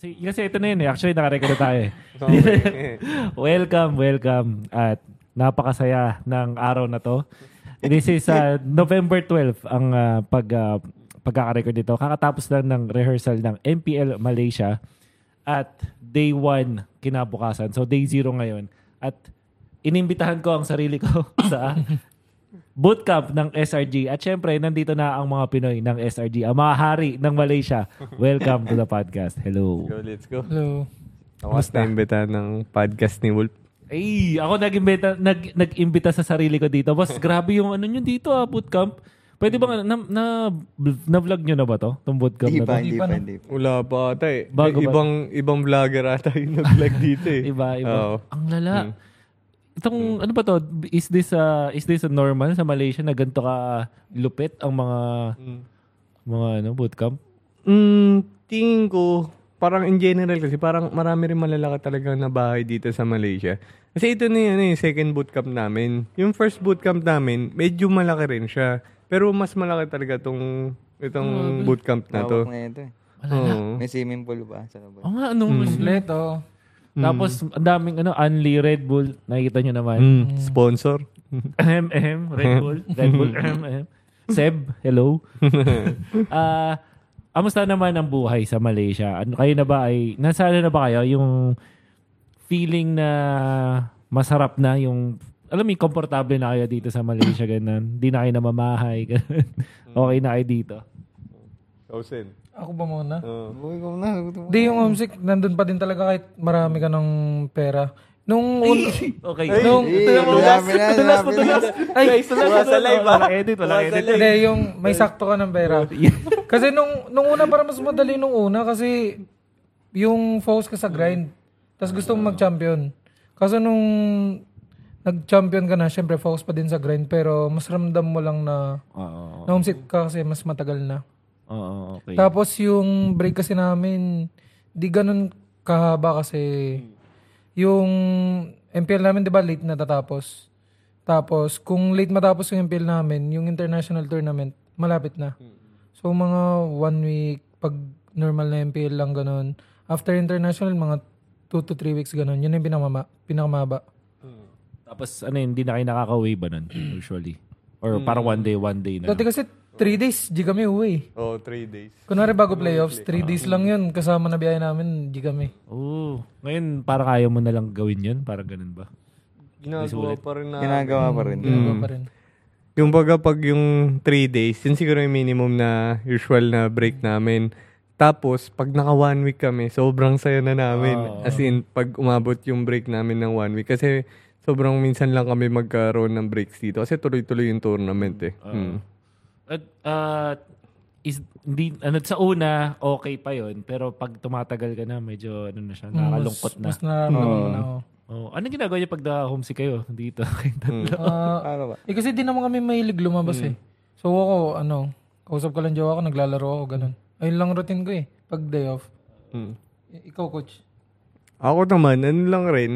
Kasi, kasi ito na yun eh. Actually, nakarecord na tayo eh. Welcome, welcome. At napakasaya ng araw na to. This is uh, November 12 ang uh, pag uh, pagkaka-record dito. Kakatapos lang ng rehearsal ng MPL Malaysia at day 1 kinabukasan. So day 0 ngayon. At inimbitahan ko ang sarili ko sa bootcamp ng SRG. At syempre, nandito na ang mga Pinoy ng SRG, ang mga hari ng Malaysia. Welcome to the podcast. Hello. Go, let's go. Hello. Ako mas naimbita ng podcast ni Wolf. Ay, ako nag-imbita, nag, nag-imbita sa sarili ko dito. Boss, grabe yung ano nyo dito ah, bootcamp. Pwede ba, na, na, na-vlog nyo na ba to? Itong bootcamp Di na to? pa, hindi pa, pa, no? hindi pa. Wala pa ata eh. Bago May ba? ibang, ibang vlogger ata yung nag-vlog dito eh. Iba, iba. Oo. Ang lala. Hmm. Itong, ano ba to? Is this a, is this a normal sa Malaysia na ganito ka lupit ang mga, Mm. mga ano, bootcamp? Mm, tingin ko, parang in general kasi, parang marami rin malalaki talagang na bahay dito sa Malaysia. Kasi ito na yun eh, second bootcamp namin. Yung first bootcamp namin, medyo malaki rin siya. Pero mas malaki talaga tong itong bootcamp na to. Hawak na ito eh. Oo. May swimming pool ba sa labas? Oo nga, ano. Hmm. Kompleto. Tapos, ang daming, ano, Unli Red Bull. Nakikita nyo naman. Mm, sponsor. MM, Red Bull, Red Bull, MM. Seb, hello. Ah, amusta naman ang buhay sa Malaysia? Ano kayo na ba ay nasana na ba kayo yung feeling na masarap na yung alam mo, komportable na kayo dito sa Malaysia, ganun. Hindi na kayo namamahay, ganun. okay na kayo dito. Thousand. Ako ba muna? Oo. Uy, ikaw na. gusto mo. Di yung homesick, nandun pa din talaga kahit marami ka ng pera. Nung un- Okay. nung, Eh, sinabi na, sinabi na. ay, Wala sa live, Wala edit, wala edit. hindi, yung may sakto ka ng pera. kasi nung, nung una para mas madali nung una kasi yung focus ka sa grind. Tapos gusto mong mag-champion. Kasi nung nag-champion ka na, syempre focus pa din sa grind. Pero mas ramdam mo lang na Oo. na homesick ka kasi mas matagal na. Oo, okay. Tapos yung break kasi namin, di ganun kahaba kasi yung MPL namin, di ba, late natatapos. Tapos, kung late matapos yung MPL namin, yung international tournament, malapit na. So, mga one week, pag normal na MPL lang ganun. After international, mga two to three weeks ganun. Yun yung pinakamama, pinakamaba. Tapos, ano yun, hindi na kayo nakaka-uwi ba nun, usually? Or parang one day, one day na. Dati kasi three days, di kami uwi. Oh, three days. Kunwari bago playoffs, three days lang yun. Kasama na biyahe namin, di kami. Oo. Ngayon, parang kaya mo na lang gawin yun? Parang ganun ba? Ginagawa pa rin na. Ginagawa pa rin. Ginagawa pa rin. Yung baga pag yung 3 days, yun siguro yung minimum na usual na break namin. Tapos, pag naka one week kami, sobrang saya na namin. As in, pag umabot yung break namin ng one week. Kasi sobrang minsan lang kami magkaroon ng breaks dito. Kasi tuloy-tuloy yung tournament eh. Mm. At, uh, is, hindi, ano, sa una, okay pa yon Pero pag tumatagal ka na, medyo, ano na siya, nakakalungkot na. Mas nararamdaman ko na. Oh, ano ginagawa niyo pag na-homesick kayo dito? Tatlo? Ah, Ano ba? eh kasi di naman kami mahilig lumabas eh. So ako, ano, kausap ko lang jowa ko, naglalaro ako, ganun. Ayun lang routine ko eh, pag day off. Mm. I- Ikaw, coach. Ako naman, ano lang rin.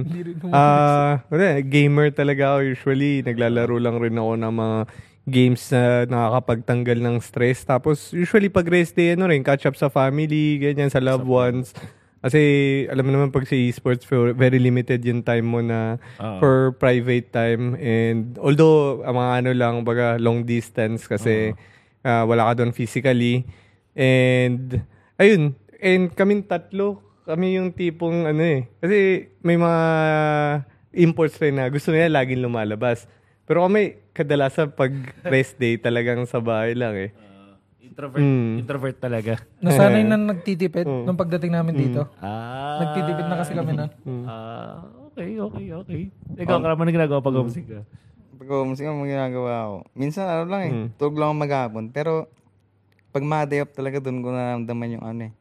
Ah, wala, gamer talaga ako usually. Naglalaro lang rin ako ng mga games na nakakapagtanggal ng stress. Tapos usually pag rest day, ano rin, catch up sa family, ganyan, sa loved ones. Kasi alam mo naman pag sa esports, very limited yung time mo na Oo. for private time. And although, ang mga ano lang, baga long distance kasi ah, wala ka doon physically. And, ayun, and kami tatlo, kami yung tipong ano eh. Kasi may mga imports rin na gusto nila laging lumalabas. Pero kami, kadalasan pag rest day, talagang sa bahay lang eh. introvert, introvert talaga. Nasanay na nagtitipid nung pagdating namin dito. Ah. Nagtitipid na kasi kami nun. Ah, okay, okay, okay. Ikaw, karama na ginagawa pag homesick ka? Pag umusik mo ginagawa ko. Minsan ano lang eh, tulog lang ako maghapon. Pero pag ma-day off talaga doon ko nararamdaman yung ano eh.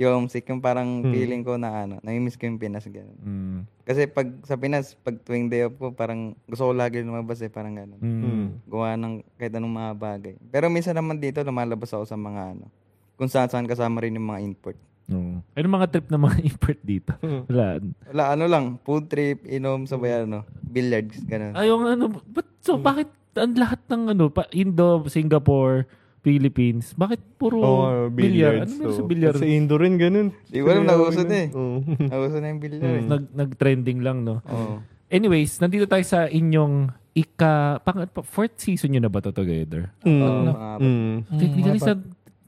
Yung homesick, yung parang feeling ko na ano, namimiss ko yung Pinas. Ganun. Mm. Kasi pag sa Pinas, pag tuwing day off ko, parang gusto ko lagi lumabas eh, parang gano'n. Mm. Gawa ng kahit anong mga bagay. Pero minsan naman dito, lumalabas ako sa mga ano, kung saan saan kasama rin yung mga import. No. Ano mga trip na mga import dito? Wala. Wala, ano lang, food trip, inom, sabay ano, billiards, gano'n. Ay, yung ano, but, so bakit ang lahat ng ano, pa, Indo, Singapore, Philippines. Bakit puro Oh, billiards. Ano meron sa so, bilyar? Sa indoor rin, ganun. Di ko alam, nauso na eh. Oo. Nauso na yung billiard. eh. Nag, nag-trending lang, no? Oo. Anyways, nandito tayo sa inyong ika... Pang, fourth season nyo na ba to together? Mm. Mga Mm. Technically, sa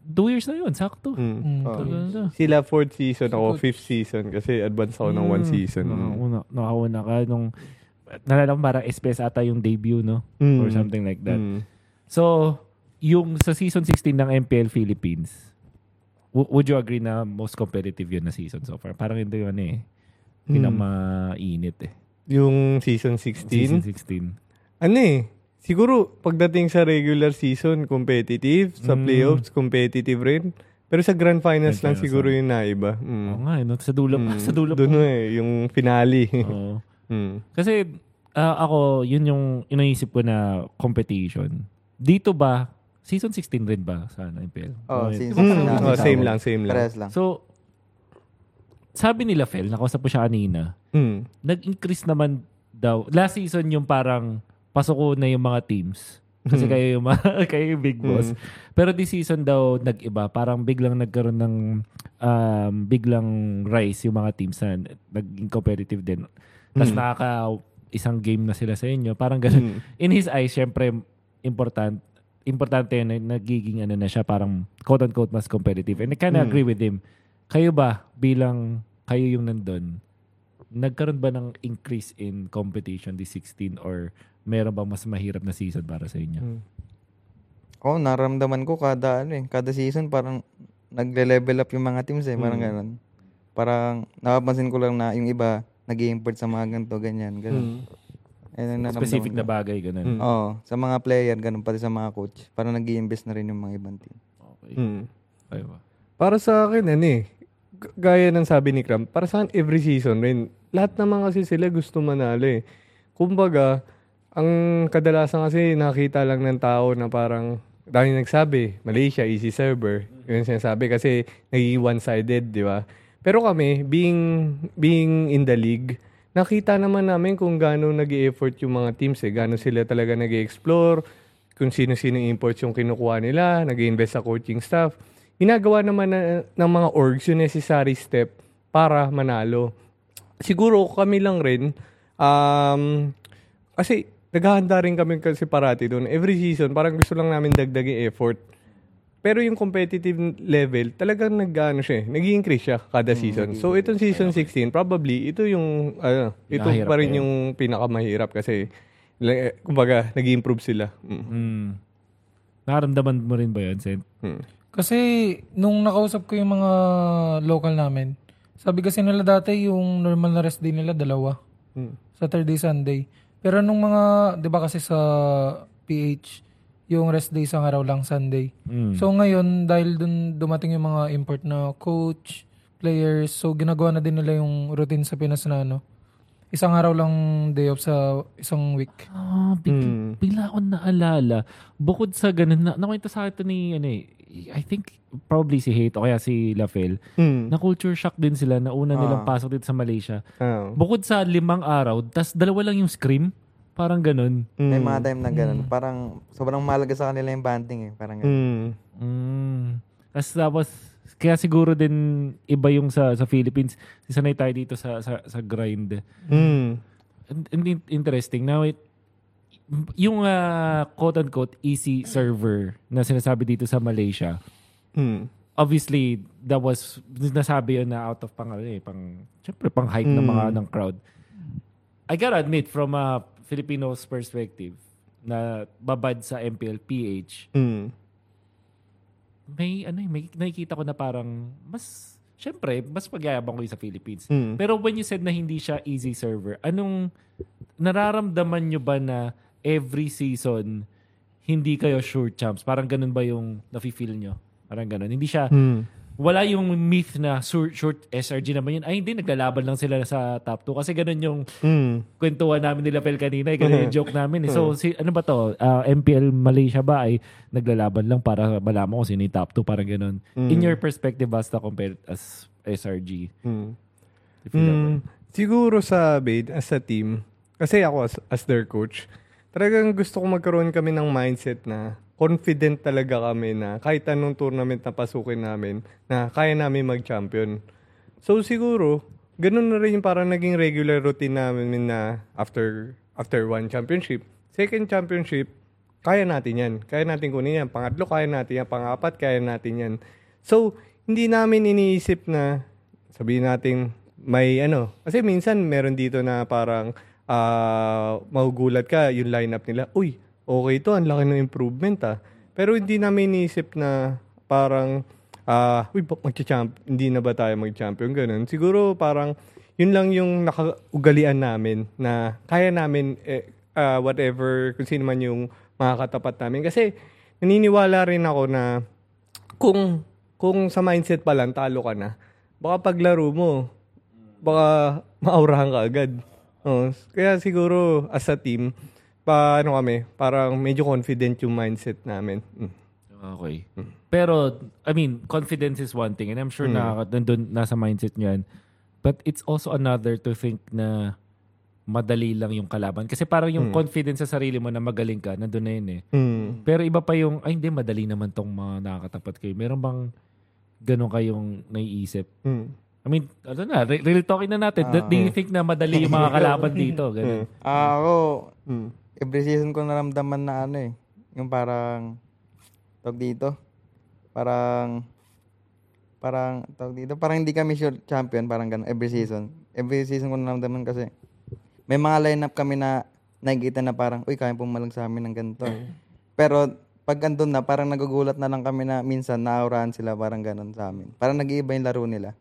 two years na yun. Sakto. Mm. Mm. Na. Sila fourth season, ako fifth season kasi advance ako ng one Mm. season. Nakauna, nakauna ka nung... Nalala ko parang SPS ata yung debut, no? Mm. Or something like that. Mm. So, yung sa season 16 ng MPL Philippines, w- would you agree na most competitive yun na season so far? Parang hindi yun eh. Hmm. Pinamainit eh. Yung season Season 16, 16. ano eh, siguro pagdating sa regular season, competitive. Sa Mm. playoffs, competitive rin. Pero sa grand finals Grand lang finals siguro lang. yung naiba. Mm. Oo nga, eh, no? sa dulo, Mm. sa dulo Doon eh, yung finale. Oo. mm. Kasi ah, ako, yun yung inaisip ko na competition. Dito ba, season 16 rin ba sa MPL? Oo, Okay. season Mm. 16 Oh, same lang, same lang. Parehas lang. So, sabi nila, Fel, nakausap ko siya kanina, Mm. nag-increase naman daw. Last season yung parang pasok ko na yung mga teams. Kasi Hmm. kayo yung, mga, kayo yung big boss. Pero this season daw nag-iba. Parang biglang nagkaroon ng um, biglang rise yung mga teams na naging competitive din. Tapos Hmm. nakaka isang game na sila sa inyo. Parang ganun. Mm. In his eyes, syempre, important importante yun na nagiging ano na siya parang quote-unquote mas competitive. And I kind of Mm. agree with him. Kayo ba, bilang kayo yung nandun, nagkaroon ba ng increase in competition this 16 or meron bang mas mahirap na season para sa inyo? Mm. Oo, naramdaman ko kada ano eh, kada season parang nagle-level up yung mga teams eh, parang Mm. ganun. Parang napapansin ko lang na yung iba nag-i-import sa mga ganito, ganyan, ganun. Mm. Ayun ang naramdaman Specific na bagay, ganun. Mm. Oo, sa mga player, ganun pati sa mga coach. Parang nag invest na rin yung mga ibang team. Okay. Mm. Kayo ba? Para sa akin, ano eh, g- gaya ng sabi ni Cram, para sa akin, every season rin, lahat naman kasi sila gusto manalo eh. Kumbaga, ang kadalasan kasi nakita lang ng tao na parang, dahil nagsabi, Malaysia, easy server. Yun yung sinasabi kasi naging one-sided, di ba? Pero kami, being, being in the league, nakita naman namin kung gaano nag effort yung mga teams eh. Gaano sila talaga nag explore kung sino-sino imports yung kinukuha nila, nag invest sa coaching staff. Ginagawa naman na, ng mga orgs yung necessary step para manalo. Siguro kami lang rin, um, kasi naghahanda rin kami kasi parati doon. Every season, parang gusto lang namin dagdaging effort. Pero yung competitive level, talagang nag-ano siya, eh, nag-increase siya kada season. So itong season 16, probably ito yung ano, ito Pinakahirap pa rin eh. yung pinakamahirap kasi la- kumbaga nag-improve sila. Mm. Mm. Nakaramdaman mo rin ba yun, Sen? Mm. Kasi nung nakausap ko yung mga local namin, sabi kasi nila dati yung normal na rest day nila dalawa. Mm. Saturday, Sunday. Pero nung mga, di ba kasi sa PH, yung rest day isang araw lang, Sunday. Mm. So ngayon, dahil dun dumating yung mga import na coach, players, so ginagawa na din nila yung routine sa Pinas na ano. Isang araw lang day off sa isang week. Ah, big, Mm. bigla akong naalala. Bukod sa ganun, na, nakwento sa akin ni, ano eh, I think probably si Hate o kaya si Lafel, Mm. na culture shock din sila na una nilang Ah. pasok dito sa Malaysia. Ah. Bukod sa limang araw, tas dalawa lang yung scream. Parang ganun. May Mm. mga time na ganun. Parang sobrang mahalaga sa kanila yung banding eh. Parang ganun. Mm. Mm. Tas tapos, kaya siguro din iba yung sa sa Philippines. Sanay tayo dito sa sa, sa grind. Mm. And, and in- interesting. Now, it, yung ah, quote-unquote easy server na sinasabi dito sa Malaysia, Mm. obviously, that was, nasabi yun na out of pang, ano eh, pang, syempre, pang hype ng mga, Mm. ng crowd. I gotta admit, from a Filipino's perspective, na babad sa MPL PH, Mm. may, ano eh, may nakikita ko na parang, mas, syempre, mas pagyayabang ko yung sa Philippines. Mm. Pero when you said na hindi siya easy server, anong nararamdaman nyo ba na every season hindi kayo sure champs? Parang ganun ba yung nafe-feel nyo? Parang ganun. Hindi siya, Mm. Wala yung myth na sure, short SRG naman yun. Ay hindi, naglalaban lang sila sa top 2. Kasi ganun yung Mm. kwentuhan namin nila Pel kanina. Eh, ganun yung joke namin. Eh. So, si, ano ba to? Ah, MPL Malaysia ba ay naglalaban lang para malaman ko sino yung top 2? Parang ganun. In your perspective, basta compared as SRG. Mm. If you love Mm, siguro sa Bade, as a team, kasi ako as, as their coach, talagang gusto ko magkaroon kami ng mindset na confident talaga kami na kahit anong tournament na pasukin namin, na kaya namin mag-champion. So siguro, ganun na rin yung parang naging regular routine namin na after after one championship, second championship, kaya natin yan. Kaya natin kunin yan. Pangatlo, kaya natin yan. Pangapat, kaya natin yan. So, hindi namin iniisip na sabihin natin may ano. Kasi minsan meron dito na parang ah magugulat ka yung lineup nila. Uy, okay to. Ang laki ng improvement ah. Pero hindi namin iniisip na parang ah ba- magcha-champ, hindi na ba tayo mag-champion? Ganun. Siguro parang yun lang yung nakaugalian namin na kaya namin eh, ah, whatever, kung sino man yung mga katapat namin. Kasi naniniwala rin ako na kung kung sa mindset pa lang talo ka na, baka paglaro mo, baka maaurahan ka agad. Oh, kaya siguro as a team, pa ano kami, parang medyo confident yung mindset namin. Mm. Okay. Pero, I mean, confidence is one thing and I'm sure na nandun, nasa mindset nyo yan. But it's also another to think na madali lang yung kalaban. Kasi parang yung confidence sa sarili mo na magaling ka, nandun na yun eh. Mm. Pero iba pa yung, ay hindi, madali naman tong mga nakakatapat kayo. Meron bang ganun kayong naiisip? Mm. I mean, ano na, re- real talking na natin. Do- Do you think na madali yung mga kalaban dito? Ganun. Ah, ako, Mm. Every season ko naramdaman na ano eh. Yung parang, tawag dito, parang, parang, tawag dito, parang hindi kami sure champion, parang gano'n, every season. Every season ko naramdaman kasi, may mga lineup kami na nakikita na parang, uy, kaya pumalag sa amin ng ganito. Pero, pag andun na, parang nagugulat na lang kami na minsan naurahan sila, parang gano'n sa amin. Parang nag-iiba yung laro nila.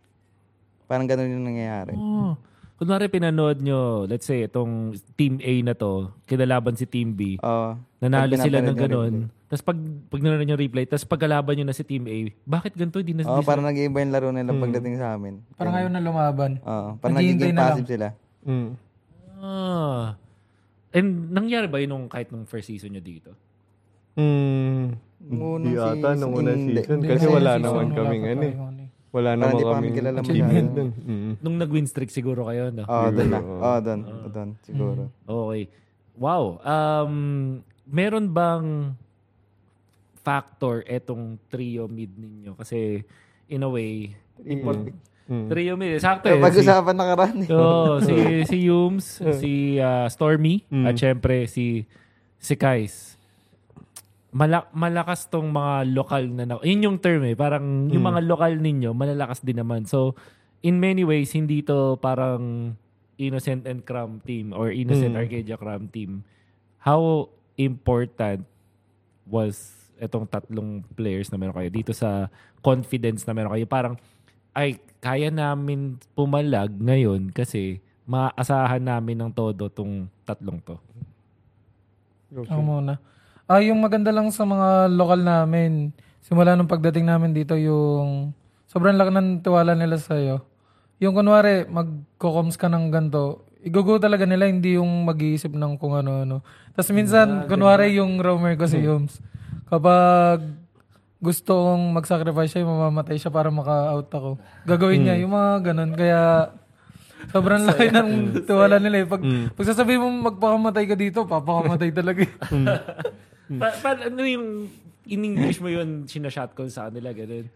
Parang gano'n yung nangyayari. Oh. Kunwari pinanood nyo, let's say, itong Team A na to, kinalaban si Team B, Oo. nanalo sila ng ganun. Tapos pag, pag nanonood yung replay, tapos pagkalaban nyo na si Team A, bakit ganito? Di na, Oo, di- parang nag-iiba yung laro nila pagdating sa amin. Parang ayaw na lumaban. Oo, parang nagiging na lang. passive sila. Mm. Ah. And nangyari ba yun nung kahit nung first season nyo dito? Mm. Unang Hindi ata nung unang season. Hindi Kasi wala season, naman kaming ano eh. Wala Parang naman di pa kami kilala dun. Mm. Nung nag-win streak siguro kayo, no? Oo, doon na. Oo, doon. Doon, siguro. Okay. Wow. Um, meron bang factor etong trio mid ninyo? Kasi, in a way, import- Mm. trio mid. Sakto Eh, eh. Si, pag-usapan nakaraan eh. oh, si, si Yums, si ah, Stormy, at syempre si, si Kais. Mala- malakas tong mga lokal na, na yun yung term eh, parang yung mga lokal ninyo, malalakas din naman. So, in many ways, hindi to parang Innocent and Cram team or Innocent Arcadia Cram team. How important was etong tatlong players na meron kayo dito sa confidence na meron kayo? Parang, ay, kaya namin pumalag ngayon kasi maasahan namin ng todo tong tatlong to. Ako muna. Ah, yung maganda lang sa mga lokal namin, simula nung pagdating namin dito, yung sobrang laki ng tiwala nila sa'yo. Yung kunwari, magko-coms ka ng ganito, igugo talaga nila, hindi yung mag-iisip ng kung ano-ano. Tapos minsan, kunwari yung roamer ko si Yums, kapag gusto kong mag-sacrifice siya, mamamatay siya para maka-out ako. Gagawin niya, yung mga ganun. Kaya, sobrang laki ng tiwala nila eh. Pag, pag sasabihin mo magpakamatay ka dito, papakamatay talaga eh. Pa- pa- ano yung in English mo yun, sinashot call sa kanila, ganun.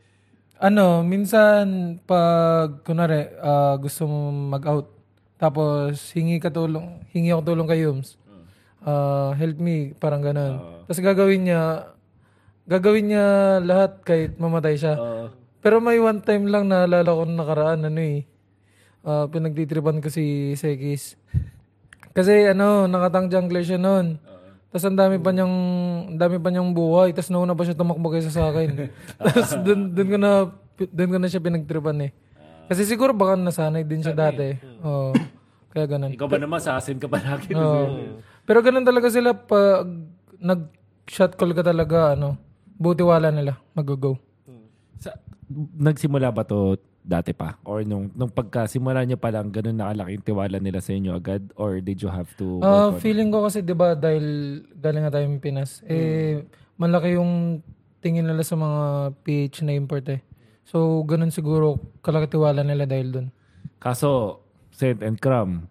ano, minsan pag kunwari ah, gusto mo mag-out tapos hingi ka tulong, hingi ako tulong kay Yums. Ah, help me, parang ganun. Tapos gagawin niya gagawin niya lahat kahit mamatay siya. Pero may one time lang naalala ko nakaraan ano eh. Ah, pinagtitripan ko si Sekis. Kasi ano, nakatang jungler siya noon. Tapos ang dami pa niyang ang dami pa niyang buhay. Tapos nauna pa siya tumakbo kaysa sa akin. Tapos dun, dun ko na dun ko na siya pinagtripan eh. Kasi siguro baka nasanay din siya dati. Oo. Kaya ganun. Ikaw ba naman, assassin ka palagi? Oo. Pero ganun talaga sila pag nag-shot call ka talaga, ano, buti wala nila, mag-go. Sa, nagsimula ba to dati pa? Or nung, nung pagkasimula niyo pa lang, ganun nakalaking tiwala nila sa inyo agad? Or did you have to it? feeling ko kasi 'di ba dahil galing nga tayong Pinas, eh malaki yung tingin nila sa mga PH na import eh. So ganun siguro kalaki tiwala nila dahil doon. Kaso, Saint and Crum,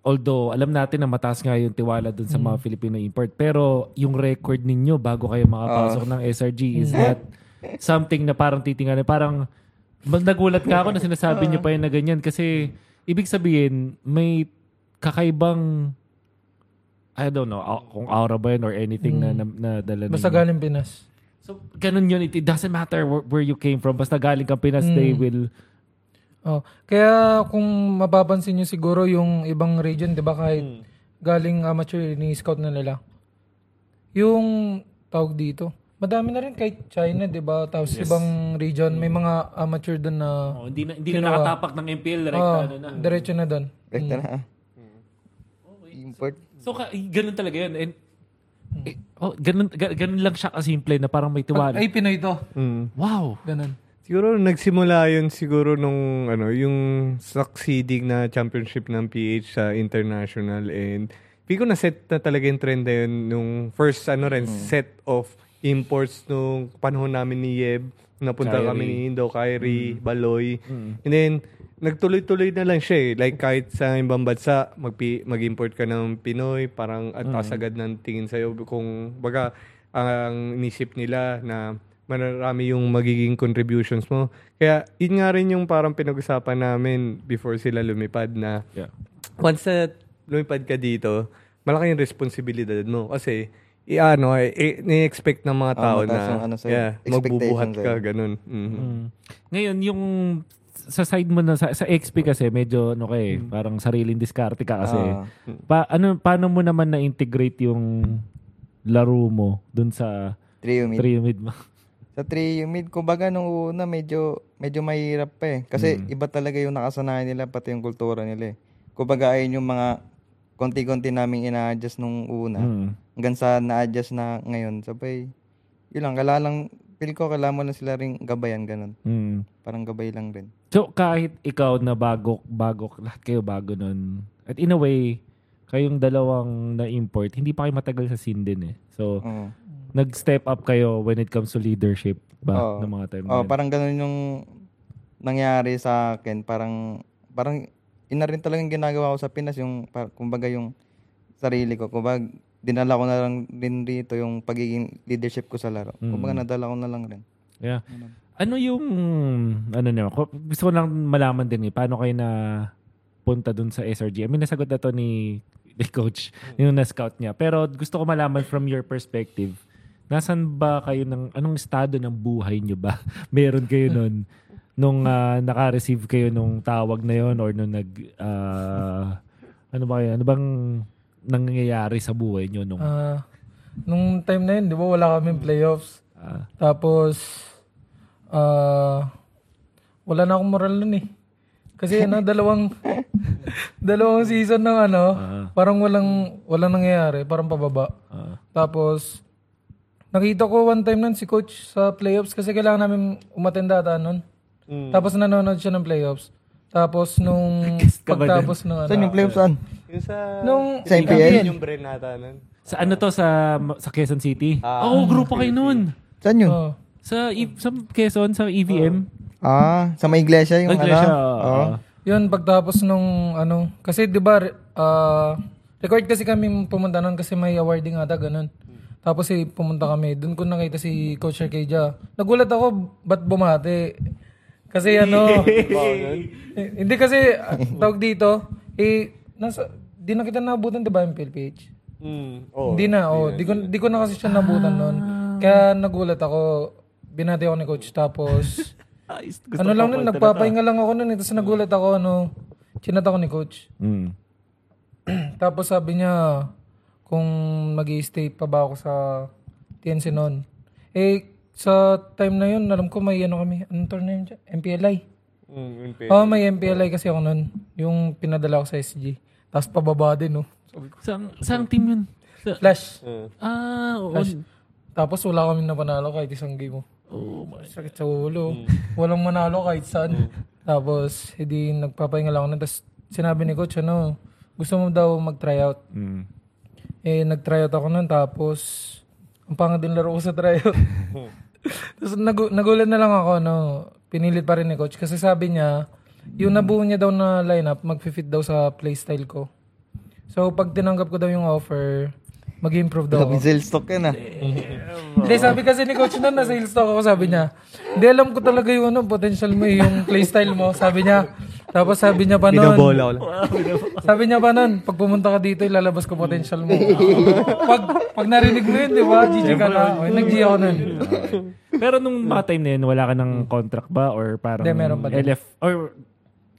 although alam natin na mataas nga yung tiwala dun sa mga Filipino import, pero yung record ninyo bago kayo makapasok ng SRG is that something na parang titingnan, parang nagulat ka ako na sinasabi niyo pa yun na ganyan kasi ibig sabihin may kakaibang I don't know kung aura ba yun or anything na, na, na dala Basta ninyo. galing Pinas. So, ganun yun. It, it doesn't matter where, where you came from. Basta galing kang Pinas, they will... Oh, kaya kung mapapansin nyo siguro yung ibang region, 'di ba kahit galing amateur ni scout na nila. Yung tawag dito. Madami na rin kahit China, 'di ba? Tapos ibang region may mga amateur doon na Oh, hindi na, hindi na nakatapak ng MPL. Direct, oh, ano na. diretso na doon. Rekta na. ah. Import. So, ka, ganun talaga yun. And, eh, oh, ganun, ga- ganun lang siya kasimple na parang may tiwala. Ay, Pinoy to. Mm. Wow. Ganun. Siguro nagsimula yun siguro nung ano, yung succeeding na championship ng PH sa international and Hindi ko na set na talaga yung trend na yun nung first ano rin, set of imports nung panahon namin ni Yeb. Napunta Kyrie. kami ni Indo, Kyrie, Baloy. And then, nagtuloy-tuloy na lang siya eh. Like kahit sa ibang bansa, magpi, mag-import ka ng Pinoy, parang at taas agad ng tingin sa'yo. Kung baga, ang inisip nila na marami yung magiging contributions mo. Kaya, yun nga rin yung parang pinag-usapan namin before sila lumipad na Yeah. once na lumipad ka dito, malaki yung responsibilidad mo. Kasi, i ano, eh, ni-expect ng mga Ah, tao mataas na ano sa'yo, yeah, magbubuhat ka, ganun. Mhm. Mm. Ngayon, yung sa side mo na, sa, sa XP kasi, medyo, ano ka eh, parang sariling diskarte ka kasi. Ah. Pa, ano, paano mo naman na-integrate yung laro mo dun sa Trio mid. trio mid mo? Sa trio mid, kumbaga nung una medyo medyo mahirap pa eh. Kasi iba talaga yung nakasanayan nila pati yung kultura nila eh. Kumbaga ayun yung mga konti-konti naming ina-adjust nung una. Mm. Hanggang sa na-adjust na ngayon. Sabay, yun lang, kailangan, feel ko kailangan mo lang sila ring gabayan, ganun. Mm. Parang gabay lang rin. So, kahit ikaw na bago, bago, lahat kayo bago nun. At in a way, kayong dalawang na-import, hindi pa kayo matagal sa scene din eh. So, Oo. nag-step up kayo when it comes to leadership ba? Oo. ng mga time na Oh, yun? parang ganun yung nangyari sa akin. Parang, parang, ina rin talagang ginagawa ko sa Pinas, yung, kumbaga yung sarili ko. Kumbaga, dinala ko na lang din dito yung pagiging leadership ko sa laro. Kumbaga, nadala ko na lang rin. Yeah. Ano yung, ano ko- gusto ko lang malaman din eh, paano kayo na punta dun sa SRG? I mean, nasagot na to ni, ni coach, yung na-scout niya. Pero gusto ko malaman from your perspective, nasan ba kayo ng, anong estado ng buhay nyo ba? Meron kayo nun, nung ah, naka-receive kayo nung tawag na yon or nung nag, ah, ano ba kayo, ano bang nangyayari sa buhay nyo nung, Ah, nung time na yun, di ba, wala kaming playoffs. ah, Tapos, ah, wala na akong moral nun eh. Kasi ano, dalawang, dalawang season ng ano, Ah. parang walang, walang nangyayari, parang pababa. ah, Tapos, nakita ko one time nun si coach sa playoffs kasi kailangan namin umatenda ata nun. Tapos nanonood siya ng playoffs. Tapos nung pagtapos ng ano, Saan yung playoffs saan? Yung sa... nung Sa MPL? Yung brain nata nun. sa ano to sa sa Quezon City? Oo, grupo kayo nun. Saan yun? oh, Sa, E- sa Quezon, sa EVM. Ah, sa may iglesia yung Iglesia, ano? oo. Oo. Yun, pagtapos nung ano, kasi di ba, ah, record kasi kami pumunta nun kasi may awarding ata, ganun. Tapos eh, pumunta kami, doon ko nakita si Coach Arcadia. Nagulat ako, ba't bumati? Kasi ano, eh, hindi kasi, ah, tawag dito, eh, nasa, di na kita nabutan, di ba, yung PLPH? Mm. Oh. Hindi na, oh. Di ko, di ko na kasi siya nabutan nun. Kaya nagulat ako, binati ako ni Coach, tapos, Ay, ano lang nun, nagpapahinga lang ako nun. eh. Tapos nagulat ako, ano, chinat ako ni coach. Mm. Tapos sabi niya, kung mag stay pa ba ako sa TNC noon. Eh, sa time na yun, alam ko may ano kami, anong tournament dyan? MPLI. Mm, Oo, oh, may MPLI kasi ako noon. Yung pinadala ko sa SG. Tapos pababa din, no. Saan, saan team yun? Sa, Flash. Mm. ah, oo. Flash. Tapos wala kami napanalo kahit isang game. oh. Oh my. Sakit sa ulo. Walang manalo kahit saan. Tapos, hindi nagpapahinga lang ako. nun. Tapos, sinabi ni coach, ano, gusto mo daw mag-tryout. Mm. Eh, nag-tryout ako nun. Tapos, ang pangit din laro ko sa tryout. Tapos, nagu- nagulat na lang ako, no. Pinilit pa rin ni coach. Kasi sabi niya, yung nabuo niya daw na lineup, mag-fit daw sa playstyle ko. So, pag tinanggap ko daw yung offer, mag-improve daw Sabi ako. sales stock yan ah. Hindi, sabi kasi ni Coach nun, nasa sales talk ako, sabi niya, hindi alam ko talaga yung ano, potential mo, eh, yung playstyle mo, sabi niya. Tapos sabi niya pa nun, Binobola ko lang. sabi niya pa nun, pag pumunta ka dito, ilalabas ko potential mo. pag, pag narinig mo yun, di ba, GG ka na. Okay, nag-G ako nun. Pero nung mga time na yun, wala ka ng contract ba? Or parang Hindi, meron pa din. LF? Or,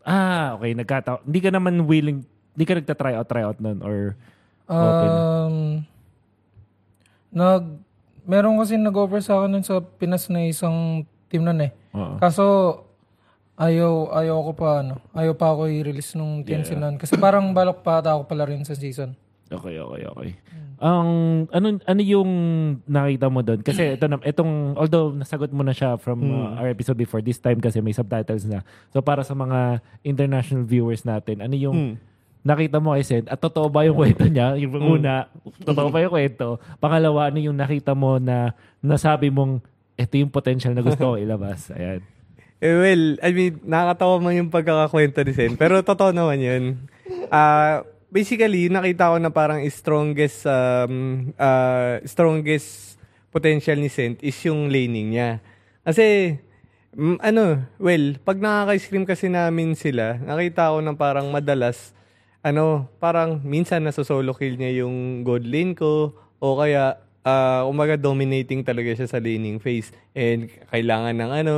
ah, okay, nagkataon. Hindi ka naman willing, hindi ka nagta-try out, try out nun? Or, Um, nag, meron kasi nag-offer sa akin nun sa Pinas na isang team nun eh. Oo. Kaso, ayaw, ayaw ko pa, ano, ayaw pa ako i-release nung TNC nun. Kasi parang balak pa ata ako pala rin sa season. okay, okay, okay. Ang, ano, ano yung nakita mo doon? Kasi ito na, itong, although nasagot mo na siya from uh, our episode before, this time kasi may subtitles na. So para sa mga international viewers natin, ano yung nakita mo kay Sen? At totoo ba yung kwento niya? Yung una, totoo ba yung kwento? Pangalawa, ano yung nakita mo na nasabi mong ito yung potential na gusto ko ilabas? Ayan. Eh, well, I mean, nakakatawa man yung pagkakakwento ni Sen. Pero totoo naman yun. Ah, basically, nakita ko na parang strongest um, ah, strongest potential ni Sen is yung laning niya. Kasi, mm, ano, well, pag nakaka-scream kasi namin sila, nakita ko na parang madalas, ano, parang minsan nasa solo kill niya yung god lane ko, o kaya, ah, umaga dominating talaga siya sa laning phase. And kailangan ng ano,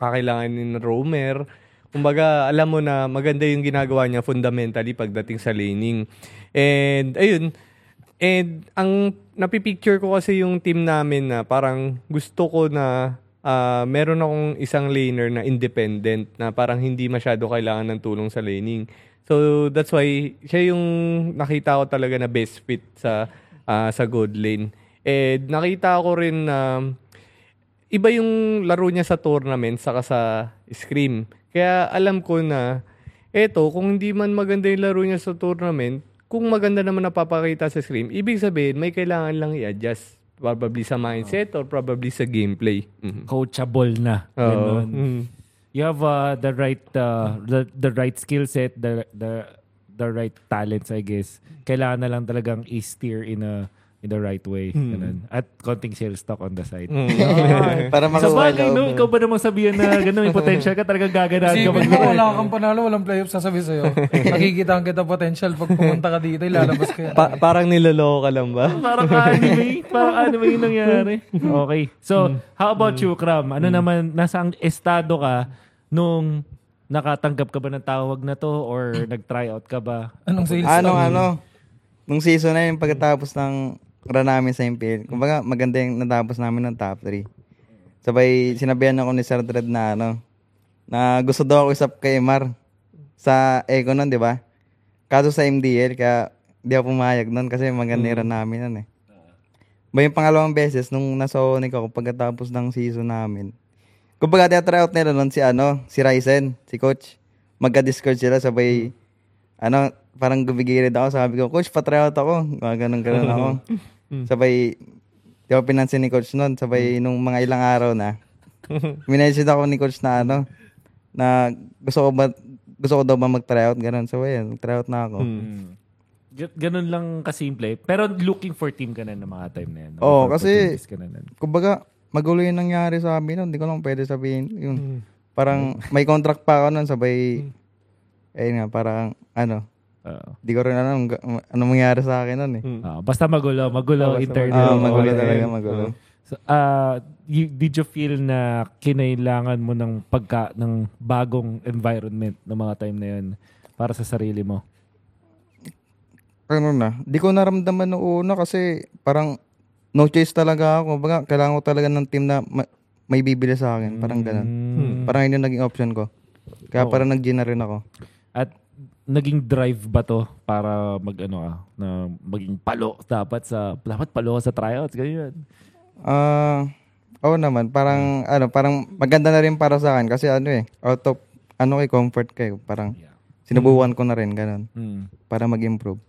kakailangan ng roamer. Kumbaga, alam mo na maganda yung ginagawa niya fundamentally pagdating sa laning. And, ayun, And ang napipicture ko kasi yung team namin na parang gusto ko na ah, meron akong isang laner na independent na parang hindi masyado kailangan ng tulong sa laning. So that's why siya yung nakita ko talaga na best fit sa ah, sa good lane. And nakita ko rin na iba yung laro niya sa tournament saka sa scrim. Kaya alam ko na eto, kung hindi man maganda yung laro niya sa tournament, kung maganda naman napapakita sa scrim, ibig sabihin may kailangan lang i-adjust. Probably sa mindset or probably sa gameplay. Mhm. Coachable na. Ganun. Mhm. you have uh, the right uh, the the right skill set, the the the right talents, I guess. Kailangan na lang talagang i-steer in a in the right way. Ganun. At konting sales stock on the side. Para Sa makuha bagay, loob. no, ikaw ba namang sabihan na gano'n, may potential ka, talagang gaganahan ka mag mo, wala kang panalo, walang playoff, sasabi sa'yo. Nakikita kita potential pag pumunta ka dito, ilalabas ka yan. Pa- parang niloloko ka lang ba? Parang anime. Parang anime yung nangyari. Okay. So, how about you, Kram? Ano naman, nasa ang estado ka nung nakatanggap ka ba ng tawag na to or nag-try out ka ba? Anong sales Ano, talk? ano, nung season na yun, pagkatapos ng run namin sa MPL, kumbaga maganda yung natapos namin ng top 3. Sabay, sinabihan ako ni Sir Dredd na ano, na gusto daw ako isap kay Mar sa Eco nun, di ba? Kaso sa MDL, kaya di ako pumayag nun kasi maganda yung run namin nun eh. Ba yung pangalawang beses, nung nasa Onyx ako, pagkatapos ng season namin, kumbaga try out nila nun si ano, si Ryzen, si Coach. Magka-discord sila, sabay, ano, parang gumigilid ako. Sabi ko, Coach, pa-try out ako. Mga ganun, ganun ako. sabay, di ako pinansin ni Coach nun. Sabay, nung mga ilang araw na, minessage ako ni Coach na ano, na gusto ko ba, gusto ko daw ba mag-try out, ganun. So, ayun, try out na ako. G- ganun lang kasimple. Pero looking for team ka na ng mga time na yan. Oo, for kasi- Ka na nun. Kumbaga, magulo yung nangyari sa amin nun. Hindi ko lang pwede sabihin. Yun. Parang, may contract pa ako nun, sabay, ayun nga, parang, ano, Oo. di ko rin alam ano mangyari sa akin nun eh. Ah, basta magulo. Magulo internal. Ah, magulo Okay. talaga, magulo. So, ah, you- did you feel na kinailangan mo ng pagka ng bagong environment ng mga time na yun para sa sarili mo? ano na, di ko naramdaman noong una kasi parang no choice talaga ako. Baga, kailangan ko talaga ng team na ma- may bibili sa akin. Parang ganun. Mm. Parang yun yung naging option ko. Kaya parang nag na rin ako. At naging drive ba to para mag ano ah, na maging palo dapat sa dapat palo sa tryouts ganyan. Ah, oo naman. Parang, ano, parang maganda na rin para sa akin kasi ano eh, out of, ano kay comfort kayo. Parang sinubukan ko na rin, ganun. Hmm. Para mag-improve.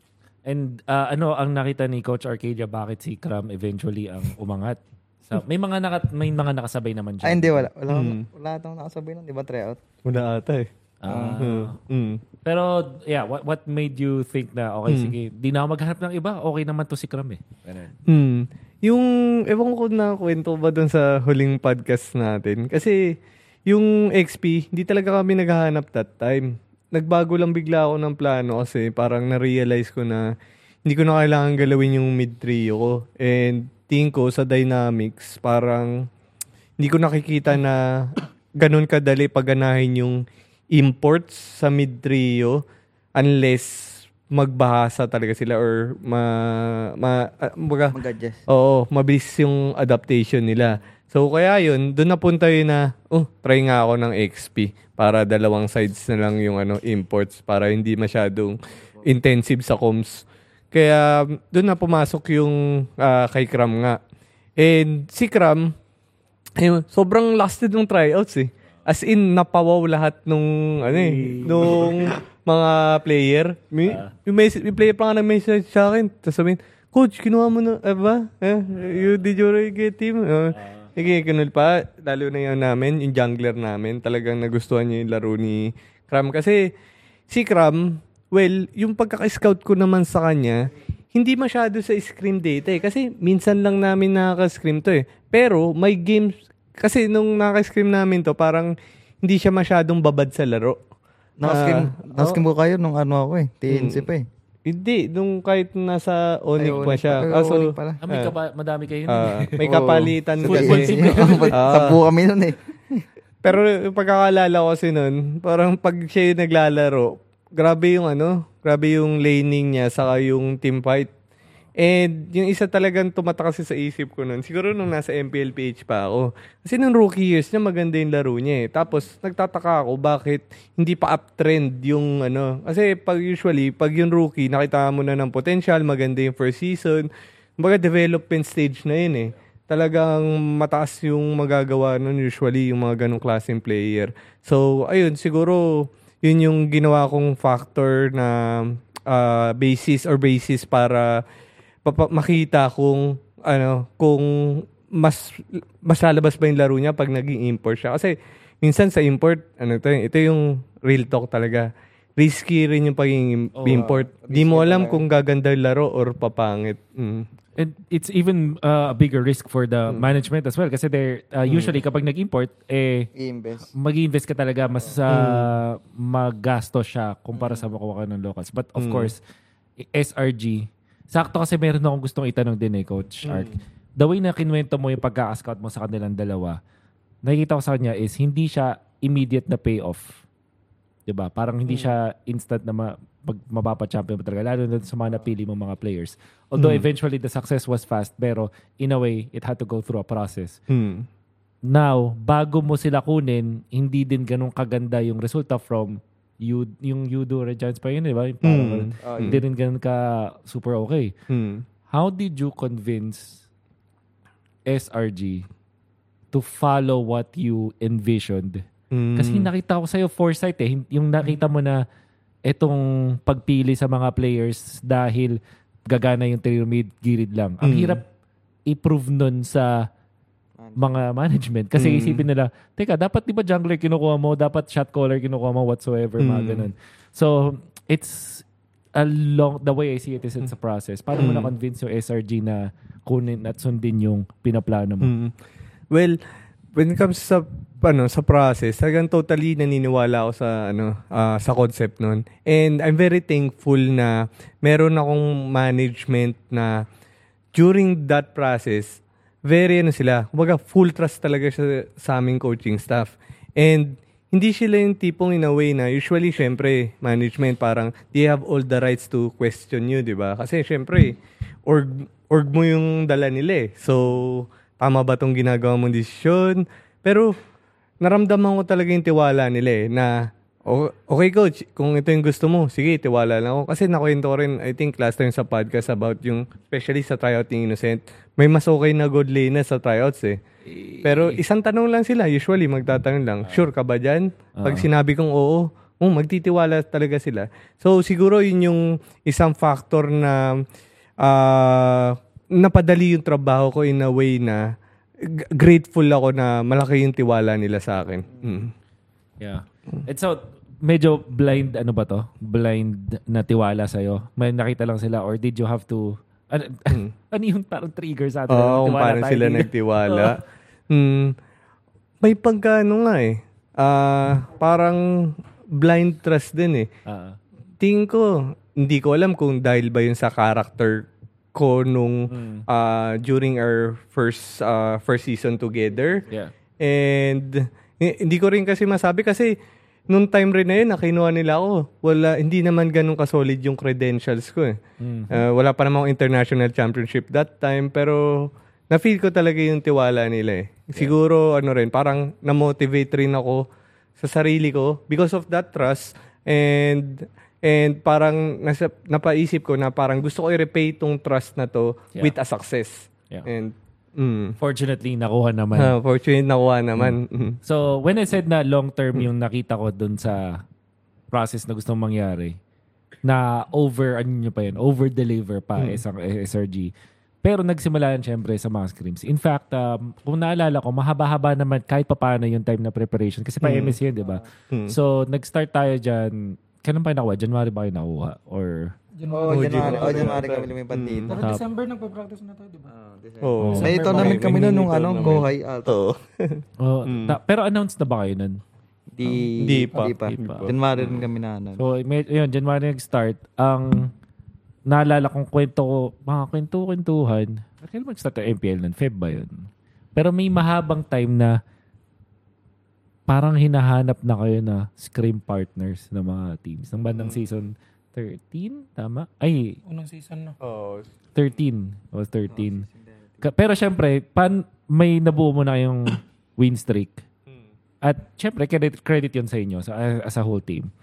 And ah, ano ang nakita ni Coach Arcadia bakit si Cram eventually ang umangat? Sa, may mga naka, may mga nakasabay naman Ay, diyan. hindi, wala. Wala, wala, wala atang nakasabay nun, di ba, tryout? Wala ata eh. Ah. Mm. Pero, yeah, what what made you think na, okay, Hmm. sige, di na ako maghanap ng iba, okay naman to si Kram eh. Ganun. Hmm. Yung, ewan ko na kwento ba dun sa huling podcast natin. Kasi, yung XP, hindi talaga kami naghahanap that time. Nagbago lang bigla ako ng plano kasi parang na-realize ko na hindi ko na kailangan galawin yung mid trio ko. And tingin ko sa dynamics, parang hindi ko nakikita na ganun kadali paganahin yung imports sa mid trio unless magbahasa talaga sila or ma, ma baga, Mag-adjust. Oo, mabilis yung adaptation nila. So, kaya yun, doon napunta yun na, oh, try nga ako ng XP para dalawang sides na lang yung ano, imports para hindi masyadong intensive sa comms. Kaya, doon na pumasok yung ah, kay Kram nga. And si Kram, ayun, sobrang lasted ng tryouts eh. As in, napawaw lahat nung, ano eh, nung mga player. May, yung, message, yung player pa nga nag-message sa akin. Tapos sabihin, Coach, kinuha mo na, eh ba? Eh, you, did you already get team? Uh, Sige, kinul pa. Lalo na yun namin, yung jungler namin. Talagang nagustuhan niya yung laro ni Kram. Kasi, si Kram, well, yung pagkaka-scout ko naman sa kanya, hindi masyado sa scrim data eh. Kasi minsan lang namin nakaka-scrim to eh. Pero may games, kasi nung nakaka-scrim namin to, parang hindi siya masyadong babad sa laro. Nakaskim, Ah, nakaskim ko kayo nung ano ako eh. TNC pa eh. Hindi, nung kahit nasa Ay, pa siya. pa. Ay, Kaso, Onyx pala. Ah, may kapa, madami kayo. nun ah, eh. may kapalitan Football kasi. Ah. Sampu kami nun eh. Pero yung pagkakalala ko kasi nun, parang pag siya yung naglalaro, grabe yung ano, grabe yung laning niya, saka yung team fight. And yung isa talagang tumata kasi sa isip ko nun, siguro nung nasa MPLPH pa ako. Kasi nung rookie years niya, maganda yung laro niya eh. Tapos nagtataka ako bakit hindi pa uptrend yung ano. Kasi pag usually, pag yung rookie, nakita mo na ng potential, maganda yung first season. Baga development stage na yun eh. Talagang mataas yung magagawa nun usually yung mga ganong klaseng player. So, ayun, siguro yun yung ginawa kong factor na ah, basis or basis para papa- makita kung ano kung mas mas lalabas ba yung laro niya pag naging import siya. Kasi minsan sa import ano to ito yung real talk talaga. Risky rin yung pagiging Oh, import. di mo alam kung gaganda yung laro or papangit. Mm. And it's even uh, a bigger risk for the Hmm. management as well kasi they're uh, usually kapag nag-import eh I-invest. mag-invest ka talaga mas uh, magasto siya kumpara sa makuha ka ng locals. But of course, i- SRG, sakto kasi meron akong gustong itanong din eh, Coach Ark. The way na kinwento mo yung pagka-scout mo sa kanilang dalawa, nakikita ko sa kanya is hindi siya immediate na payoff. 'Di ba? Parang hindi siya instant na ma- pag mapapa-champion mo talaga. Lalo na sa mga napili mong mga players. Although eventually the success was fast, pero in a way, it had to go through a process. Hmm. Now, bago mo sila kunin, hindi din ganun kaganda yung resulta from you, yung Yudo Regents pa yun, di ba? Yung parang, Mm. Hindi rin ganun ka super okay. Hmm. How did you convince SRG to follow what you envisioned? Hmm. Kasi nakita ko sa'yo foresight eh. Yung nakita mo na itong pagpili sa mga players dahil gagana yung trio mid gilid lang. Ang Mm. hirap i-prove nun sa mga management. Kasi Mm. isipin nila, teka, dapat di ba jungler kinukuha mo? Dapat shot caller kinukuha mo? Whatsoever, mga Mm. ganun. So, it's a long, the way I see it is it's a process. Paano mo Mm. na-convince yung SRG na kunin at sundin yung pinaplano mo? Mm. Well, when it comes sa ano sa process, talagang totally naniniwala ako sa ano ah, sa concept nun. And I'm very thankful na meron akong management na during that process, very ano sila, kumbaga full trust talaga siya sa aming coaching staff. And hindi sila yung tipong in a way na usually syempre management parang they have all the rights to question you, 'di ba? Kasi syempre org org mo yung dala nila eh. So tama ba tong ginagawa mong desisyon? Pero naramdaman ko talaga yung tiwala nila eh na "O- okay coach, kung ito yung gusto mo, sige, tiwala lang ako. Kasi nakwento ko rin, I think last time sa podcast about yung, especially sa tryout ng Innocent, may mas okay na good lane sa tryouts eh. Pero isang tanong lang sila, usually magtatanong lang, sure ka ba dyan? Pag sinabi kong oo, oh, magtitiwala talaga sila. So siguro yun yung isang factor na ah, napadali yung trabaho ko in a way na grateful ako na malaki yung tiwala nila sa akin. Mm. Yeah. And so, medyo blind, ano ba to? Blind na tiwala sa'yo? May nakita lang sila or did you have to... Ano, ano yung parang trigger sa atin? Oo, kung Tiwala paano tayo sila dito. nagtiwala. Hmm, may pagkano nga eh. Ah, parang blind trust din eh. Ah, Tingin ko, hindi ko alam kung dahil ba yun sa character ko nung Hmm. ah, during our first ah, first season together. yeah. And eh, hindi ko rin kasi masabi kasi nung time rin na yun, nakinuha nila ako. Wala, hindi naman ganun kasolid yung credentials ko eh. Mm. Uh, wala pa namang international championship that time, pero na-feel ko talaga yung tiwala nila eh. Siguro, ano rin, parang na-motivate rin ako sa sarili ko because of that trust and and parang nasa, napaisip ko na parang gusto ko i-repay tong trust na to Yeah. with a success. Yeah. And mm, Fortunately, nakuha naman. ah, fortunate nakuha naman. Mm. So, when I said na long term yung nakita ko dun sa process na gusto mangyari, na over, ano nyo pa yun, over deliver pa isang SRG. Pero nagsimula yan syempre sa mga scrims. In fact, um, kung naalala ko, mahaba-haba naman kahit pa paano yung time na preparation. Kasi pa MSC yun, di ba? So, nag-start tayo dyan. Kailan pa kayo nakuha? January ba kayo nakuha? Or... Oh, January. Oh, January kami lumipat dito. Pero December nagpa-practice na tayo, di ba? Oo. May tournament kami noon nung ano, Kohai Alto. Oh, ta- pero announced na ba kayo nun? Di, Di pa. Di pa. Di pa. January rin kami na ano. So, may, yun, January nag-start. Ang naalala kong kwento ko, mga kwento-kwentuhan, kailan mag-start ang MPL nun? Feb ba yun? Pero may mahabang time na parang hinahanap na kayo na scrim partners ng mga teams. Ng bandang season 13? Tama? Ay, Unang season na. Oo. 13. O 13. Ka- Pero syempre, pan, may nabuo mo na yung win streak. At syempre, credit, credit yun sa inyo sa, as a whole team.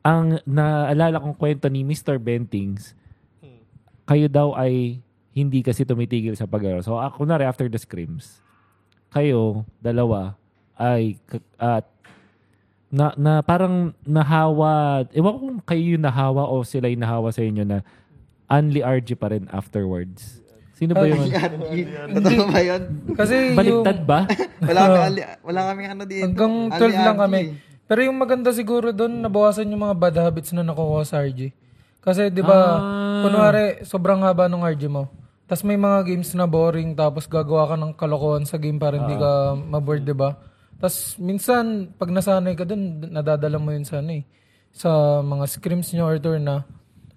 Ang naalala kong kwento ni Mr. Bentings, kayo daw ay hindi kasi tumitigil sa paglaro. So, ako na after the scrims, kayo, dalawa, ay at na, na parang nahawa, ewan ko kung kayo yung nahawa o sila yung nahawa sa inyo na Only RG pa rin afterwards. Sino ba yung... Totoo ba yun? Kasi yung Baliktad ba? Wala kami, ali- wala kami ano dito. hanggang 12 lang kami. Pero yung maganda siguro doon, nabawasan yung mga bad habits na nakuha sa RG. Kasi di ba, Ah. kunwari, sobrang haba ng RG mo. Tapos may mga games na boring, tapos gagawa ka ng kalokohan sa game para hindi ka maboard, di ba? Tapos minsan, pag nasanay ka doon, nadadala mo yun sa ano eh. Sa mga scrims nyo or na.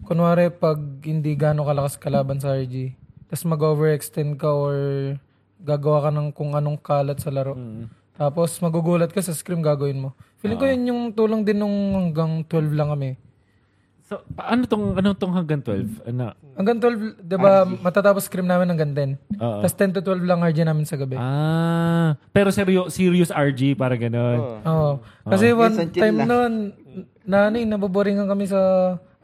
Kunwari, pag hindi gano'ng kalakas kalaban sa RG, tapos mag-overextend ka or gagawa ka ng kung anong kalat sa laro. Tapos magugulat ka sa scrim gagawin mo. Feeling ko yun yung tulong din nung hanggang 12 lang kami. So, ano tong, ano tong hanggang 12? Ano? Hanggang 12, di ba, matatapos scrim namin hanggang 10. Oo. Tapos 10 to 12 lang RG namin sa gabi. Ah, pero seryo, serious RG, para ganon. Oo. Kasi one Yes, time lang. noon, na ano eh, naboboringan kami sa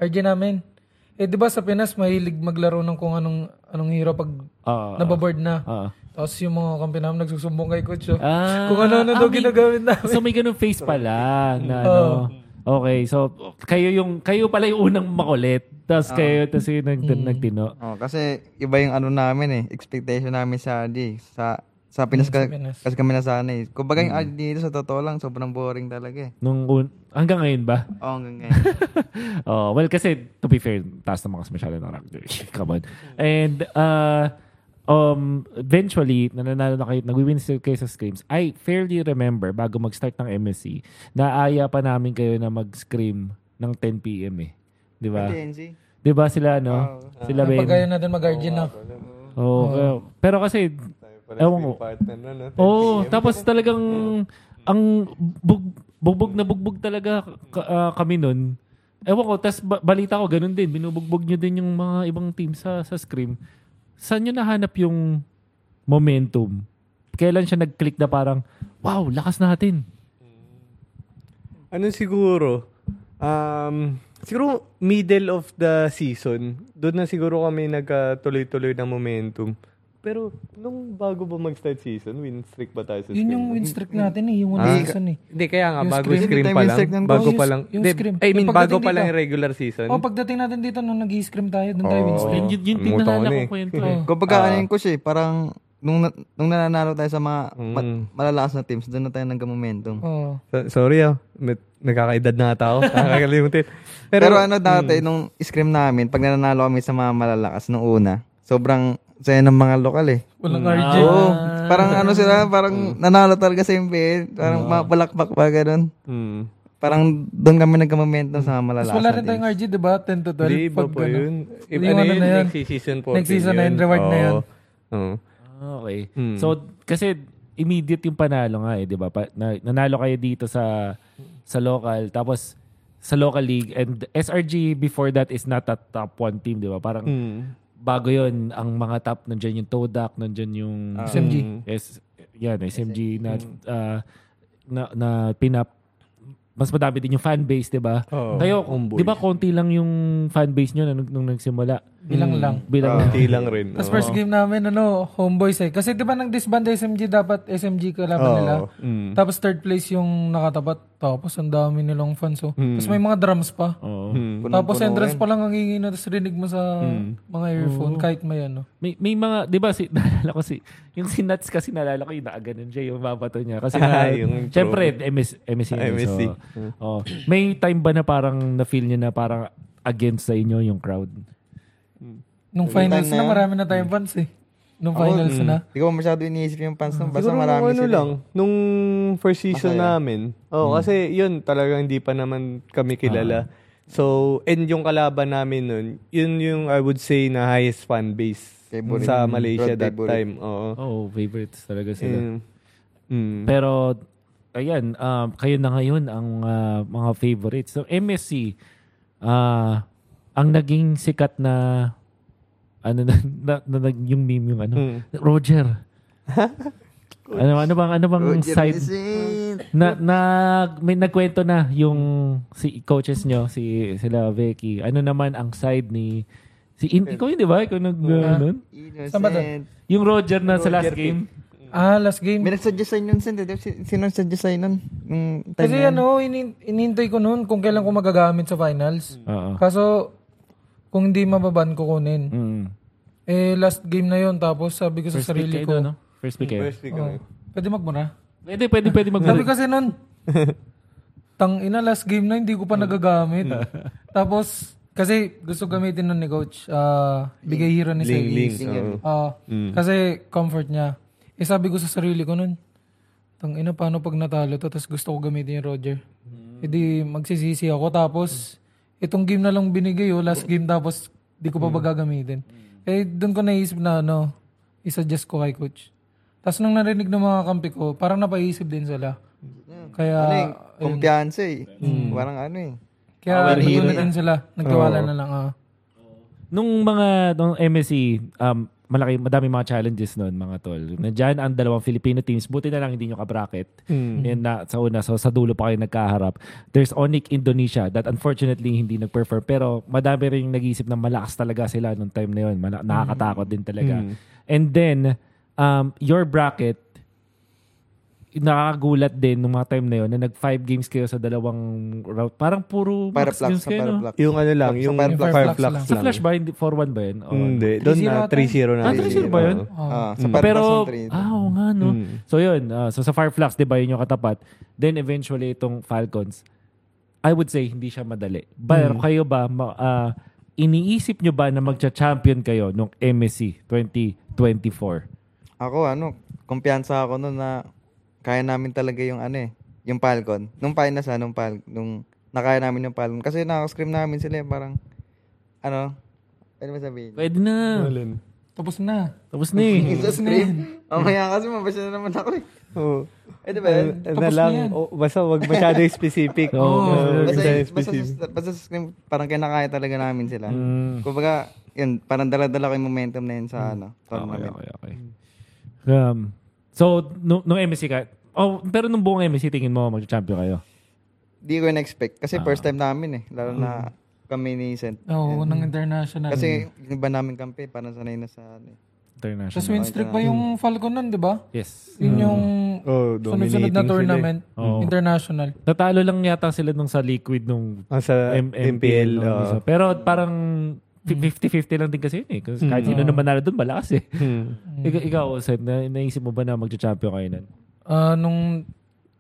RG namin. Eh, di ba sa Pinas, mahilig maglaro ng kung anong anong hero pag Oo. nababoard na. Oo. Tapos yung mga kampi namin nagsusumbong kay coach. oh. Ah, kung ano-ano ah, daw may- ginagamit namin. So may ganung face pala na ano. Okay, so kayo yung kayo pala yung unang makulit. Tapos kayo tapos yung nag, nagtino. Oh, kasi iba yung ano namin eh, expectation namin sa RD. Sa sa Pinas, ka, Pinas. kasi kami nasanay. Kumbaga yung RD dito sa totoo lang, sobrang boring talaga eh. Nung un- hanggang ngayon ba? Oo, hanggang ngayon. oh, well kasi to be fair, taas naman kasi masyado ng rank. Come on. And uh um eventually nananalo na kayo nagwi-win still kayo sa scrims I fairly remember bago mag-start ng MSC naaya pa namin kayo na mag-scrim ng 10 PM eh. Di ba? Di ba sila no? Sila Ben Pag ayaw natin mag-RG na. oh, kaya- pero kasi ewan ko. Partner na, no? Oh, tapos talagang ang bug, bugbog na bugbog talaga ah, kami nun. Ewan ko, tas ba- balita ko ganun din. Binubugbog nyo din yung mga ibang team sa sa Scream. Saan nyo nahanap yung momentum? Kailan siya nag-click na parang, wow, lakas natin. Ano siguro? Um, siguro middle of the season, doon na siguro kami nagkatuloy-tuloy ng momentum. Pero nung bago ba mag-start season, win streak ba tayo sa Yun yung win streak natin eh. Yung one Ah, season eh. Hindi, kaya nga, Yung bago Hindi pa tayo lang. ng Bago pa lang. yung Hindi, scrim. I mean, Yung bago pagdating pa lang dito. yung regular season. Oh, pagdating natin dito nung nag-scrim tayo, doon tayo Oo. win streak. Yun, yun, yun din Umuto ko na ko eh. kwento Oo. eh. Kumbaga ano yung coach eh, parang nung, na- nung nananalo tayo sa mga Mm. malalakas na teams, doon na tayo nagka-momentum. Oo. So- sorry ah. May- Nagkakaedad na ata ako. Nakakalimutin. Pero, Pero, ano dati, nung scrim namin, pag nananalo kami sa mga malalakas nung una, sobrang saya ng mga lokal eh. Walang RJ. Oo. Parang ano sila, parang nanalo talaga sa MPL. Parang mapalakpak pa ganun. mm. Parang doon kami nagka-momentum sa malalakas wala na rin tayong RG, di ba? 10 to 12. Hindi, iba ano. yun. Iba ano yun, na yan. next season po. Next season na yun, reward na yan. Oo. Ah, Okay. Hmm. So, kasi immediate yung panalo nga eh, di ba? Pa, na, nanalo kayo dito sa sa local, tapos sa local league, and SRG before that is not a top one team, di ba? Parang Mm. Bago yon ang mga top, nandyan yung Todak, nandyan yung SMG. Mm. S, yan, SMG na, ah, na, na pinap, mas madami din yung fan base, di ba? Oo. Kayo, di ba konti lang yung fan base nyo nung, nung nagsimula? Bilang Mm. lang. Bilang Konti lang rin. Tapos oo. first game namin, ano, homeboys eh. Kasi di ba nang disband SMG, dapat SMG kalaban Oo. nila. Mm. Tapos third place yung nakatapat. Tapos ang dami nilang fans. Oh. Mm. Tapos may mga drums pa. Oo. Mm. Tapos entrance pa lang ang hingi na tapos rinig mo sa mga earphone kahit may ano. May, may mga, di ba, si, naalala ko si, yung si Nuts kasi naalala ko yung nakaganon siya, yung babato niya. Kasi na, Yung syempre, MS, MSC. Ah, MSC. So, oh, may time ba na parang na-feel niyo na parang against sa inyo yung crowd? Nung Yung finals na na, marami na tayong fans eh. Nung finals na. Hindi ko masyado iniisip yung fans nung basta Siguro marami nung ano sila. lang, nung first season Masaya. namin. Oh, kasi yun talagang hindi pa naman kami kilala. So, and yung kalaban namin nun, yun yung I would say na highest fan base Favorite. sa Malaysia that favorite. time. Oo. Oh, favorites talaga sila. Mm. Mm. Pero, ayan, um, kayo na ngayon ang ah, mga favorites. So, MSC, ah, ang naging sikat na, ano na, na, na, na- yung meme yung ano, Mm. Roger. ano, ano bang, ano bang Roger side, na, na, may nagkwento na yung si coaches nyo, si sila Becky. Ano naman ang side ni, si In, ikaw yun, di ba? Ikaw nag, uh, nun? Innocent. Yung Roger na sa last game. Ah, last game. May nagsuggest sa'yo nun, Sen. Si- Sino nagsuggest sa'yo nun? Time Kasi ano, ini- inintay ko noon kung kailan ko magagamit sa finals. Oo. Kaso, kung hindi mababan ko kunin. Mm. Eh, last game na yon tapos sabi ko sa First pick sarili kayo, ko, no? First pick kayo. First week oh, kami. pwede magmura. Pwede, pwede, pwede mag Sabi kasi nun, tang ina last game na hindi ko pa nagagamit. tapos, kasi gusto gamitin nun ni coach, ah, bigay hero ni Ling, ling. Segis. oo. Ah, Kasi comfort niya. Eh sabi ko sa sarili ko nun, tang ina paano pag natalo to tapos gusto ko gamitin yung Roger. E di magsisisi ako tapos itong game na lang binigay oh, last game tapos di ko pa ba gagamitin. Eh doon ko naisip na ano, isuggest ko kay coach. Tapos nung narinig ng mga kampi ko, parang napaisip din sila. Kaya, Ano eh, kumpiyansa eh. Parang ano eh. kaya nagtulad din sila. Nagtiwala na lang. Ah. Nung mga nung MSC, um, malaki, madami mga challenges noon, mga tol. Nandiyan ang dalawang Filipino teams. Buti na lang hindi nyo ka-bracket. Yan na, sa una, so sa dulo pa kayo nagkaharap. There's Onic Indonesia that unfortunately hindi nag-perform. Pero madami rin yung nag-iisip na malakas talaga sila nung time na yun. Mala- nakakatakot din talaga. And then, um, your bracket, nakakagulat din nung mga time na yun na nag five games kayo sa dalawang route. Parang puro Para max flux games sa kayo, no? flux. Yung ano lang, Sa yung Fireflux. Fireflux Sa lang. Sa Flash ba? Hindi, 4-1 ba yun? O Hindi. Doon 3-0 na ata. 3-0 na. Ah, 3-0 ba yun? Ah, sa Mm. Fireflux Pero, ng trade. ah, oo nga, no? Mm. So, yun. ah, so, sa Fireflux, di ba, yun yung katapat. Then, eventually, itong Falcons, I would say, hindi siya madali. Pero Mm. kayo ba, ma- ah, iniisip nyo ba na magcha-champion kayo nung MSC 2024? Ako ano, kumpiyansa ako nun na kaya namin talaga yung ano eh, yung Falcon. Nung finals ah, nung Fal nung nakaya namin yung Falcon. Kasi nakaka-scream namin sila eh, parang, ano, ano ba sabihin? Pwede na. Alin? Tapos na. Tapos na eh. Sa scream? Mamaya kasi mabasa na naman ako eh. Oo. Eh, di ba yun? Ano Tapos na lang, yan. oh, basta wag masyado specific. Oo. Basta, masyado basta, specific. sa, basta sa scream, parang kinakaya talaga namin sila. Mm. Kumbaga, yun, parang dala-dala ko yung momentum na yun sa ano, Okay, tournament. okay, okay. Um, so, nung, nung MSC ka, oh, pero nung buong MSC, tingin mo magcha-champion kayo? Di ko na-expect. Kasi first time namin eh. Lalo na kami ni Cent. Oo, ng international. Kasi yung iba namin kampi, parang sanay na sa ano eh. International. Tapos win streak pa yung Falcon nun, di ba? yes. Yun yung Oh, sunod-sunod na tournament. sila eh. Oo. International. Natalo lang yata sila nung sa liquid nung Ah, sa MPL. nung isa. Pero parang 50-50 lang din kasi yun eh. Kasi kahit sino naman nalo doon, malakas eh. Hmm. Ikaw, ikaw Seb, na, naisip mo ba na magcha-champion kayo nun? Ah, nung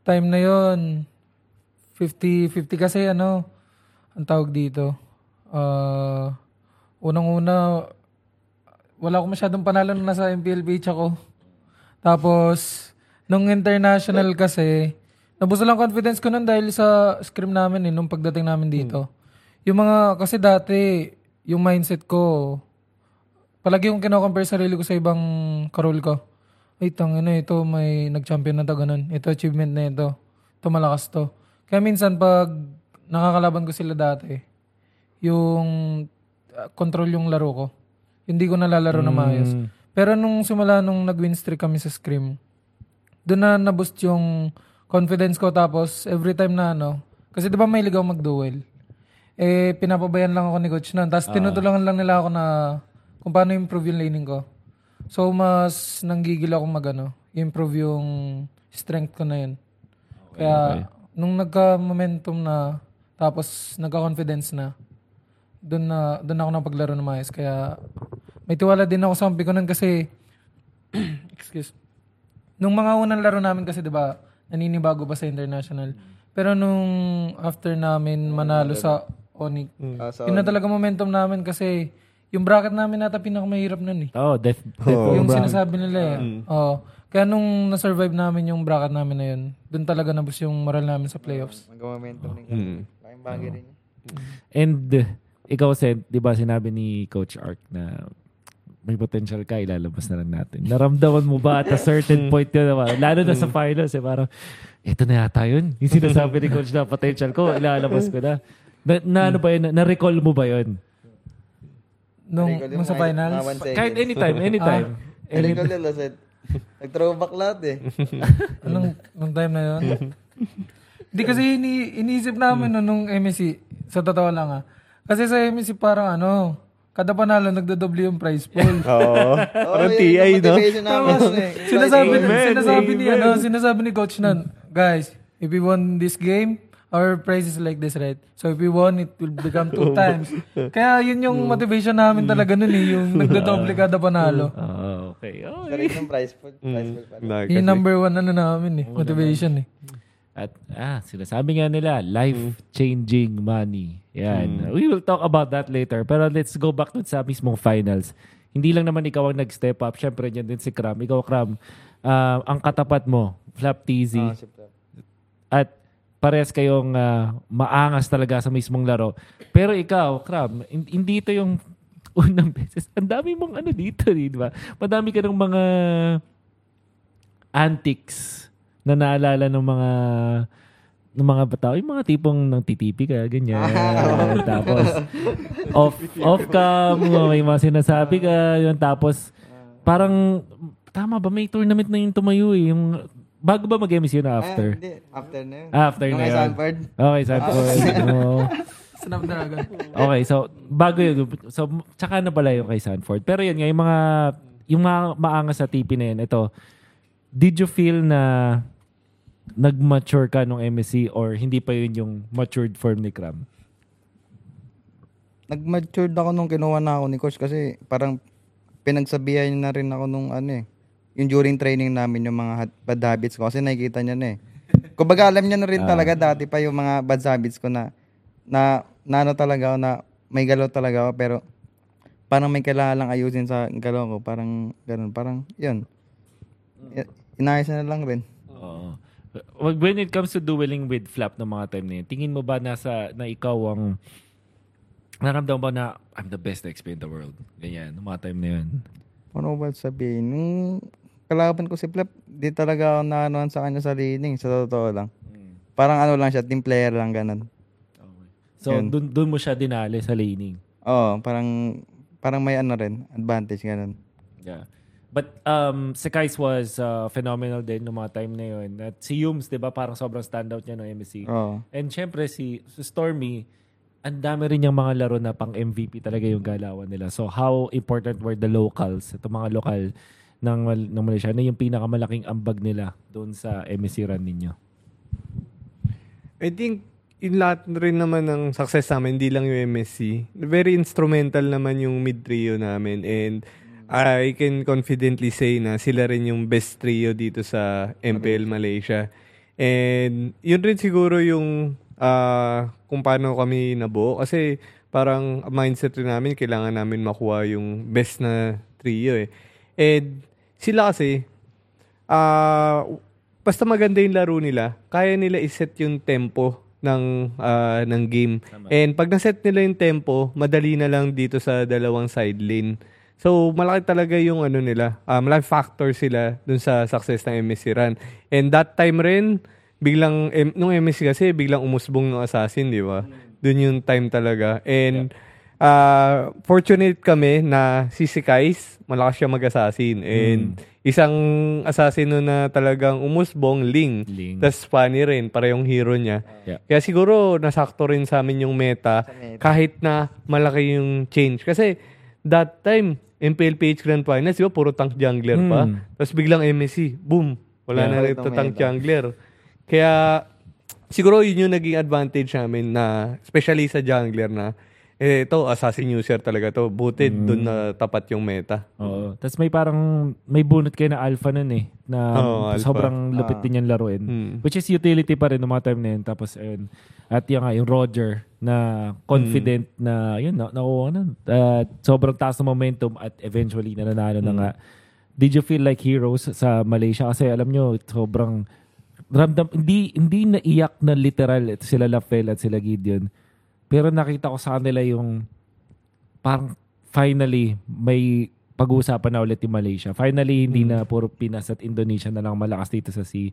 time na yon 50-50 kasi ano, ang tawag dito. Ah, unang-una, wala akong masyadong panalo nung nasa MPLPH ako. Tapos, nung international kasi, nabuso lang confidence ko nun dahil sa scrim namin eh, nung pagdating namin dito. Yung mga, kasi dati, yung mindset ko, palagi yung kinocompare sarili ko sa ibang karol ko. Ay, tangin na ito, may nag-champion na to, ganun. Ito, achievement na ito. Ito, malakas to. Kaya minsan, pag nakakalaban ko sila dati, yung uh, control yung laro ko. Hindi ko nalalaro na maayos. Pero nung simula nung nag-win streak kami sa Scrim, doon na na-boost yung confidence ko. Tapos, every time na ano, kasi di ba may ligaw mag-duel? Eh, pinapabayan lang ako ni coach nun. Tapos, tinutulungan lang nila ako na kung paano improve yung laning ko. So, mas nanggigil ako mag ano, improve yung strength ko na yun. Kaya, nung nagka-momentum na, tapos nagka-confidence na, doon na, doon ako napaglaro ng maayos. Kaya, may tiwala din ako sa kampi ko nun kasi, excuse, nung mga unang laro namin kasi, di ba, naninibago pa sa international. Pero nung after namin manalo sa Onyx, Ah, so, yun na talaga momentum namin kasi yung bracket namin nata pinakamahirap nun eh. Oo, oh, death, death row yung bracket. sinasabi nila eh. Oo. Kaya nung na-survive namin yung bracket namin na yun, doon talaga nabus yung moral namin sa playoffs. mag-momentum din. Hmm. Laking bagay rin. yun. And uh, ikaw, Seth, di ba sinabi ni Coach Ark na may potential ka, ilalabas na lang natin. Naramdaman mo ba at a certain point yun, diba? lalo na sa finals, eh, parang, ito na yata yun. Yung sinasabi ni Coach na potential ko, ilalabas ko na. Na, na ano ba yun? Na-recall mo ba yun? Nung, Recall yung nung sa mga- finals, mga one second. Kahit anytime, anytime. Eh, recall yun, Laset. Nag-throwback lahat eh. anong, nung time na yun? Hindi kasi ini, iniisip namin no, nung MSC, sa totoo lang ah. Kasi sa MSC parang ano, kada panalo nagdodoble yung prize pool. Oo. Parang TI, no? Motivation namin yun sinasabi, sinasabi ni ano, sinasabi ni coach nan, guys, if we won this game, our prize is like this, right? So if we won, it will become two times. Kaya yun yung motivation namin talaga nun eh, yung nagdodoble kada panalo. Oh, okay. Oh, Sarili ng prize pool. Prize pool pa. Na, Yung number one ano namin eh, motivation eh. At ah, sinasabi nga nila, life-changing money. Yan. We will talk about that later. Pero let's go back to sa mismong finals. Hindi lang naman ikaw ang nag-step up. Siyempre, dyan din si Kram. Ikaw, Kram, ah, ang katapat mo, Flap TZ, Ah, si Flap. at pares kayong ah, maangas talaga sa mismong laro. Pero ikaw, Kram, hin- hindi ito yung unang beses. Ang dami mong ano dito, di ba? Madami ka ng mga antics na naalala ng mga ng mga batao, yung mga tipong nang titipi ka, ganyan. tapos, off, off cam, may mga sinasabi ka, yun. Tapos, parang, tama ba, may tournament na yung tumayo eh. Yung, bago ba mag-MC yun Ah, after? hindi. After na yun. After Yung na yun. Sanford. Okay, Sanford. Oo. Snapdragon. Okay, so bago yun. So tsaka na pala yung kay Sanford. Pero yun nga, yung mga yung mga maangas sa TP na yun, ito, did you feel na nag-mature ka nung MSC or hindi pa yun yung matured form ni Kram? Nag-matured ako nung kinuha na ako ni coach kasi parang pinagsabihan niya na rin ako nung ano eh. Yung during training namin yung mga bad habits ko kasi nakikita niya na eh. Kumbaga alam niya na rin talaga dati pa yung mga bad habits ko na na, na ano talaga ako na may galaw talaga ako pero parang may kailangan lang ayusin sa galaw ko. Parang ganun. Parang yun. I- Inayos na lang rin. Oo. When it comes to dueling with Flap ng mga time na yun, tingin mo ba nasa, na ikaw ang naramdaman ba na I'm the best XP in the world? Ganyan, ng mga time na yun. Ano ba sabihin? Nung kalaban ko si Flap, di talaga ako naanoan sa kanya sa leading. Sa totoo lang. Parang ano lang siya, team player lang ganun. Okay. So, Yun. dun, dun mo siya dinali sa laning. Oo, parang parang may ano rin, advantage ganun. Yeah. But um, si Kais was uh, phenomenal din noong mga time na yun. At si Yums, di ba, parang sobrang standout niya no MSC. Oo. And syempre, si, si Stormy, ang dami rin yung mga laro na pang MVP talaga yung galawan nila. So, how important were the locals, itong mga lokal ng, Mal- ng Malaysia, na yung pinakamalaking ambag nila doon sa MSC run ninyo? I think in lahat rin naman ng success namin, hindi lang yung MSC. Very instrumental naman yung mid trio namin and I can confidently say na sila rin yung best trio dito sa MPL Malaysia. And yun rin siguro yung ah, kung paano kami nabuo. Kasi parang mindset rin namin, kailangan namin makuha yung best na trio eh. And sila kasi, ah basta maganda yung laro nila, kaya nila iset yung tempo ng ah, ng game. And pag naset nila yung tempo, madali na lang dito sa dalawang side lane. So, malaki talaga yung ano nila. Uh, malaki factor sila dun sa success ng MSC run. And that time rin, biglang, em, nung MSC kasi, biglang umusbong ng assassin, di ba? Dun yung time talaga. And, uh, fortunate kami na si Sikais, malakas siya mag-assassin. And, isang assassin nun na talagang umusbong, Ling. Ling. Tapos funny rin, parehong hero niya. Yeah. Kaya siguro, nasakto rin sa amin yung meta, kahit na malaki yung change. Kasi, that time, MPL PH Grand Finals, di ba, puro tank jungler pa. Hmm. Tapos biglang MSC, boom, wala Yeah. na rin Ito to tank meta. jungler. Kaya, siguro yun yung naging advantage namin na, especially sa jungler na, eh, ito, assassin user talaga to. Buti Hmm. dun na tapat yung meta. Oo. Tapos may parang, may bunot kayo na alpha nun eh. Na Oo, alpha. sobrang lupit din yung laruin. Hmm. Which is utility pa rin ng mga time na yun. Tapos ayun. At yung nga, yung Roger na confident na, yun, na, nakuha na. At sobrang taas ng momentum at eventually nananalo na nga. Did you feel like heroes sa Malaysia? Kasi alam nyo, sobrang ramdam, hindi, hindi naiyak na literal sila Lafel at sila Gideon. Pero nakita ko sa kanila yung parang finally may pag-uusapan na ulit yung Malaysia. Finally, hindi na puro Pinas at Indonesia na lang malakas dito sa sea.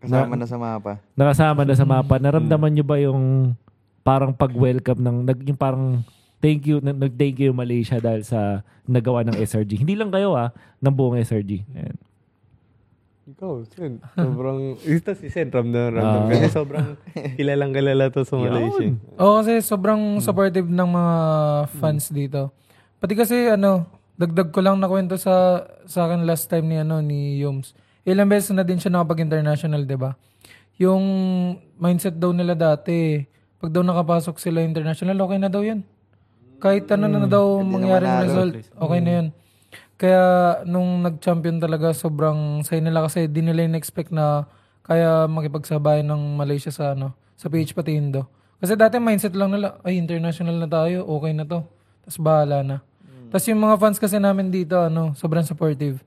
Kasama na sa mapa. Nakasama na sa mapa. Naramdaman nyo ba yung parang pag-welcome ng, nag, yung parang thank you, nag- nag-thank you Malaysia dahil sa nagawa ng SRG. Hindi lang kayo ah, ng buong SRG. Ayan. Ikaw, Sen. Sobrang, ito si Sen, ramdam, Ah. ramdam. Kasi sobrang kilalang kilala to sa Malaysia. Oo, kasi sobrang supportive ng mga fans dito. Pati kasi ano, dagdag ko lang na kwento sa sa akin last time ni ano ni Yums. Ilang beses na din siya nakapag-international, 'di ba? Yung mindset daw nila dati, pag daw nakapasok sila international, okay na daw 'yan. Kahit ano na, na daw mangyari ng result, okay na 'yan. Kaya nung nag-champion talaga, sobrang say nila kasi di nila in-expect na kaya makipagsabayan ng Malaysia sa ano, sa PH pati Indo. Kasi dati mindset lang nila, ay international na tayo, okay na to. Tapos bahala na. Tapos yung mga fans kasi namin dito, ano, sobrang supportive.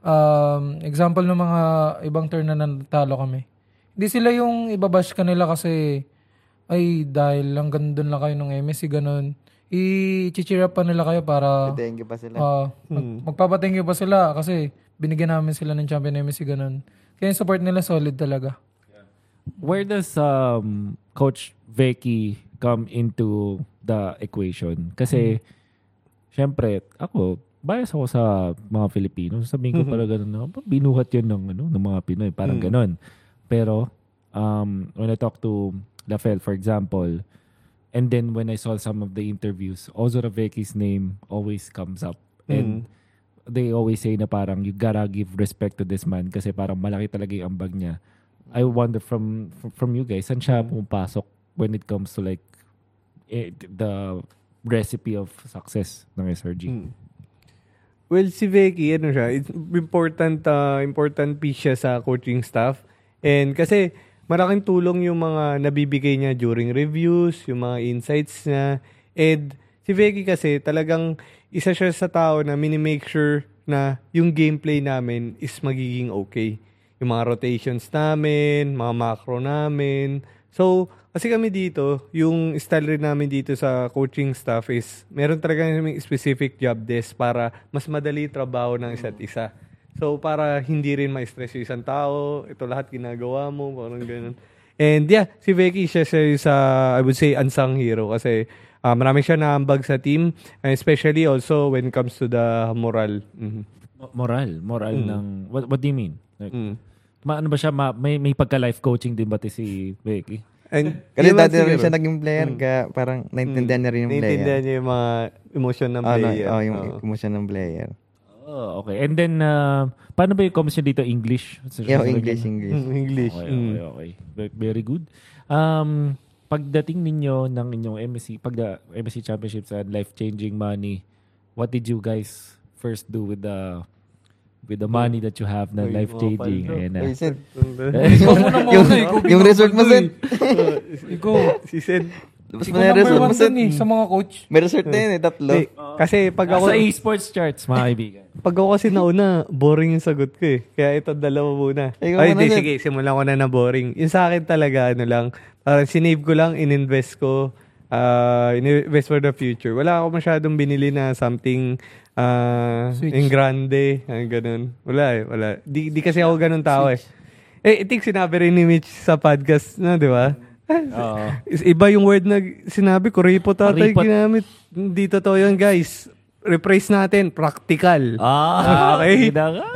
Um, example ng mga ibang turn na natalo kami. Hindi sila yung ibabash kanila kasi ay dahil lang doon lang kayo ng MSC ganun. I-cheer up pa nila kayo para Thank you pa sila. Ah, mag- magpapatingin pa sila kasi binigyan namin sila ng champion MSC ganun. Kaya yung support nila solid talaga. Where does um, Coach Becky come into the equation? Kasi, syempre, ako, bias ako sa mga Filipino. Sabihin ko pala ganun na, "Ba, binuhat yun ng, ano, ng mga Pinoy. Parang ganun. Pero, um, when I talk to Lafel, for example, and then when I saw some of the interviews, Ozora Becky's name always comes up. And they always say na parang you gotta give respect to this man kasi parang malaki talaga yung ambag niya. I wonder from from, you guys, saan siya pumapasok when it comes to like eh, the recipe of success ng SRG? Hmm. Well, si Becky, ano siya, it's important, uh, important piece siya sa coaching staff. And kasi, malaking tulong yung mga nabibigay niya during reviews, yung mga insights niya. And si Becky kasi, talagang isa siya sa tao na mini-make sure na yung gameplay namin is magiging okay. Yung mga rotations namin, mga macro namin. So, kasi kami dito, yung style rin namin dito sa coaching staff is, meron talaga kami specific job desk para mas madali trabaho ng isa't isa. So, para hindi rin ma-stress yung isang tao, ito lahat ginagawa mo, parang ganun. And yeah, si Becky, siya siya sa, I would say, unsung hero kasi ah, marami siya naambag sa team, and especially also when it comes to the moral. Mhm. Mo- Moral, moral ng what, what do you mean? Like, Mm. ma, ano ba siya ma, may may pagka life coaching din ba si Becky? And Kasi dati rin siya naging player, kaya parang naintindihan niya rin yung Naiintindihan player. niya yung mga emotion ng Ano, player. oh, yung Oo. emotion ng player. Oh, okay. And then uh, paano ba yung commission dito English? Yeah, English, English. Mm, English. Okay, Mm. okay, okay. Ve- Very good. Um, pagdating ninyo ng inyong MSC, pag the MSC Championships and life-changing money, what did you guys first do with the with the money that you have na life-changing? Ayan na. Yung, yung resort mo, Sid. Ikaw. Si Sen. Tapos Ikaw may Sid. dun eh, sa mga coach. May resort na yun eh, tatlo. Eh, kasi pag ako, Sa esports charts, mga kaibigan. pag ako kasi nauna, boring yung sagot ko eh. Kaya ito dalawa muna. Ay, hindi, sige, simulan ko na na boring. Yung sa akin talaga, ano lang, parang sinave ko lang, ininvest ko, uh, ininvest for the future. Wala ako masyadong binili na something uh, Switch. in grande, ang ganun. Wala eh, wala. Di, di kasi ako ganun tao eh. Eh, I think sinabi rin ni Mitch sa podcast na, di ba? Oo. Is- Iba yung word na sinabi ko, repot tatay Repot. ginamit. Hindi totoo yun, guys. Rephrase natin, practical. Ah, Okay. okay. na nga.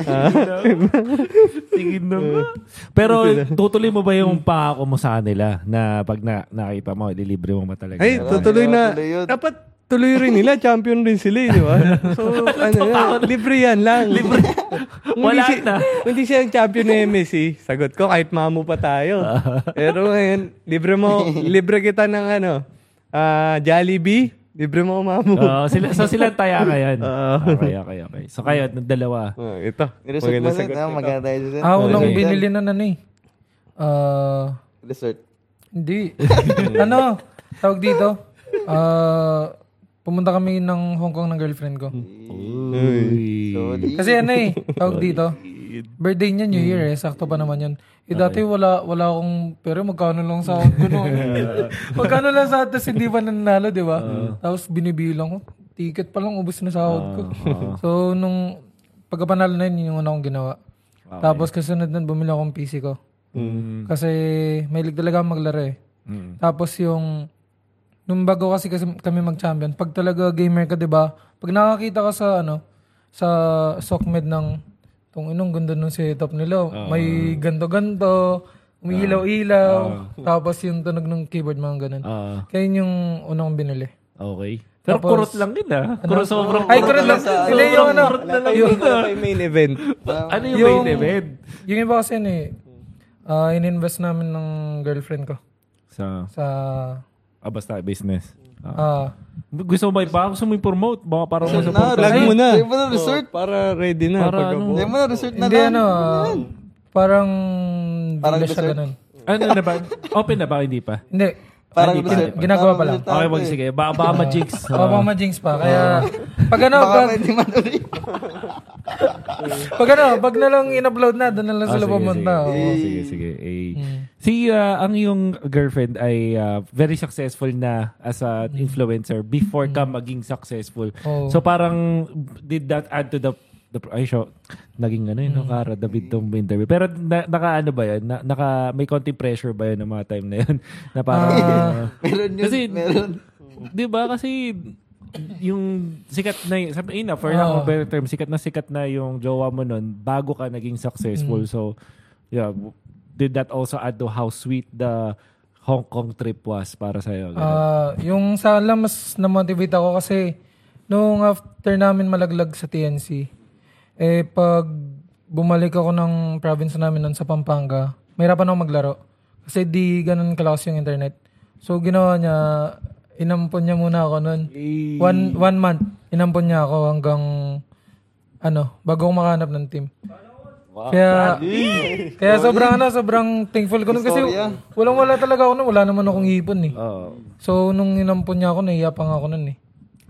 Sige na nga. Pero tutuloy mo ba yung pangako mo sa kanila na pag na, nakita mo, ililibre mo ba talaga? Ay, tutuloy na. Dapat tuloy rin nila. Champion rin sila, eh, di ba? So, ano yan, libre yan lang. Libre. Wala si, na. Hindi siya yung champion ng MSC. Sagot ko, kahit mamu pa tayo. Pero ngayon, libre mo, libre kita ng ano, ah Jollibee. Libre mo mamu. Oo, sila, so sila taya ngayon. Oo. okay, okay, okay. So kayo, ng dalawa. Oh, ito. Resort Maganda sagot Ah, ko. maganda tayo, Sid. Ah, unang binili na ano eh. Ah, Resort. hindi. ano? Tawag dito. Ah, pumunta kami ng Hong Kong ng girlfriend ko. Uy. Kasi ano eh, tawag dito. Birthday niya New Year eh, sakto pa naman yun. Eh dati wala wala akong pero magkano lang sa ko noon. magkano lang sa tapos hindi pa nanalo, di ba? Tapos binibilang ko, ticket pa lang ubos na sahod ko. so nung pagkapanalo na yun, yun yung una kong ginawa. Tapos kasunod nun, bumili akong PC ko. Mm. Kasi may talaga akong maglaro eh. Mm. Tapos yung nung bago kasi, kasi kami mag-champion, pag talaga gamer ka, 'di ba? Pag nakakita ka sa ano sa SOCMED ng tong inong ganda nung setup nila, may ganto-ganto, umiilaw-ilaw, tapos yung tunog ng keyboard mga ganun. Ah, Kaya yun yung unang binili. okay. Pero Tapos- kurot lang yun ah. Kurot sobrang Ay, kurot lang. Hindi yung ano, Yung yung main event. Ano yung, Yung- main event? yung iba kasi yun eh, ah, in-invest namin ng girlfriend ko Sa, sa, ah, basta business. Ah. ah, Gusto mo ba ipa? Gusto mo i-promote? Baka parang mo Na, support. Plug mo na. Sabi mo na resort. Para ready na. Para pag ano? Sabi mo na resort na hindi lang. ano, ah, parang, Parang siya dessert. ganun. Ano na ba? Open na ba? Hindi pa? Hindi. Parang Hindi pa. resort. Ginagawa pa lang. Parang Okay, wag sige. Baka, baka ma-jinx. Oo, oh, mga jinx pa. Kaya, pag ano, Baka pag, pwede man ulit. pag ano, pag na lang in-upload na, doon na lang Ah, sila sige, pumunta. Sige, oo. sige, sige. Eh, Si ah, ang iyong girlfriend ay ah, very successful na as an influencer before ka maging successful. Oo. So parang did that add to the the ay show naging ano yun, no, Kara David tong interview. Pero na, naka ano ba yan? Na, naka may konting pressure ba yun ng mga time na yun? na parang ah, Meron yun. Kasi- meron. 'di ba kasi yung sikat na yun, sabi ina for a better term, sikat na sikat na yung jowa mo nun bago ka naging successful. So, yeah, did that also add to how sweet the Hong Kong trip was para sa iyo? Ah, yung sa alam, mas na-motivate ako kasi nung after namin malaglag sa TNC, eh pag bumalik ako ng province namin nun sa Pampanga, mahirapan ako maglaro. Kasi di ganun kalakas yung internet. So ginawa niya, inampon niya muna ako nun. One, one month, inampon niya ako hanggang ano, bago ako makahanap ng team. Kaya, kaya sobrang ano, sobrang thankful ko nun kasi walang wala talaga ako nun, wala naman akong ipon eh. Oh. So, nung inampon niya ako, nahiya pa nga ako nun eh.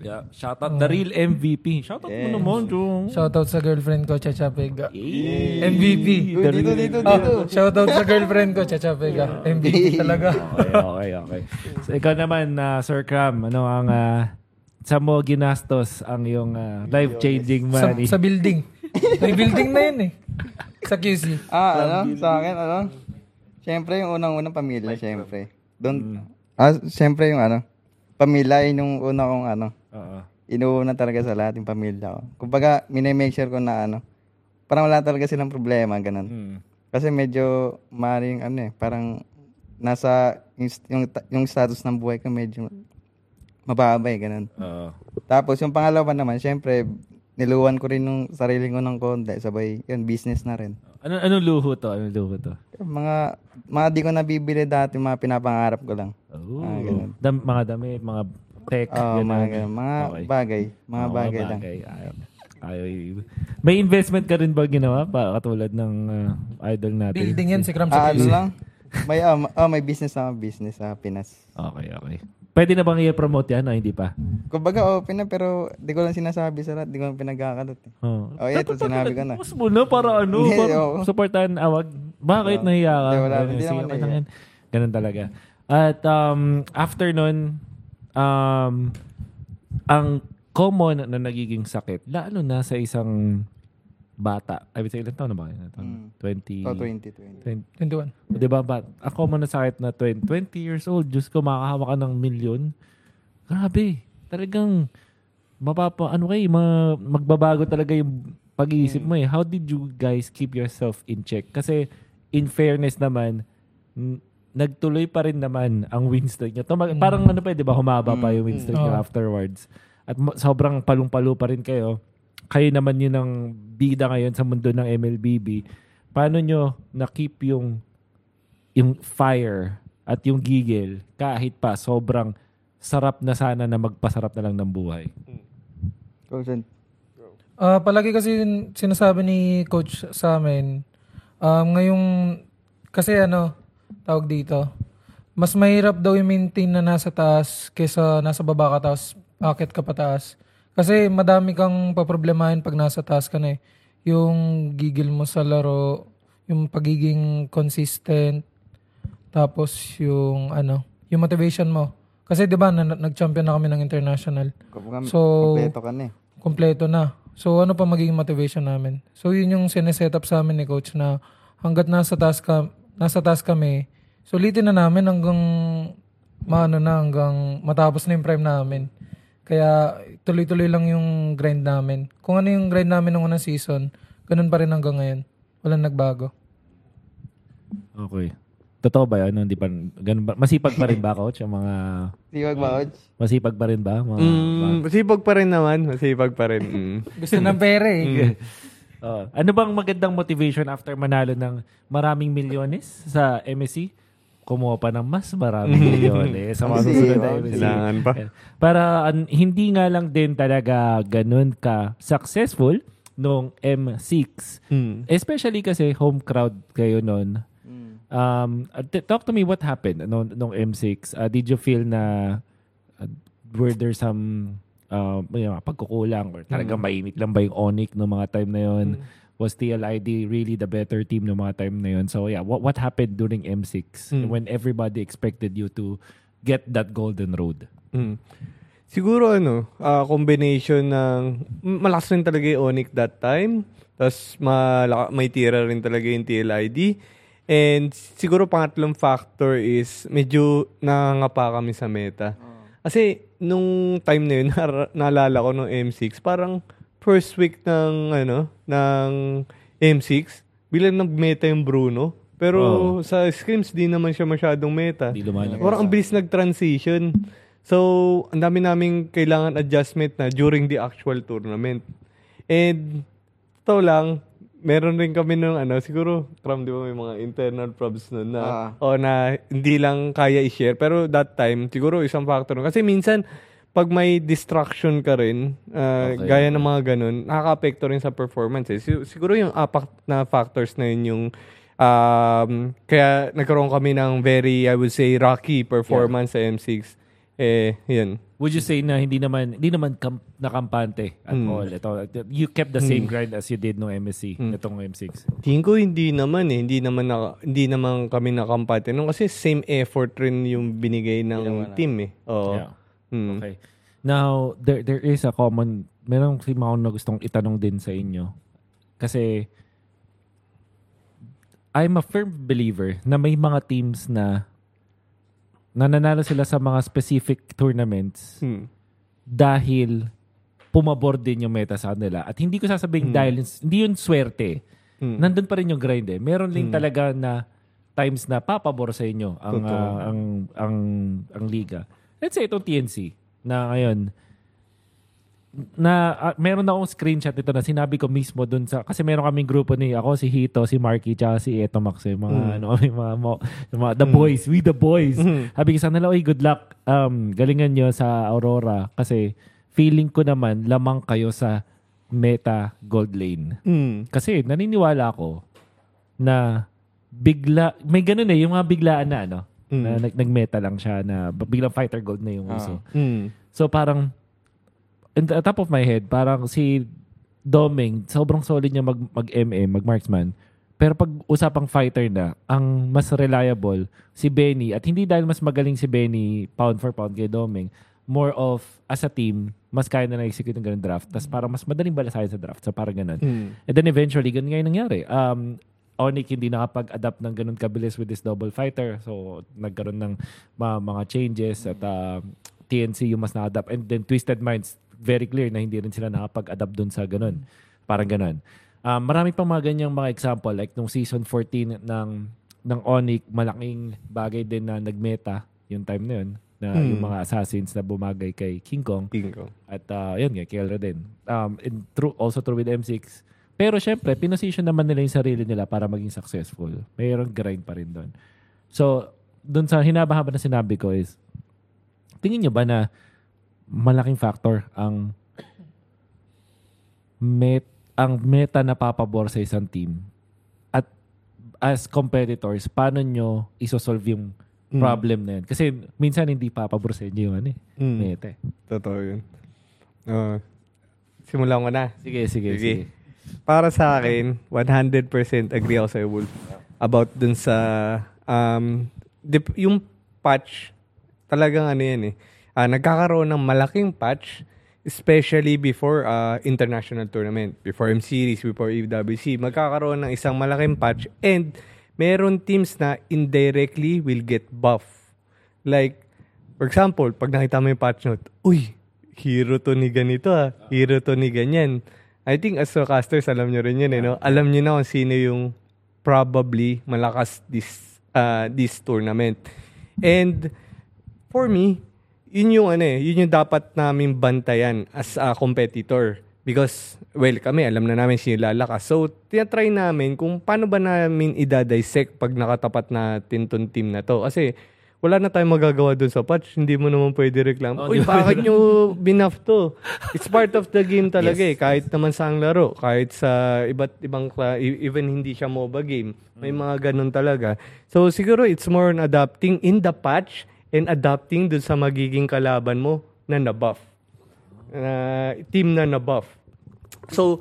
Yeah, shout out the real MVP. Shout out mo naman, Jung. Shoutout sa girlfriend ko, Chacha Vega. MVP. Uy, dito, dito, Ah, dito. shoutout sa girlfriend ko, Chacha Vega. MVP talaga. Okay, okay, okay. So, ikaw naman, uh, Sir Cram, ano ang uh, sa mo ginastos ang yung uh, life-changing sa, money? sa building. May building na yun eh. Sa QC. Ah, ano? Sa akin, ano? Siyempre, yung unang-unang pamilya, siyempre. Doon, ah, siyempre yung ano, pamilya, yun yung una kong ano, Oo. inuuna talaga sa lahat yung pamilya ko. Kumbaga, minimake sure ko na ano, parang wala talaga silang problema, ganun. Hmm. Kasi medyo, maring ano eh, parang nasa, yung, yung, yung status ng buhay ko medyo mababa eh, ganun. Oo. Tapos, yung pangalawa naman, syempre, niluwan ko rin yung sarili ko ng konti. Sabay, yun, business na rin. Ano ano luho to? Ano luho to? Mga, mga di ko nabibili dati, mga pinapangarap ko lang. Oh. Ah, ganun. Dam- mga damit, mga tech, Oo, ganun. mga, ganun. mga Okay. bagay. Mga Oo, bagay lang. Ayaw, ayaw. May investment ka rin ba ginawa pa katulad ng uh, idol natin? Building yan si Cram Ah, sa ano lang? May, ah, ma- ah, may business ako, business sa Pinas. Okay, okay. Pwede na bang i-promote yan o hindi pa? Kumbaga, open na, pero di ko lang sinasabi sa lahat. Di ko lang pinagkakalot. Eh. Oh. Oh, yeah, ito sinabi ko na. Mas mo na para ano, para oo. supportan awag. Bakit nahiya ka? Hindi, wala, Ganun, hindi naman. Ganun talaga. At um, after nun, um, ang common na nagiging sakit, lalo na sa isang bata. I would say, ilan taon na ba? Ilan taon? Mm. 20, So, 2020. 20 21. Di ba? Ba, ang common na sakit na 20, 20 years old, Diyos ko, makakahawa ka ng milyon. Grabe. Talagang, mapapa, ano kayo, ma, magbabago talaga yung pag-iisip mo eh. How did you guys keep yourself in check? Kasi, in fairness naman, nagtuloy pa rin naman ang win streak nyo. Tuma- Parang ano pa, eh, di ba, humaba pa yung win streak nyo Oo. afterwards. At sobrang palong-palo pa rin kayo. Kayo naman yun ang bida ngayon sa mundo ng MLBB. Paano nyo na-keep yung yung fire at yung gigil kahit pa sobrang sarap na sana na magpasarap na lang ng buhay? Coach, and- Ah, palagi kasi sinasabi ni coach sa amin, um, ngayong, kasi ano, tawag dito, mas mahirap daw i-maintain na nasa taas kaysa nasa baba ka tapos akit ka pa taas. Kasi madami kang paproblemahin pag nasa taas ka na eh. Yung gigil mo sa laro, yung pagiging consistent, tapos yung ano, yung motivation mo. Kasi 'di ba na, nag-champion na kami ng international. So- kompleto ka na eh. Kompleto na. So ano pa magiging motivation namin? So yun yung sineset up sa amin ni coach na hanggat nasa taas ka, nasa taas kami, sulitin na namin hanggang maano na hanggang matapos na yung prime namin. Kaya tuloy-tuloy lang yung grind namin. Kung ano yung grind namin ng unang season, ganun pa rin hanggang ngayon. Walang nagbago. Okay. Totoo ba yun? Hindi pa, ganun ba? Masipag pa rin ba, coach? Ang mga... Siwag ba, coach? Masipag pa rin ba? Mga, Mm, masipag pa rin naman. Masipag pa rin. Mm. Gusto ng pera eh. Oo. ano bang magandang motivation after manalo ng maraming milyones sa MSC? Kumuha pa ng mas maraming milyones sa mga susunod na. Kailangan pa. Para an- hindi nga lang din talaga ganun ka successful nung M6. Mm. Especially kasi home crowd kayo noon. Um, uh, t- talk to me what happened nung, nung M6. Uh, did you feel na uh, were there some uh, may mga pagkukulang or talagang mainit lang ba yung Onic no mga time na yon? Was TLID really the better team no mga time na yon? So yeah, what what happened during M6 when everybody expected you to get that golden road? Mm. Siguro ano, ah, combination ng malakas rin talaga yung Onic that time. Tapos malaka, may tira rin talaga yung TLID. And siguro pangatlong factor is medyo nangangapa kami sa meta. Kasi nung time na yun, naalala ko nung M6, parang first week ng ano, ng M6, bilang nag-meta yung Bruno. Pero sa scrims, di naman siya masyadong meta. Di lumalabas. Parang ang bilis nag-transition. So, ang dami naming kailangan adjustment na during the actual tournament. And, ito lang, meron rin kami nung ano, siguro, Kram, di ba may mga internal probs nun na, Ah. o na hindi lang kaya i-share. Pero that time, siguro isang factor nun. Kasi minsan, pag may distraction ka rin, uh, Okay. gaya ng mga ganun, nakaka-apekto rin sa performance. Eh. Si- Siguro yung apat na factors na yun yung um, kaya nagkaroon kami ng very, I would say, rocky performance sa M6. Eh, yun. Would you say na hindi naman hindi naman kam- nakampante at Hmm. all? Ito, you kept the same grind as you did no MSC, Hmm. itong M6. Tingin ko hindi naman eh. Hindi naman, na, hindi naman kami nakampate. Nung kasi same effort rin yung binigay ng team eh. Oo. Yeah. Mm. Okay. Now, there there is a common, meron si Maon na gustong itanong din sa inyo. Kasi, I'm a firm believer na may mga teams na nananalo sila sa mga specific tournaments Hmm. dahil pumabor din yung meta sa kanila. At hindi ko sasabing dahil, hindi yun swerte. Hmm. Nandun pa rin yung grind eh. Meron din talaga na times na papabor sa inyo ang, Totoo. ah, ang, ang, ang liga. Let's say itong TNC na ngayon, na ah, meron na akong screenshot ito na sinabi ko mismo dun sa kasi meron kaming grupo ni ako si Hito, si Marky, tsaka si Eto Max, eh, mga ano kami mga, mga, mga the boys, we the boys. Sabi ko sa kanila, "Oy, good luck. Um, galingan nyo sa Aurora kasi feeling ko naman lamang kayo sa meta gold lane." Mm. Kasi naniniwala ako na bigla may ganun eh yung mga biglaan na ano Mm. na nag, nag-meta lang siya na biglang fighter gold na yung uso. Mm. So parang in the top of my head, parang si Doming, sobrang solid niya mag, mag-MM, mag-marksman. Pero pag usapang fighter na, ang mas reliable si Benny at hindi dahil mas magaling si Benny pound for pound kay Doming, more of as a team, mas kaya na na-execute ng ganun draft. Tapos parang mas madaling balasahin sa draft. So parang ganun. Mm. And then eventually, ganun nga yung nangyari. Um, Onyx hindi nakapag-adapt ng ganun kabilis with this double fighter. So, nagkaroon ng ma- mga changes at uh, TNC yung mas na-adapt. And then Twisted Minds, very clear na hindi rin sila nakapag-adapt dun sa ganun. Parang ganun. Um, marami pang mga ganyang mga example. Like nung season 14 ng ng Onyx, malaking bagay din na nagmeta yung time na yun. Na Hmm. yung mga assassins na bumagay kay King Kong. Bingo. At uh, yun nga, kay Elra din. Um, and true, also true with M6. Pero syempre, pinosisyon naman nila yung sarili nila para maging successful. Mayroong grind pa rin doon. So, doon sa hinabahaba na sinabi ko is, tingin nyo ba na malaking factor ang met ang meta na papabor sa isang team at as competitors, paano nyo isosolve yung Mm. problem na yun? Kasi minsan hindi papabor sa inyo yung ano, eh, Mm. meta. eh. Totoo yun. Uh, simulan ko na. Sige, sige, Sige. sige. Para sa akin, 100% agree ako sa Wolf about dun sa um, dip- yung patch talagang ano yan eh. Ah, nagkakaroon ng malaking patch especially before uh, international tournament, before M Series, before EWC, magkakaroon ng isang malaking patch and meron teams na indirectly will get buff. Like, for example, pag nakita mo yung patch note, uy, hero to ni ganito ah, hero to ni ganyan. I think as casters, alam nyo rin yun eh, no? Alam nyo na kung sino yung probably malakas this uh, this tournament. And for me, yun yung ano eh, yun yung dapat namin bantayan as a competitor. Because, well, kami, alam na namin sino lalakas. So, tinatry namin kung paano ba namin idadissect pag nakatapat natin tong team na to. Kasi, wala na tayong magagawa dun sa patch. Hindi mo naman pwede reklamo. Oh, Uy, bakit nyo binuff to? It's part of the game talaga eh. Kahit naman sa ang laro. Kahit sa iba't ibang, kla- even hindi siya MOBA game. May mga ganun talaga. So, siguro it's more on adapting in the patch and adapting dun sa magiging kalaban mo na nabuff. Na team na nabuff. So,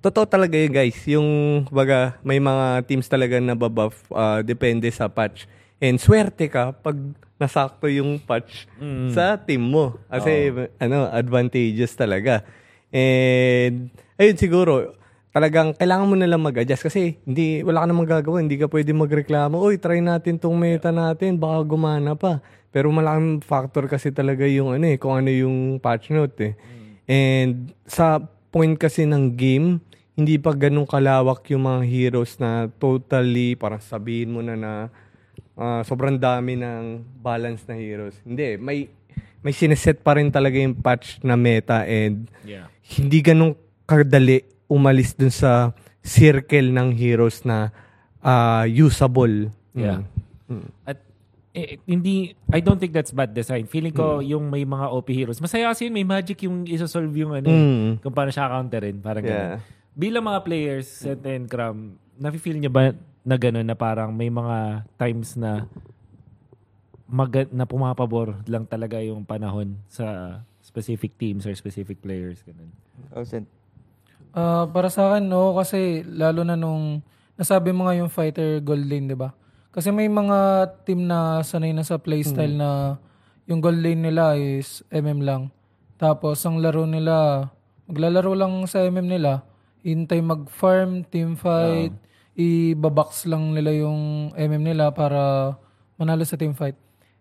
totoo talaga yun guys. Yung, baga, may mga teams talaga na babuff uh, depende sa patch. And swerte ka pag nasakto yung patch sa team mo. Kasi, ano, advantageous talaga. And, ayun siguro, talagang kailangan mo na lang mag-adjust kasi hindi, wala ka namang gagawa. Hindi ka pwede magreklamo, Uy, try natin tong meta natin, baka gumana pa. Pero malaking factor kasi talaga yung ano eh, kung ano yung patch note eh. And sa point kasi ng game, hindi pa ganun kalawak yung mga heroes na totally, parang sabihin mo na na ah, sobrang dami ng balance na heroes. Hindi, may may sineset pa rin talaga yung patch na meta and Yeah. hindi ganun kadali umalis dun sa circle ng heroes na ah, usable. Yeah. Mm. At eh, hindi, I don't think that's bad design. Feeling ko yung may mga OP heroes. Masaya kasi yun, may magic yung isosolve yung ano, Mm. kung paano siya counterin. Parang Yeah. ganun. Bilang mga players, Seth and Cram, nafe-feel niyo ba na gano'n na parang may mga times na mag- na pumapabor lang talaga yung panahon sa specific teams or specific players. Ganun. Oh, Sen. Ah, para sa akin, no, kasi lalo na nung nasabi mo nga yung fighter gold lane, di ba? Kasi may mga team na sanay na sa playstyle na yung gold lane nila is MM lang. Tapos ang laro nila, maglalaro lang sa MM nila, hintay mag-farm, team fight, ibabox lang nila yung MM nila para manalo sa team fight.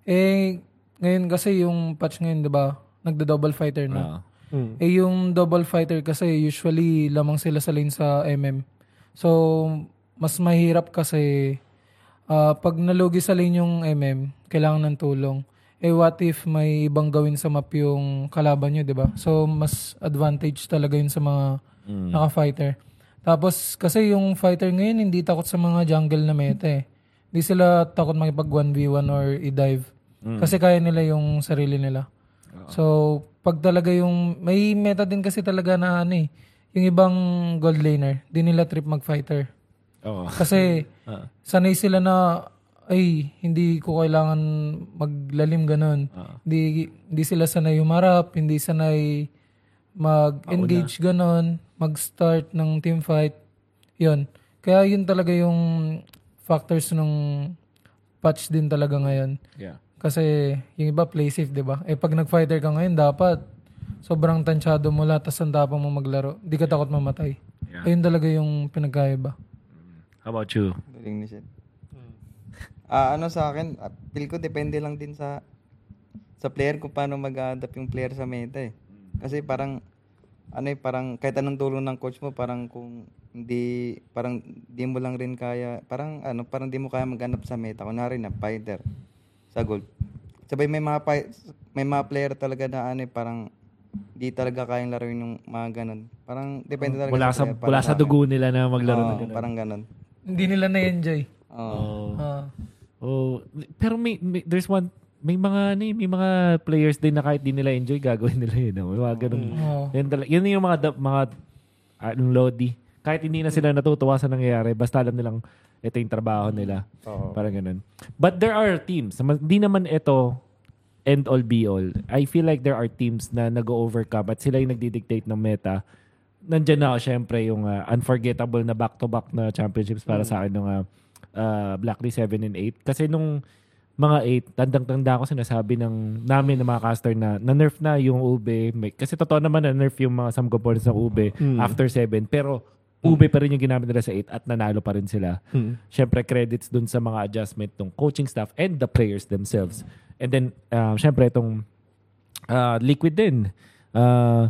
Eh, ngayon kasi yung patch ngayon, di ba? Nagda-double fighter na. Ah. Mm. Eh yung double fighter kasi usually lamang sila sa lane sa MM. So mas mahirap kasi ah, pag nalugi sa lane yung MM, kailangan ng tulong. Eh what if may ibang gawin sa map yung kalaban nyo, di ba? So mas advantage talaga yun sa mga naka-fighter. Tapos kasi yung fighter ngayon hindi takot sa mga jungle na meta eh. Hindi sila takot makipag 1v1 or i-dive. Kasi kaya nila yung sarili nila. So pag talaga yung may meta din kasi talaga na ano eh, yung ibang gold laner, di nila trip mag-fighter. Oo. Kasi sanay sila na ay hindi ko kailangan maglalim ganun. Hindi hindi sila sanay humarap, hindi sanay mag-engage ganun, mag-start ng team fight. 'Yon. Kaya yun talaga yung factors ng patch din talaga ngayon. Yeah. Kasi yung iba play safe, 'di ba? Eh pag nag-fighter ka ngayon, dapat sobrang tansyado mo lahat tas ang tapang mo maglaro. Hindi ka takot mamatay. Yeah. Ayun talaga yung pinagkaiba. How about you? Galing ni Seth. Ah, ano sa akin, feel ko depende lang din sa sa player kung paano mag-adapt yung player sa meta eh. Kasi parang ano eh, parang kahit anong tulong ng coach mo, parang kung hindi, parang di mo lang rin kaya, parang ano, parang di mo kaya mag-anap sa meta. Kunwari na, fighter sa gold. Sabay may mga, may mga player talaga na ano eh, parang di talaga kayang laruin yung mga ganun. Parang depende talaga Wala sa, player. wala sa akin. dugo nila na maglaro na Oo, ganun. Parang ganun. Hindi nila na-enjoy. Oo. Oh. Ah. Oh, pero may, may- there's one may mga ano eh, may mga players din na kahit di nila enjoy gagawin nila yun. No? May mga ganun. Yan, tala- yun yung mga da- mga anong lodi. Kahit hindi na sila natutuwa sa nangyayari, basta alam nilang ito yung trabaho nila. Oo. Parang ganun. But there are teams. Hindi naman ito end all be all. I feel like there are teams na nag-overcome at sila yung nagdi-dictate ng meta. Nandiyan na syempre yung uh, unforgettable na back-to-back na championships para sa akin ng uh, uh, Blacklist 7 and 8. Kasi nung mga 8, tandang-tanda ko sinasabi ng namin ng mga caster na na-nerf na yung ube. May, kasi totoo naman na-nerf yung mga some components ng ube after 7. Pero ube pa rin yung ginamit nila sa 8 at nanalo pa rin sila. Syempre credits dun sa mga adjustment ng coaching staff and the players themselves. And then, uh, syempre itong uh, Liquid din. Uh,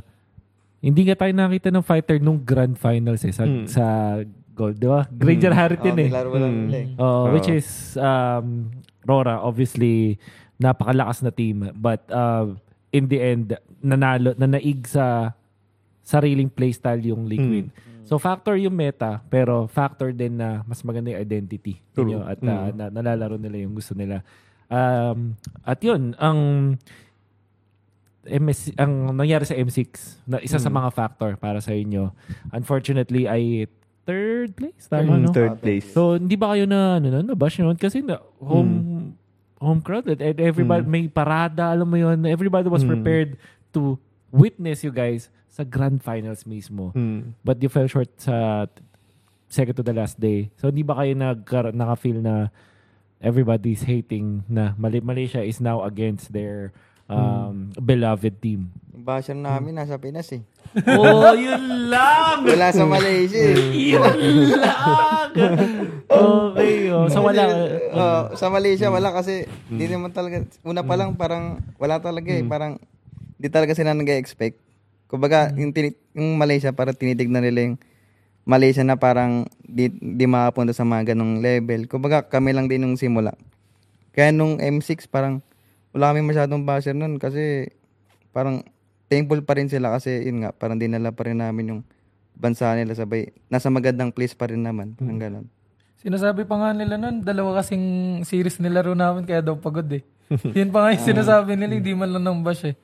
hindi nga tayo nakita ng fighter nung grand finals eh, sa, sa gold, di ba? Granger Harriton Oo, eh. nilaro lang nila eh. Oo, which is um, Rora, obviously, napakalakas na team. But uh, in the end, nanalo, nanaig sa sariling playstyle yung Liquid. So factor yung meta, pero factor din na mas maganda yung identity True. ninyo at uh, na, nalalaro nila yung gusto nila. Um, at yun, ang MS, ang nangyari sa M6, na isa sa mga factor para sa inyo. Unfortunately, ay third place, tama Mm, no? Third place. So, hindi ba kayo na, ano, na, nabash yun? Kasi na, home, home crowded. And everybody, may parada, alam mo yun. Everybody was prepared to witness you guys sa grand finals mismo. Mm. But you fell short sa second to the last day. So, hindi ba kayo nag, naka-feel na everybody's hating na Malaysia is now against their um, beloved team? Yung basher namin nasa Pinas eh. oh, yun lang! Wala sa Malaysia eh. Yun lang! okay, oh. So, wala. Oo, sa Malaysia wala kasi hindi naman talaga una pa lang parang wala talaga eh parang hindi talaga sila nag-expect. Kumbaga yung, tini- yung Malaysia para tinitignan nila yung Malaysia na parang di, di makapunta sa mga ganong level. Kumbaga kami lang din nung simula. Kaya nung M6 parang wala kami masyadong basher nun kasi parang thankful pa rin sila kasi yun nga parang dinala pa rin namin yung bansa nila sabay nasa magandang place pa rin naman. Ang ganon. Sinasabi pa nga nila nun, dalawa kasing series nilaro namin kaya daw pagod eh. Yun pa nga yung sinasabi nila, hindi man lang ng bash eh.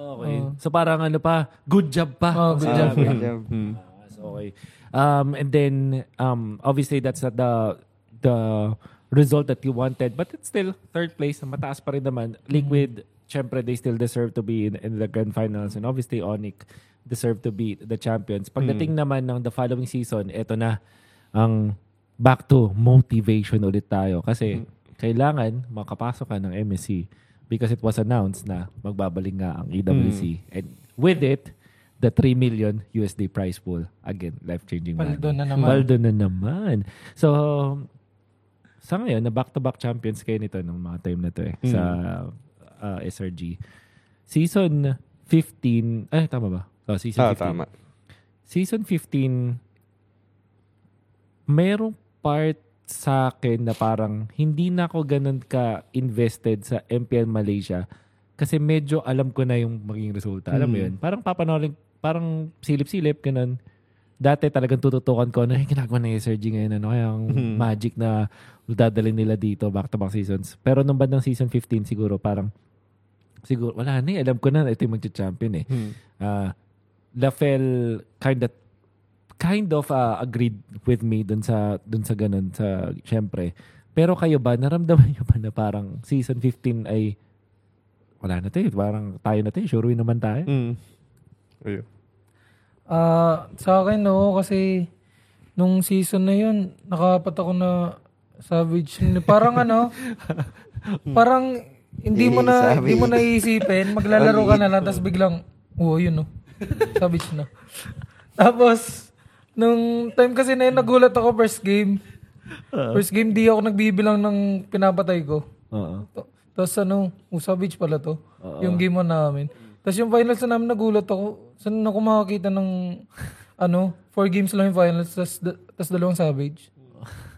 Okay. So, parang ano pa, good job pa. Oh, good job. Good job. Ah, so, okay. Um, and then, um, obviously, that's not the the result that you wanted. But it's still third place. Mataas pa rin naman. Liquid, syempre, they still deserve to be in, in the grand finals. And obviously, Onic deserve to be the champions. Pagdating naman ng the following season, eto na ang back to motivation ulit tayo. Kasi kailangan makapasok ka ng MSC because it was announced na magbabalik nga ang EWC. And with it, the 3 million USD prize pool. Again, life-changing money. Paldo na naman. Paldo na naman. So, sa ngayon, na back-to-back champions kayo nito nung mga time na to eh, sa uh, SRG. Season 15, ay tama ba? Oh, season Ah, 15. tama. Season 15, merong part sa akin na parang hindi na ako ganun ka-invested sa MPL Malaysia kasi medyo alam ko na yung magiging resulta. Alam mo Mm. yun? Parang papanoorin, parang silip-silip, ganun. Dati talagang tututukan ko na "Ay, ginagawa na yung SRG ngayon. Ano kaya ang Mm. magic na dadalhin nila dito back-to-back seasons. Pero nung bandang season 15 siguro parang siguro wala na eh. Alam ko na ito yung magcha-champion eh. Hmm. uh, Lafel kind of kind of uh, agreed with me dun sa dun sa ganun sa syempre. Pero kayo ba naramdaman niyo ba na parang season 15 ay wala na eh. parang tayo na eh. sure win naman tayo. Hmm. Ayun. Ah, sa akin no kasi nung season na yun, nakapat ako na Savage. Parang ano, parang hindi mo na hindi mo naiisipin, maglalaro ka na lang tapos biglang oh, yun no. Savage na. Tapos nung time kasi na yun, nagulat ako first game. First game di ako nagbibilang ng pinapatay ko. Oo. Ta- Tapos ano, oh, Savage pala to. Yung game one namin. Tapos yung finals na namin nagulat ako. Saan ako makakita ng ano, four games lang yung finals tapos, tapos dalawang Savage.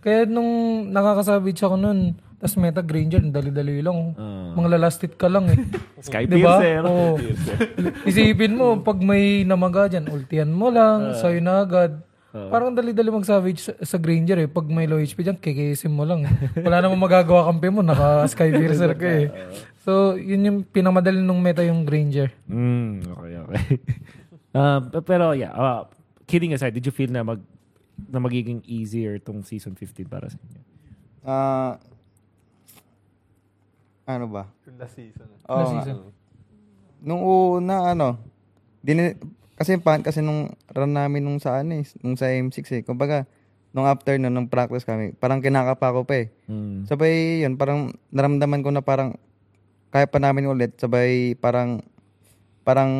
Kaya nung nakaka-Savage ako nun, tapos Meta Granger, dali-dali lang. Mga lalastit ka lang eh. Sky diba? Piercer. Oo. Isipin mo, pag may namaga dyan, ultian mo lang, sa'yo na agad. Parang dali-dali mag-savage sa, sa Granger eh. Pag may low HP dyan, kikisim mo lang. Wala namang magagawa kampi mo, naka-Sky Piercer ka eh. So, yun yung pinamadali nung meta yung Granger. Mm, okay, okay. um, pe- pero yeah, uh, kidding aside, did you feel na mag na magiging easier tong season 15 para sa inyo? Ah, ano ba? Last season. Oo Last nga. season. Nung una, ano, din, kasi pan kasi nung run namin nung sa ano eh, nung sa M6 eh. Kumbaga, nung after nun, nung practice kami, parang kinakapa ko pa eh. Mm. Sabay yun, parang naramdaman ko na parang kaya pa namin ulit. Sabay parang, parang,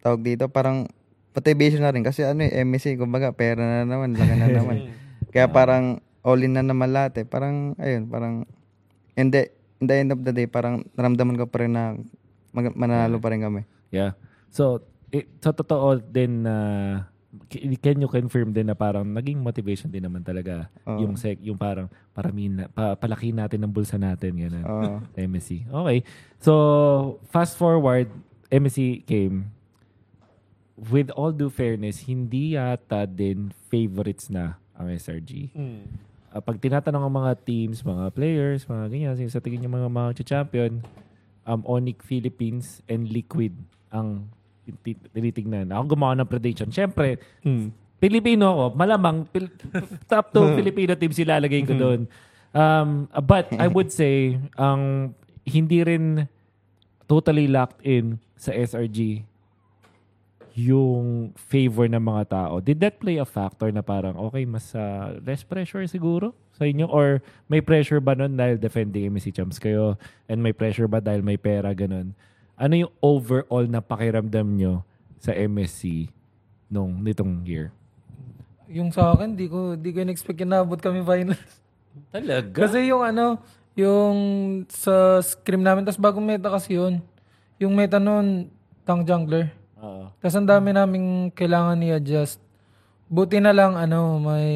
tawag dito, parang motivation na rin. Kasi ano eh, MSC, kumbaga, pera na naman, laki na naman. Kaya parang all in na naman lahat eh. Parang, ayun, parang, in the, in the end of the day, parang naramdaman ko pa rin na mag- mananalo pa rin kami. Yeah. So, it, sa totoo din na ki- can you confirm din na parang naging motivation din naman talaga Oo. yung sec, yung parang paramin na, pa, palaki natin ng bulsa natin ganun. Sa MSC. Okay. So, fast forward, MSC came. With all due fairness, hindi yata din favorites na ang SRG. Hmm. Ah, pag tinatanong ang mga teams, mga players, mga ganyan, sa tingin yung mga mga champion, um, Onic Philippines and Liquid ang tinitingnan. Ako gumawa ng prediction. Siyempre, Hmm. Pilipino ako, malamang pil- top two Filipino teams ilalagay ko doon. Um, but I would say, ang hindi rin totally locked in sa SRG yung favor ng mga tao. Did that play a factor na parang, okay, mas ah, less pressure siguro sa inyo? Or may pressure ba nun dahil defending MSC champs kayo? And may pressure ba dahil may pera, ganun? Ano yung overall na pakiramdam nyo sa MSC nung nitong year? Yung sa akin, di ko, di ko in-expect yung naabot kami finals. Talaga? Kasi yung ano, yung sa scrim namin, tas bagong meta kasi yun. Yung meta nun, tank jungler. Oo. Tapos ang dami naming kailangan i-adjust. Buti na lang, ano, may...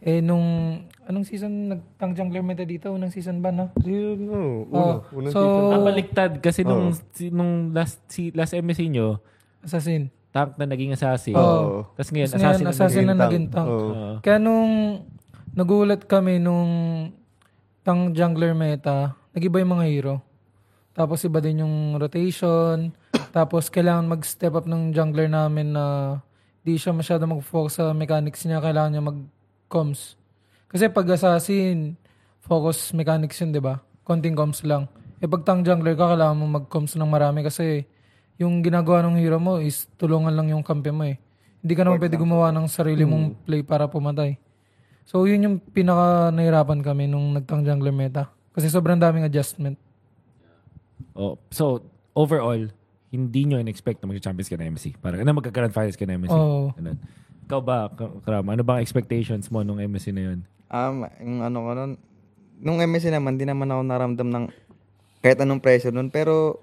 Eh, nung... Anong season nag-tank jungler meta dito? Unang season ba, no? No. Uno. Oh, Unang so, season. Ah, baliktad. Kasi nung, si- nung last, si, last MSC nyo, assassin. tank na naging assassin. Oo. Tapos ngayon, Tapos ngayon, assassin, assassin na na naging tank. Oo. Oo. Kaya nung nagulat kami nung tank jungler meta, nag-iba yung mga hero. Tapos iba din yung rotation. Tapos kailangan mag-step up ng jungler namin na di siya masyado mag-focus sa mechanics niya. Kailangan niya mag-comms. Kasi pag assassin, focus mechanics yun, di ba? Konting comms lang. E pag tank jungler ka, kailangan mo mag-comms ng marami kasi yung ginagawa ng hero mo is tulungan lang yung kampi mo eh. Hindi ka naman pwede gumawa ng sarili mong play para pumatay. So, yun yung pinaka nahirapan kami nung nagtang jungler meta. Kasi sobrang daming adjustment. Oh, so, overall, hindi nyo in-expect na mag-champions ka na MSC. Parang na magkakaroon finals ka na MSC. Oo. Ganun. Ikaw ba, Kram, ano bang expectations mo nung MSC na yun? Um, yung ano ko nun, nung MSC naman, di naman ako naramdam ng kahit anong pressure nun. Pero,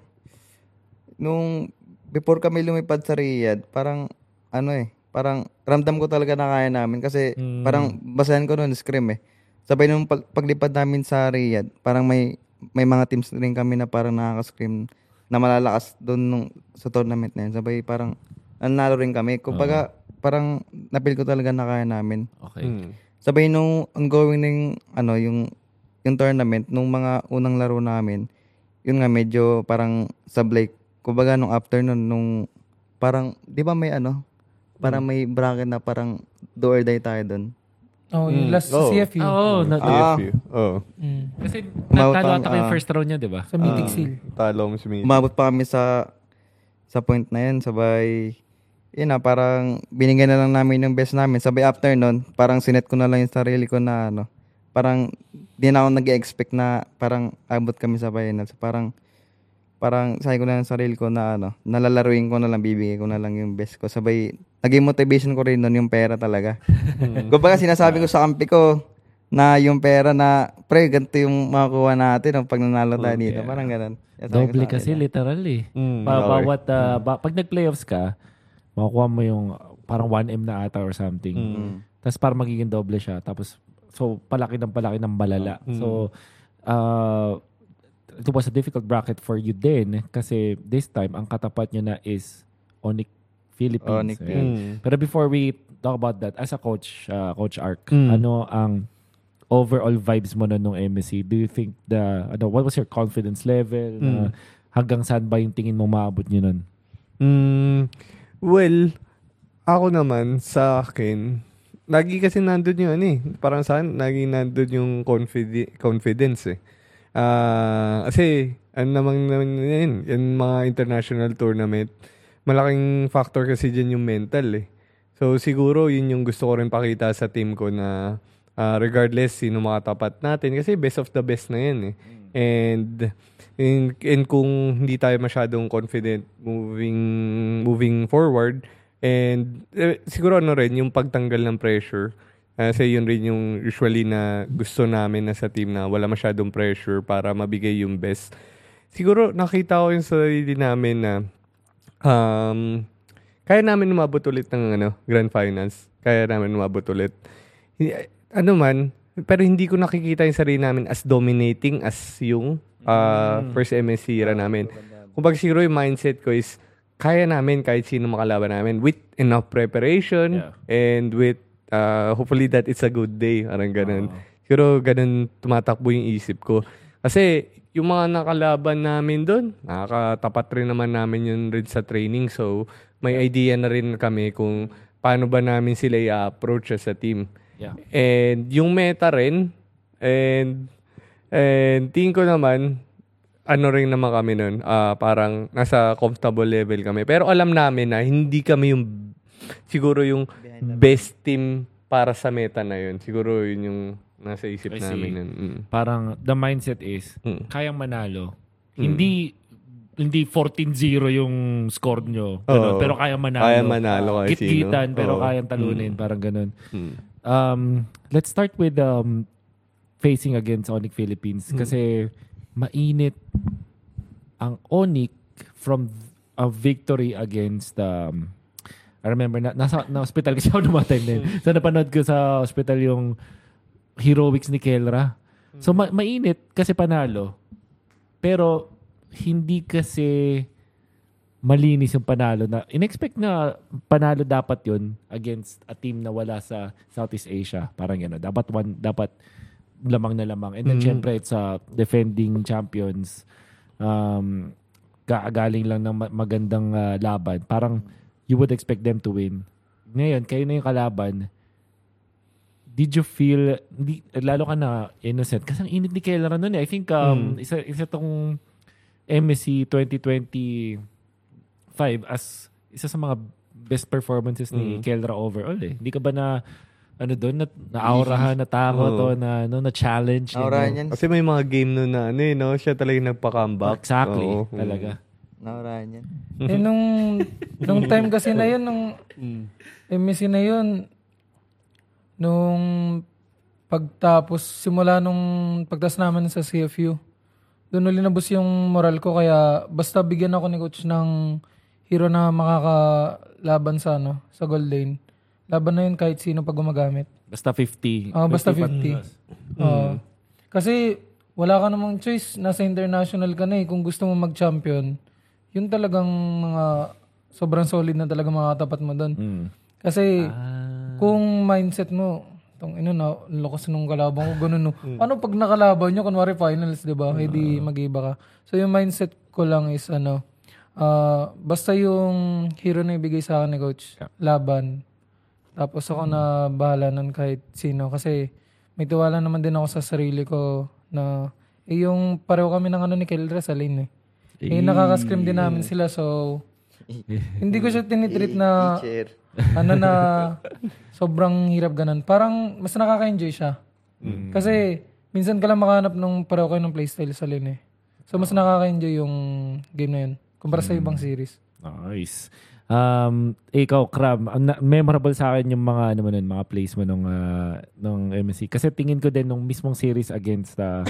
nung before kami lumipad sa Riyadh, parang, ano eh, parang ramdam ko talaga na kaya namin kasi Mm. parang basahan ko noon scrim eh. Sabay nung pag- paglipad namin sa Riyadh, parang may may mga teams rin kami na parang nakaka-scrim na malalakas doon nung sa tournament na yun. Sabay parang nanalo rin kami. Kumbaga, parang napil ko talaga na kaya namin. Okay. Mm. Sabay nung ongoing ng ano yung yung tournament nung mga unang laro namin, yun nga medyo parang sablay. Kumbaga nung after nun, nung parang 'di ba may ano, parang may bracket na parang do or die tayo doon. Oh, yung Mm. last Oh. CFU. Ah, Oo, na, Ah. AFU. Oo. Mm. kasi natalo ata kayo ah, first round niya, di ba? Sa Mythic Seal. Talo mo si Mate. Umabot pa kami sa sa point na yun, sabay yun na, parang binigyan na lang namin yung best namin. Sabay after nun, parang sinet ko na lang yung sarili ko na ano, parang di na ako nag-expect na parang abot kami sa finals. Parang parang sabi ko na yung sarili ko na ano, nalalaruin ko na lang, bibigay ko na lang yung best ko. Sabay, naging motivation ko rin nun yung pera talaga. Kumbaga sinasabi ko sa kampi ko na yung pera na, pre, ganito yung makukuha natin no, pag nanalo tayo dito. Parang ganun. Sabi sa kasi, literal eh. Mm, Pa- okay. bawat, ah, ba- pag nag-playoffs ka, makukuha mo yung parang 1M na ata or something. Mm. Tapos parang magiging doble siya. Tapos, so, palaki ng palaki ng balala. So, uh, it was a difficult bracket for you din kasi this time, ang katapat nyo na is Onic Philippines. Onic Ayan. Mm. Pero before we talk about that, as a coach, uh, Coach Ark, Mm. ano ang overall vibes mo na nung MSC? Do you think the, ano, what was your confidence level? Mm. hanggang saan ba yung tingin mo maabot nyo nun? Mm, well, ako naman, sa akin, lagi kasi nandun yung ano eh. Parang sa akin, lagi nandun yung confide- confidence eh. Ah, kasi, ano naman naman yun, yung mga international tournament, malaking factor kasi dyan yung mental eh. So, siguro, yun yung gusto ko rin pakita sa team ko na ah, regardless sino makatapat natin, kasi best of the best na yan eh. And, and, and kung hindi tayo masyadong confident moving moving forward, and eh, siguro ano rin, yung pagtanggal ng pressure, kasi yun rin yung usually na gusto namin na sa team na wala masyadong pressure para mabigay yung best. Siguro nakita ko yung sarili namin na um, kaya namin umabot ulit ng ano, Grand Finals. Kaya namin umabot ulit. Ano man, pero hindi ko nakikita yung sarili namin as dominating as yung uh, first MSC era namin. Kumbaga siguro yung mindset ko is kaya namin kahit sino makalaban namin with enough preparation Yeah. and with uh, hopefully that it's a good day. Parang ganun. Siguro ganun tumatakbo yung isip ko. Kasi yung mga nakalaban namin doon, nakakatapat rin naman namin yun rin sa training. So, may idea na rin kami kung paano ba namin sila i-approach as a team. Yeah. And yung meta rin, and, and tingin ko naman, ano rin naman kami nun, ah, parang nasa comfortable level kami. Pero alam namin na hindi kami yung, siguro yung best team para sa meta na yun. Siguro yun yung nasa isip I see. namin. Nun. Mm. Parang the mindset is, Mm. kayang manalo. Hindi hindi 14-0 yung score nyo. Ganun. Pero kayang manalo. Kaya manalo sino. Git-gitan, pero Oo. kayang talunin. Parang ganun. Mm. Um, let's start with um, facing against Onic Philippines. Kasi mainit ang Onic from a victory against um, I remember na nasa na hospital kasi ako nung time na yun. So napanood ko sa hospital yung heroics ni Kelra. So ma- mainit kasi panalo. Pero hindi kasi malinis yung panalo na in-expect na panalo dapat yun against a team na wala sa Southeast Asia. Parang gano'n. Dapat one, dapat lamang na lamang. And then syempre it's a defending champions. Um, galing lang ng ma- magandang ah, laban. Parang you would expect them to win. Ngayon, kayo na yung kalaban. Did you feel, di, lalo ka na innocent? Kasi ang init ni Keller nun eh. I think um, isa, isa tong MSC 2025 as isa sa mga best performances ni Keller overall eh. Hindi ka ba na ano doon na naaurahan na takot o na no na challenge Naurahan yan. Kasi may mga game nun na ano eh, no? Siya talaga yung nagpa-comeback. Exactly, Oo. talaga. Naurahan yan. Eh, nung, nung time kasi na yun, nung MSC na yun, nung pagtapos, simula nung pagtas namin sa CFU, doon ulit nabus yung moral ko. Kaya basta bigyan ako ni coach ng hero na makaka laban sa ano, sa gold lane. Laban na yun kahit sino pag gumagamit. Basta 50. Ah, basta 50 50. Oo. Kasi wala ka namang choice. Nasa international ka na eh. Kung gusto mo mag-champion, yun talagang mga sobrang solid na talaga mga tapat mo doon. Mm. Kasi Ah. kung mindset mo, tong ino na, lakas nung kalaban ko, ganun no. Ano pag nakalaban nyo, kunwari finals, di ba? Hindi mag-iba ka. So yung mindset ko lang is ano, ah, basta yung hero na ibigay sa akin ni coach, laban. Tapos ako na bahala nun kahit sino. Kasi may tiwala naman din ako sa sarili ko na eh, yung pareho kami ng ano ni Kelra sa lane eh. Eh, nakaka-scream din namin sila so hindi ko siya tinitreat na Teacher. ano na sobrang hirap ganun. Parang mas nakaka-enjoy siya. Kasi minsan ka lang makahanap ng pareho kayo ng playstyle sa lane eh. So mas nakaka-enjoy yung game na yun kumpara sa ibang series. Nice. Um, ikaw, ang na- memorable sa akin yung mga, ano mo nun, mga plays mo nung, ah, nung MSC. Kasi tingin ko din nung mismong series against uh,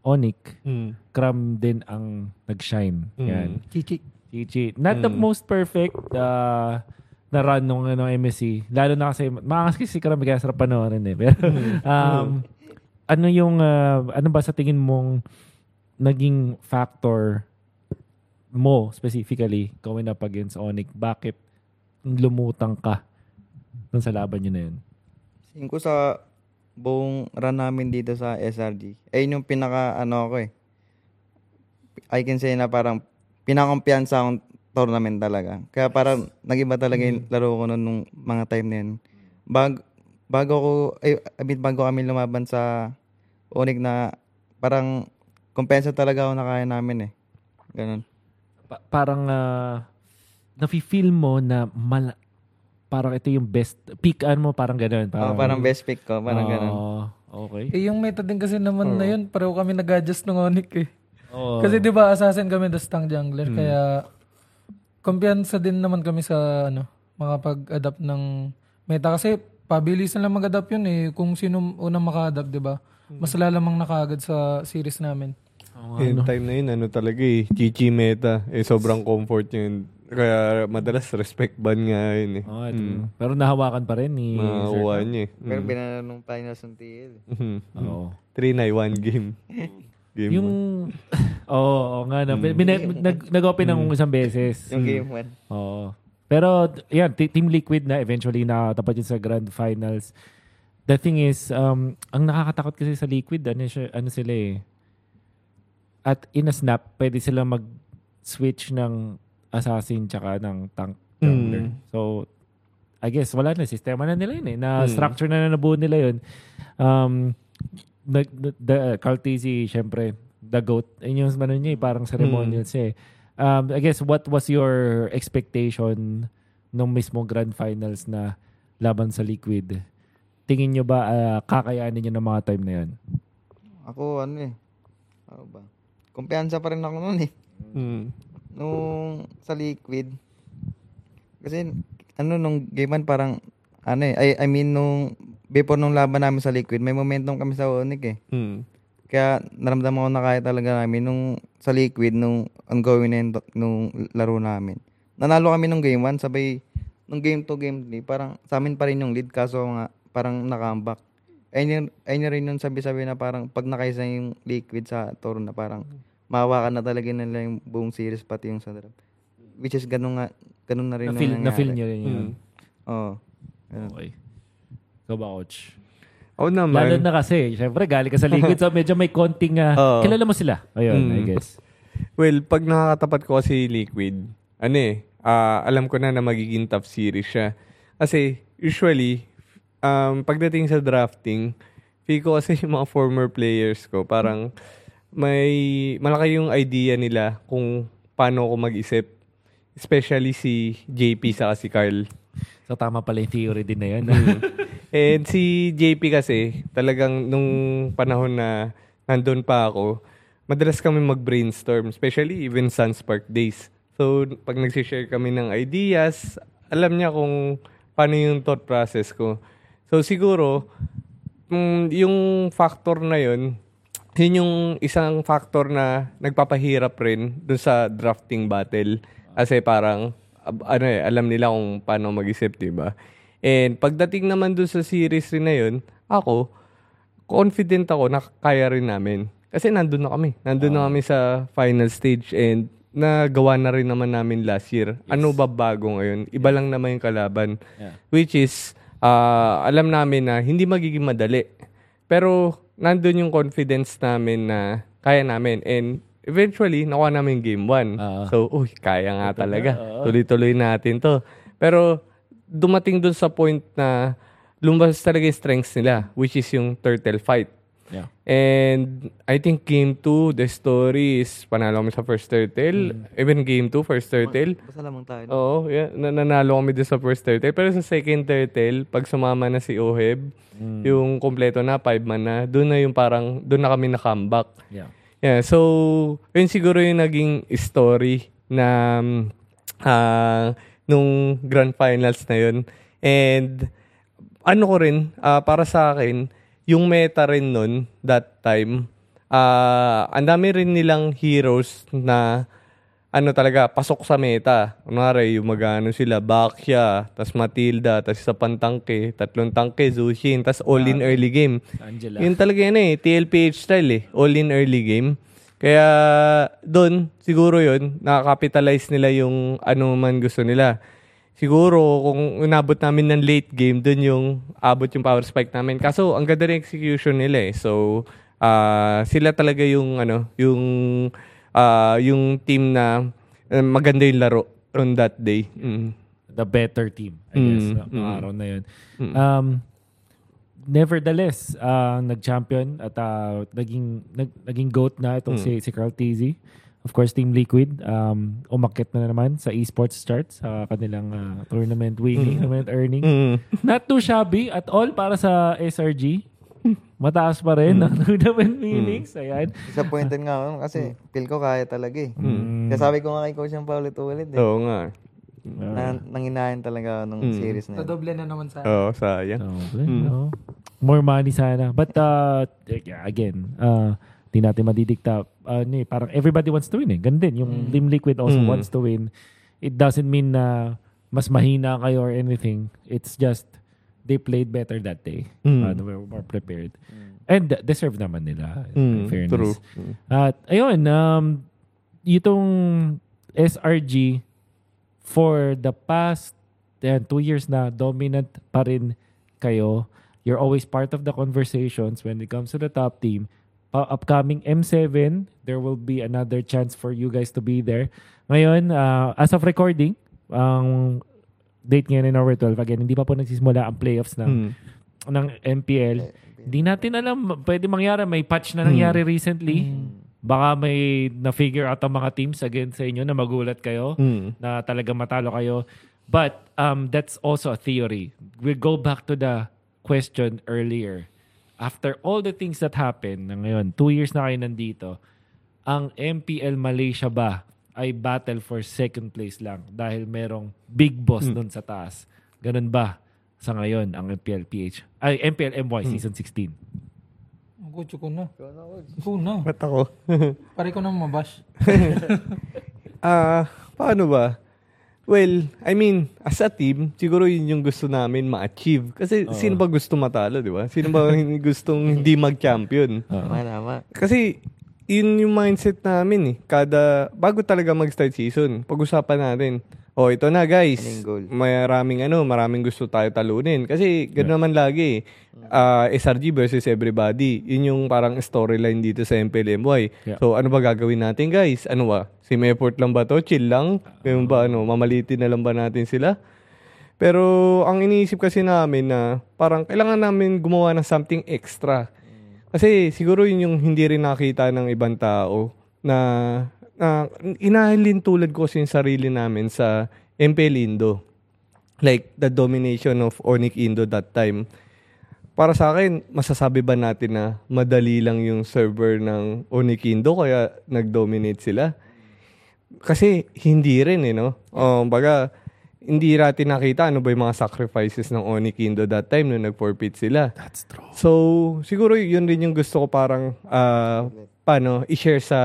Onic, Mm. Cram din ang nag-shine. Yan. Chichi. Chichi. Not the most perfect uh, na run nung ano, MSC. Lalo na kasi, maangas kasi si Cram kaya sarap panoorin eh. Pero, um, ano yung, uh, ano ba sa tingin mong naging factor mo specifically going up against Onic? Bakit lumutang ka dun sa laban nyo na yun? Tingin ko sa buong run namin dito sa SRG, ayun yung pinaka, ano ako eh. I can say na parang pinakampiyansa akong tournament talaga. Kaya parang nag-iba talaga yung laro ko noon nung mga time na yun. Bag, bago ko, ay, I mean, bago kami lumaban sa Onyx na parang kumpensa talaga ako na kaya namin eh. Ganun. Pa- parang uh, nafe-feel mo na mal- parang ito yung best pick mo parang gano'n Parang, parang best pick ko, parang ganun. Oh, okay. Eh yung meta din kasi naman na yun, pareho kami nag-adjust ng Onic eh. oh. Kasi di ba assassin kami the stang jungler kaya kumpiyansa din naman kami sa ano makapag-adapt ng meta. Kasi pabilis na lang mag-adapt yun eh. Kung sino unang maka-adapt di ba? Mas lalamang nakaagad sa series namin Yung time na yun, ano talaga eh, chichi meta. Eh, sobrang comfort yun. Kaya madalas respect ban nga yun eh. Oh, ito. Pero nahawakan pa rin ni Makakuha niya eh. Pero binanong nung finals ng TL. eh. Mhm. Oo. 3 one game. game Yung Oo, oo nga na. Bina- nag, nag-open ng isang beses. Yung game 1. Oo. Pero yan, t- Team Liquid na eventually nakatapat yun sa Grand Finals. The thing is, um, ang nakakatakot kasi sa Liquid, ano, siya, ano sila eh. At in a snap, pwede sila mag-switch ng assassin tsaka ng tank jungler. So, I guess wala na. Sistema na nila yun eh. Na structure na na nabuo nila yun. Um, the, the, the uh, Tizzy, syempre, the GOAT. Yun yung ano niya eh, parang ceremonial siya eh. Um, I guess, what was your expectation nung mismo Grand Finals na laban sa Liquid? Tingin nyo ba ah, kakayanin nyo ng mga time na yun? Ako ano eh. Ano ba? Kumpiyansa pa rin ako noon eh. Mm. Nung sa liquid. Kasi ano nung game one parang ano eh. I, I mean nung before nung laban namin sa liquid, may momentum kami sa Onyx eh. Mm. Kaya naramdaman ko na kaya talaga namin nung sa liquid, nung ongoing na nung laro namin. Nanalo kami nung game 1, sabay nung game 2, game 3, parang sa amin pa rin yung lead kaso nga parang nakambak. Ayun, yun, ayun yun rin yung sabi-sabi na parang pag nakaisa yung liquid sa toro na parang mahawakan na talaga nila yung buong series pati yung sa draft. Which is ganun nga, ganun na rin Na-feel, yung na-feel nangyari. nyo rin yun. Oo. Ganun. Okay. Ikaw ba, Coach? Ako Lalo naman. na kasi, syempre, galing ka sa Liquid, so medyo may konting, ah, Oo. kilala mo sila. Ayun, I Mm. guess. Well, pag nakakatapat ko kasi liquid, ano eh, ah, alam ko na na magiging tough series siya. Kasi usually, um, pagdating sa drafting, feel ko kasi yung mga former players ko, parang may malaki yung idea nila kung paano ako mag-isip. Especially si JP sa si Carl. So, tama pala yung theory din na yun. And si JP kasi, talagang nung panahon na nandun pa ako, madalas kami mag-brainstorm, especially even Sunspark days. So, pag nagsishare kami ng ideas, alam niya kung paano yung thought process ko. So, siguro, mm, yung factor na yun, yun yung isang factor na nagpapahirap rin dun sa drafting battle. Kasi parang, ano eh, alam nila kung paano mag-isip, di ba? And pagdating naman dun sa series rin na yun, ako, confident ako na kaya rin namin. Kasi nandun na kami. Nandun na kami sa final stage and nagawa na rin naman namin last year. Ano ba bago ngayon? Iba lang naman yung kalaban. Yeah. Which is, ah, alam namin na hindi magiging madali. Pero nandun yung confidence namin na kaya namin. And eventually, nakuha namin game 1. Oo. So, uy, kaya nga talaga. Tuloy-tuloy natin to. Pero dumating dun sa point na lumabas talaga yung strengths nila, which is yung turtle fight. Yeah. And I think game 2, the story is panalo kami sa first turtle. Even game 2, first turtle. Basta lamang tayo. Oo, yeah, na- nanalo kami din sa first turtle. Pero sa second turtle, pag sumama na si Oheb, yung kompleto na, five man na, doon na yung parang, doon na kami na-comeback. Yeah. Yeah, so, yun siguro yung naging story na ah, nung grand finals na yun. And, ano ko rin, ah, para sa akin, yung meta rin nun, that time, ah ang dami rin nilang heroes na, ano talaga, pasok sa meta. Kunwari, yung mag-ano sila, Bakya, tas Matilda, tas isa pang tangke, tatlong tangke, Zushin, tas all-in early game. Angela. Yun talaga yan eh, TLPH style eh, all-in early game. Kaya doon, siguro yun, nakakapitalize nila yung ano man gusto nila. Siguro, kung inabot namin ng late game, doon yung abot yung power spike namin. Kaso, ang ganda rin execution nila eh. So, ah, sila talaga yung, ano, yung, ah, yung team na eh, maganda yung laro on that day. Mm. The better team, I guess, Mm, mm. araw na yun. Um, nevertheless, uh, nag-champion at uh, naging, nag, naging GOAT na itong si, si Carl Tizzy. Of course, Team Liquid, um, umakit na naman sa esports charts sa kanilang uh, tournament winning, tournament earning. Mm. Not too shabby at all para sa SRG. Mataas pa rin ang tournament winnings. Ayan. Disappointed nga ako kasi feel ko kaya talaga eh. Mm. Kaya sabi ko nga kay coach yung paulit-ulit eh. Oo nga. Na, nanginahin talaga nung series na yun. doble na naman sa Oo, sayang. So, no? More money sana. But uh, again, uh, di natin madidikta. Uh, ano eh, parang everybody wants to win eh. Ganun din. Yung Team Liquid also Mm. wants to win. It doesn't mean na mas mahina kayo or anything. It's just they played better that day. Mm. Uh, they were more prepared. And deserve naman nila. in Mm, fairness. true. Mm. At ayun, um, itong SRG for the past yan, two years na dominant pa rin kayo. You're always part of the conversations when it comes to the top team. Pa- upcoming M7, there will be another chance for you guys to be there. Ngayon, uh, as of recording, ang date ngayon in November 12, again, hindi pa po nagsisimula ang playoffs ng Mm. ng MPL. Di natin alam, pwede mangyari. May patch na nangyari recently. Baka may na-figure out ang mga teams against sa inyo na magulat kayo Mm. na talaga matalo kayo. But um, that's also a theory. We go back to the question earlier. After all the things that happened na ngayon, two years na kayo nandito, ang MPL Malaysia ba ay battle for second place lang dahil merong big boss dun sa taas? Ganun ba sa ngayon ang MPL PH? Ay, MPL MY Season 16. Ang kutso ko na. Ikaw na. Ba't ako? Pare ko na mabash. Ah, paano ba? Well, I mean, as a team, siguro yun yung gusto namin ma-achieve. Kasi sino ba gusto matalo, di ba? Sino ba gustong hindi mag-champion? Tama, tama. Kasi yun yung mindset namin eh. Kada, bago talaga mag-start season, pag-usapan natin. Oh, ito na guys. Ano goal? Maraming ano, maraming gusto tayo talunin. Kasi ganoon naman lagi eh. Ah, SRG versus everybody. Yun yung parang storyline dito sa MPLMY. Yeah. So ano ba gagawin natin guys? Ano ba? Sim effort lang ba to? Chill lang? Yung ba ano, mamalitin na lang ba natin sila? Pero ang iniisip kasi namin na parang kailangan namin gumawa ng something extra. Kasi siguro yun yung hindi rin nakita ng ibang tao na, na inahalin tulad ko yung sarili namin sa MPL Indo. Like the domination of Onyx Indo that time. Para sa akin, masasabi ba natin na madali lang yung server ng Onyx Indo kaya nag-dominate sila? Kasi hindi rin eh, no? Um, baga, hindi natin nakita ano ba yung mga sacrifices ng Onyx Indo that time nung nag-forfeit sila. That's true. So, siguro yun rin yung gusto ko parang ah, paano i-share sa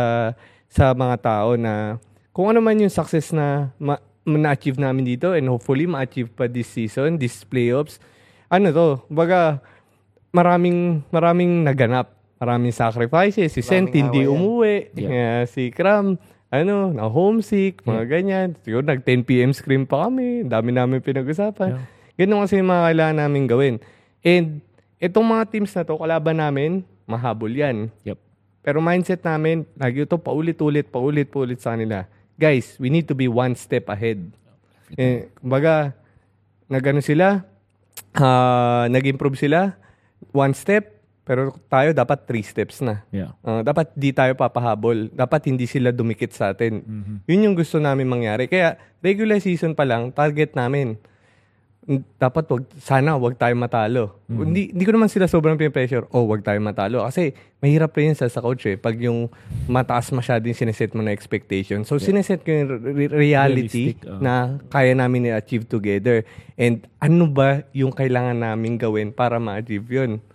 sa mga tao na kung ano man yung success na ma- na-achieve namin dito and hopefully ma-achieve pa this season, this playoffs. Ano to, baga, maraming, maraming naganap. Maraming sacrifices. Si Sent hindi umuwi. Yeah. Yeah, si Kram, ano, na homesick, mga ganyan. Siguro nag 10 p.m. scream pa kami. Dami namin pinag-usapan. Ganun kasi yung mga kailangan namin gawin. And itong mga teams na to, kalaban namin, mahabol yan. Yep. Pero mindset namin, lagi ito paulit-ulit, paulit-ulit sa kanila. Guys, we need to be one step ahead. Eh, kumbaga, nagano sila, ah, nag-improve sila, one step, pero tayo dapat three steps na. Yeah. Ah, dapat di tayo papahabol. Dapat hindi sila dumikit sa atin. Yun yung gusto namin mangyari. Kaya regular season pa lang, target namin. Dapat wag, sana wag tayo matalo. Hindi, hindi ko naman sila sobrang pinipressure, oh, wag tayo matalo. Kasi mahirap rin yun sa, sa coach eh, pag yung mataas masyado yung sineset mo na expectation. So, sineset ko yung re- reality Realistic, oh. na kaya namin i-achieve together. And ano ba yung kailangan namin gawin para ma-achieve yun?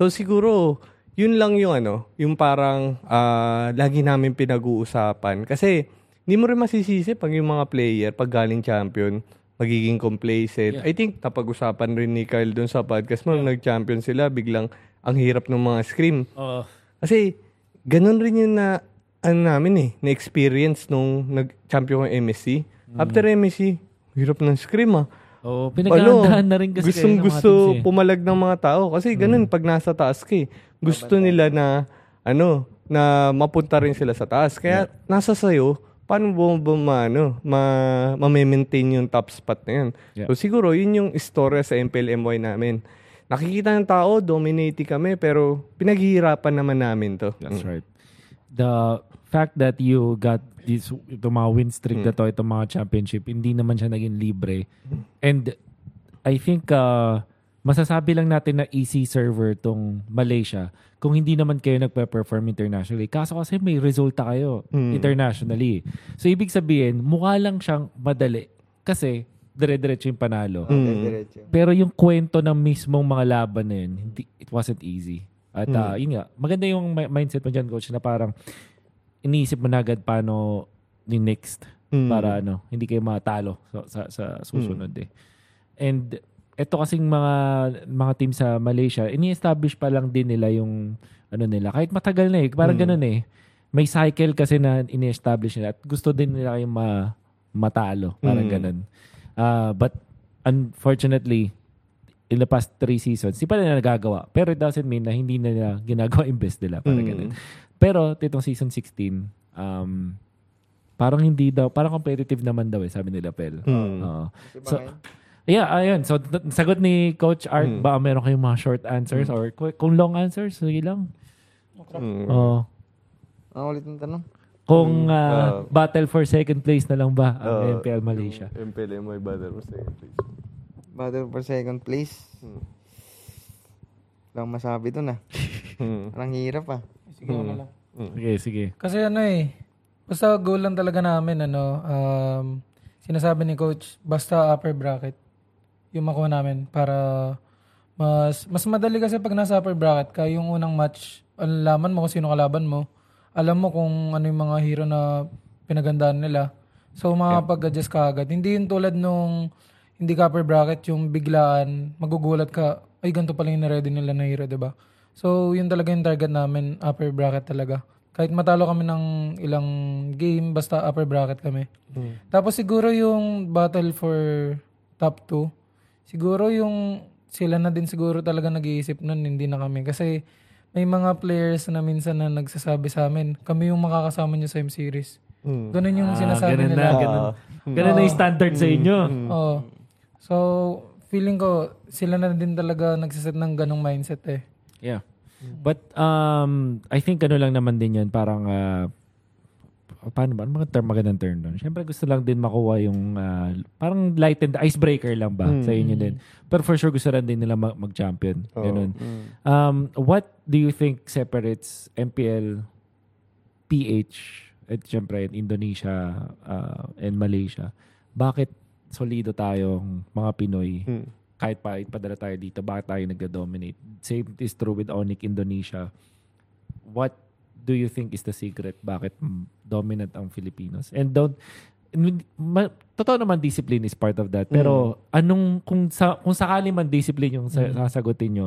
So siguro, yun lang yung ano, yung parang ah, lagi namin pinag-uusapan. Kasi hindi mo rin masisisi pag yung mga player, pag galing champion, magiging complacent. I think napag-usapan rin ni Kyle dun sa podcast mo, nung nag-champion sila, biglang ang hirap ng mga scream. Oh, Kasi ganun rin yung na, ano namin eh, na-experience nung nag-champion ng MSC. After MSC, hirap ng scream ah. oh pinaghahandaan na rin kasi gustong gusto eh. pumalag ng mga tao. Kasi ganun, pag nasa taas ka eh, gusto nila na, ano, na mapunta rin sila sa taas. Kaya nasa sayo, paano mo ba ma, ano, ma, ma-maintain yung top spot na yun. Yeah. So siguro, yun yung istorya sa MPL-MY namin. Nakikita ng tao, dominating kami, pero pinaghihirapan naman namin to. That's right. The fact that you got this itong mga win streak na to, itong mga championship, hindi naman siya naging libre. And I think uh, masasabi lang natin na easy server tong Malaysia kung hindi naman kayo nagpe-perform internationally. Kaso kasi may resulta kayo internationally. So ibig sabihin, mukha lang siyang madali kasi dire-diretso yung panalo. Diretso. Pero yung kwento ng mismong mga laban na yun, hindi, it wasn't easy. At ah, yun nga, maganda yung mi- mindset mo dyan, coach, na parang iniisip mo na agad paano yung next para ano, hindi kayo matalo sa, sa, sa susunod eh. And eto kasing mga mga team sa Malaysia, ini-establish pa lang din nila yung ano nila. Kahit matagal na eh, parang ganun eh. May cycle kasi na ini-establish nila at gusto din nila kayong ma, matalo. Parang ganun. Ah, but unfortunately, in the past three seasons, di pa nila nagagawa. Pero it doesn't mean na hindi na nila ginagawa yung best nila. Parang ganun. Pero itong season 16, um, parang hindi daw, parang competitive naman daw eh, sabi nila Pel. Oo. So, yeah, ayun. So, sagot ni Coach Art, ba meron kayong mga short answers or ku- kung long answers, sige lang. Oo. Ang ulit ng tanong. Kung ah, battle for second place na lang ba ang MPL Malaysia? MPL-MY battle for second place. Battle for second place. Lang masabi dun ah. Parang hirap ah. Sige, wala lang. Sige, sige. Kasi ano eh, basta goal lang talaga namin, ano, um, sinasabi ni coach, basta upper bracket yung makuha namin para mas mas madali kasi pag nasa upper bracket ka, yung unang match, alaman mo kung sino kalaban mo. Alam mo kung ano yung mga hero na pinagandaan nila. So, makapag-adjust ka agad. Hindi yung tulad nung hindi ka upper bracket, yung biglaan, magugulat ka, ay, ganito pala yung na-ready nila na hero, 'di ba So, yun talaga yung target namin, upper bracket talaga. Kahit matalo kami ng ilang game, basta upper bracket kami. Tapos siguro yung battle for top 2, siguro yung sila na din siguro talaga nag-iisip nun, hindi na kami. Kasi may mga players na minsan na nagsasabi sa amin, kami yung makakasama nyo sa M-Series. Ganun yung sinasabi ganun nila. na, ganun. Ganun na yung standard sa inyo. Oo. So, feeling ko, sila na din talaga nagsiset ng ganong mindset eh. Yeah. But um I think ano lang naman din 'yan parang ah, paano ba? Ano mga term magandang term doon? Siyempre gusto lang din makuha yung ah, parang lightened icebreaker lang ba sa inyo din. Pero for sure gusto rin din nila mag- mag-champion. Ganun. Um, what do you think separates MPL, PH, at siyempre Indonesia ah, and Malaysia? Bakit solido tayong mga Pinoy kahit pa ipadala tayo dito, bakit tayo nagda-dominate? Same is true with Onyx Indonesia. What do you think is the secret? Bakit mm, dominant ang Filipinos? And don't, ma, totoo naman discipline is part of that. Pero anong, kung, sa, kung sakali man discipline yung sa, sasagutin nyo,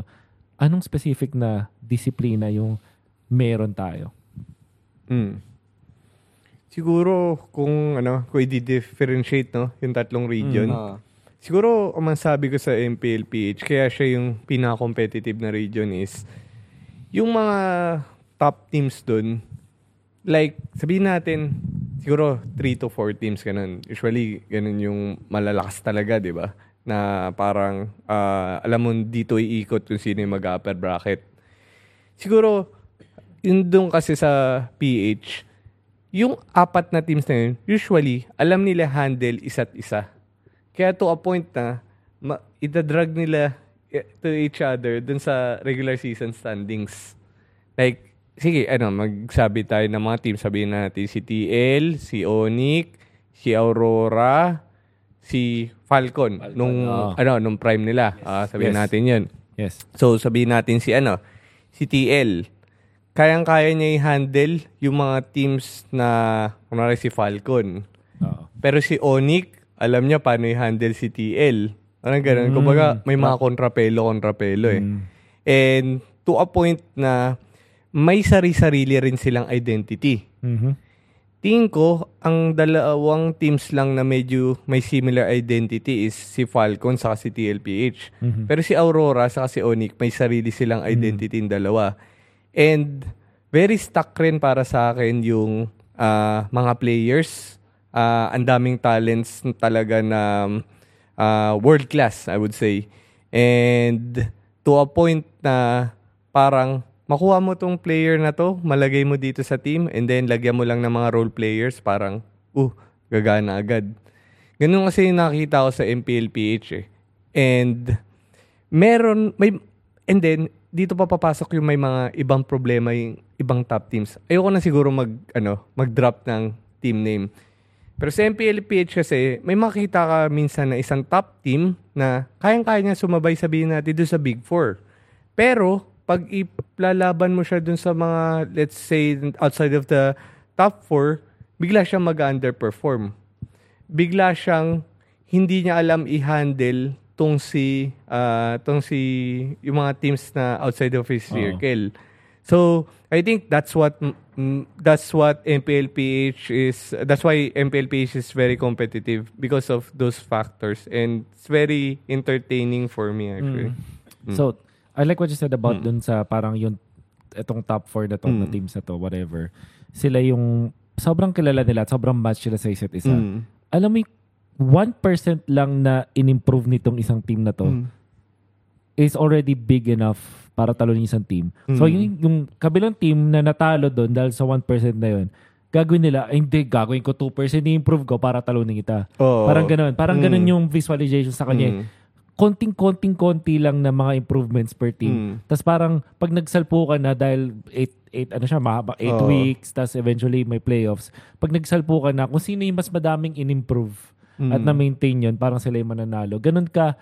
anong specific na disiplina yung meron tayo? Mm. Siguro kung ano, kung i-differentiate no, yung tatlong region. Oo. Siguro ang masabi ko sa MPLPH, kaya siya yung pinaka-competitive na region is yung mga top teams dun, like sabihin natin, siguro 3 to 4 teams ganun. Usually, ganun yung malalakas talaga, di ba? Na parang, ah, alam mo, dito iikot kung sino yung mag-upper bracket. Siguro, yun doon kasi sa PH, yung apat na teams na yun, usually, alam nila handle isa't isa. Kaya to a point na, ma- itadrag nila eh, to each other dun sa regular season standings. Like, sige, ano, magsabi tayo ng mga team. Sabihin natin si TL, si Onic, si Aurora, si Falcon. nung, oo. ano, nung prime nila. Ah, sabihin Yes. natin yun. Yes. So, sabihin natin si ano, si TL. Kayang-kaya niya i-handle yung mga teams na, kunwari si Falcon. Oo. Pero si Onic, alam niya paano i-handle si TL. Parang ganun. Kumbaga, may mga kontrapelo-kontrapelo eh. And to a point na may sari-sarili rin silang identity. Mhm. Tingin ko, ang dalawang teams lang na medyo may similar identity is si Falcon sa si TLPH. Pero si Aurora sa si Onic, may sarili silang identity yung dalawa. And very stuck rin para sa akin yung ah, mga players. Ah, ang daming talents talaga na ah, world class, I would say. And to a point na parang makuha mo tong player na to, malagay mo dito sa team, and then lagyan mo lang ng mga role players, parang, uh, gagana agad. Ganun kasi nakita ko sa MPLPH eh. And, meron, may, and then, dito pa papasok yung may mga ibang problema yung ibang top teams. Ayoko na siguro mag, ano, mag-drop ng team name. Pero sa MPLPH kasi, may makita ka minsan na isang top team na kayang-kaya niya sumabay sabihin natin doon sa Big Four. Pero, pag iplalaban mo siya dun sa mga, let's say, outside of the top four, bigla siyang mag-underperform. Bigla siyang hindi niya alam i-handle tong si, ah, tong si, yung mga teams na outside of his circle. So, I think that's what mm, that's what MPLPH is that's why MPLPH is very competitive because of those factors and it's very entertaining for me actually. So, I like what you said about dun sa parang yung itong top 4 na to, na teams na to, whatever. Sila yung sobrang kilala nila at sobrang match sila sa isa't isa. Mm. Alam mo, yung 1% lang na in-improve nitong isang team na to Mm. is already big enough para talunin yung isang team. So, yung, yung kabilang team na natalo doon dahil sa 1% na yun, gagawin nila, "Ay, hindi, gagawin ko 2%, i-improve ko para talunin kita. Oo. Parang ganun. Parang ganun yung visualization sa kanya. Mm. Konting-konting-konti lang na mga improvements per team. Mm. Tapos parang pag nagsalpo ka na dahil 8 8 ano siya mahaba 8 Oo. weeks tapos eventually may playoffs. Pag nagsalpo ka na kung sino yung mas madaming in-improve at Mm. na-maintain yun, parang sila yung mananalo. Ganun ka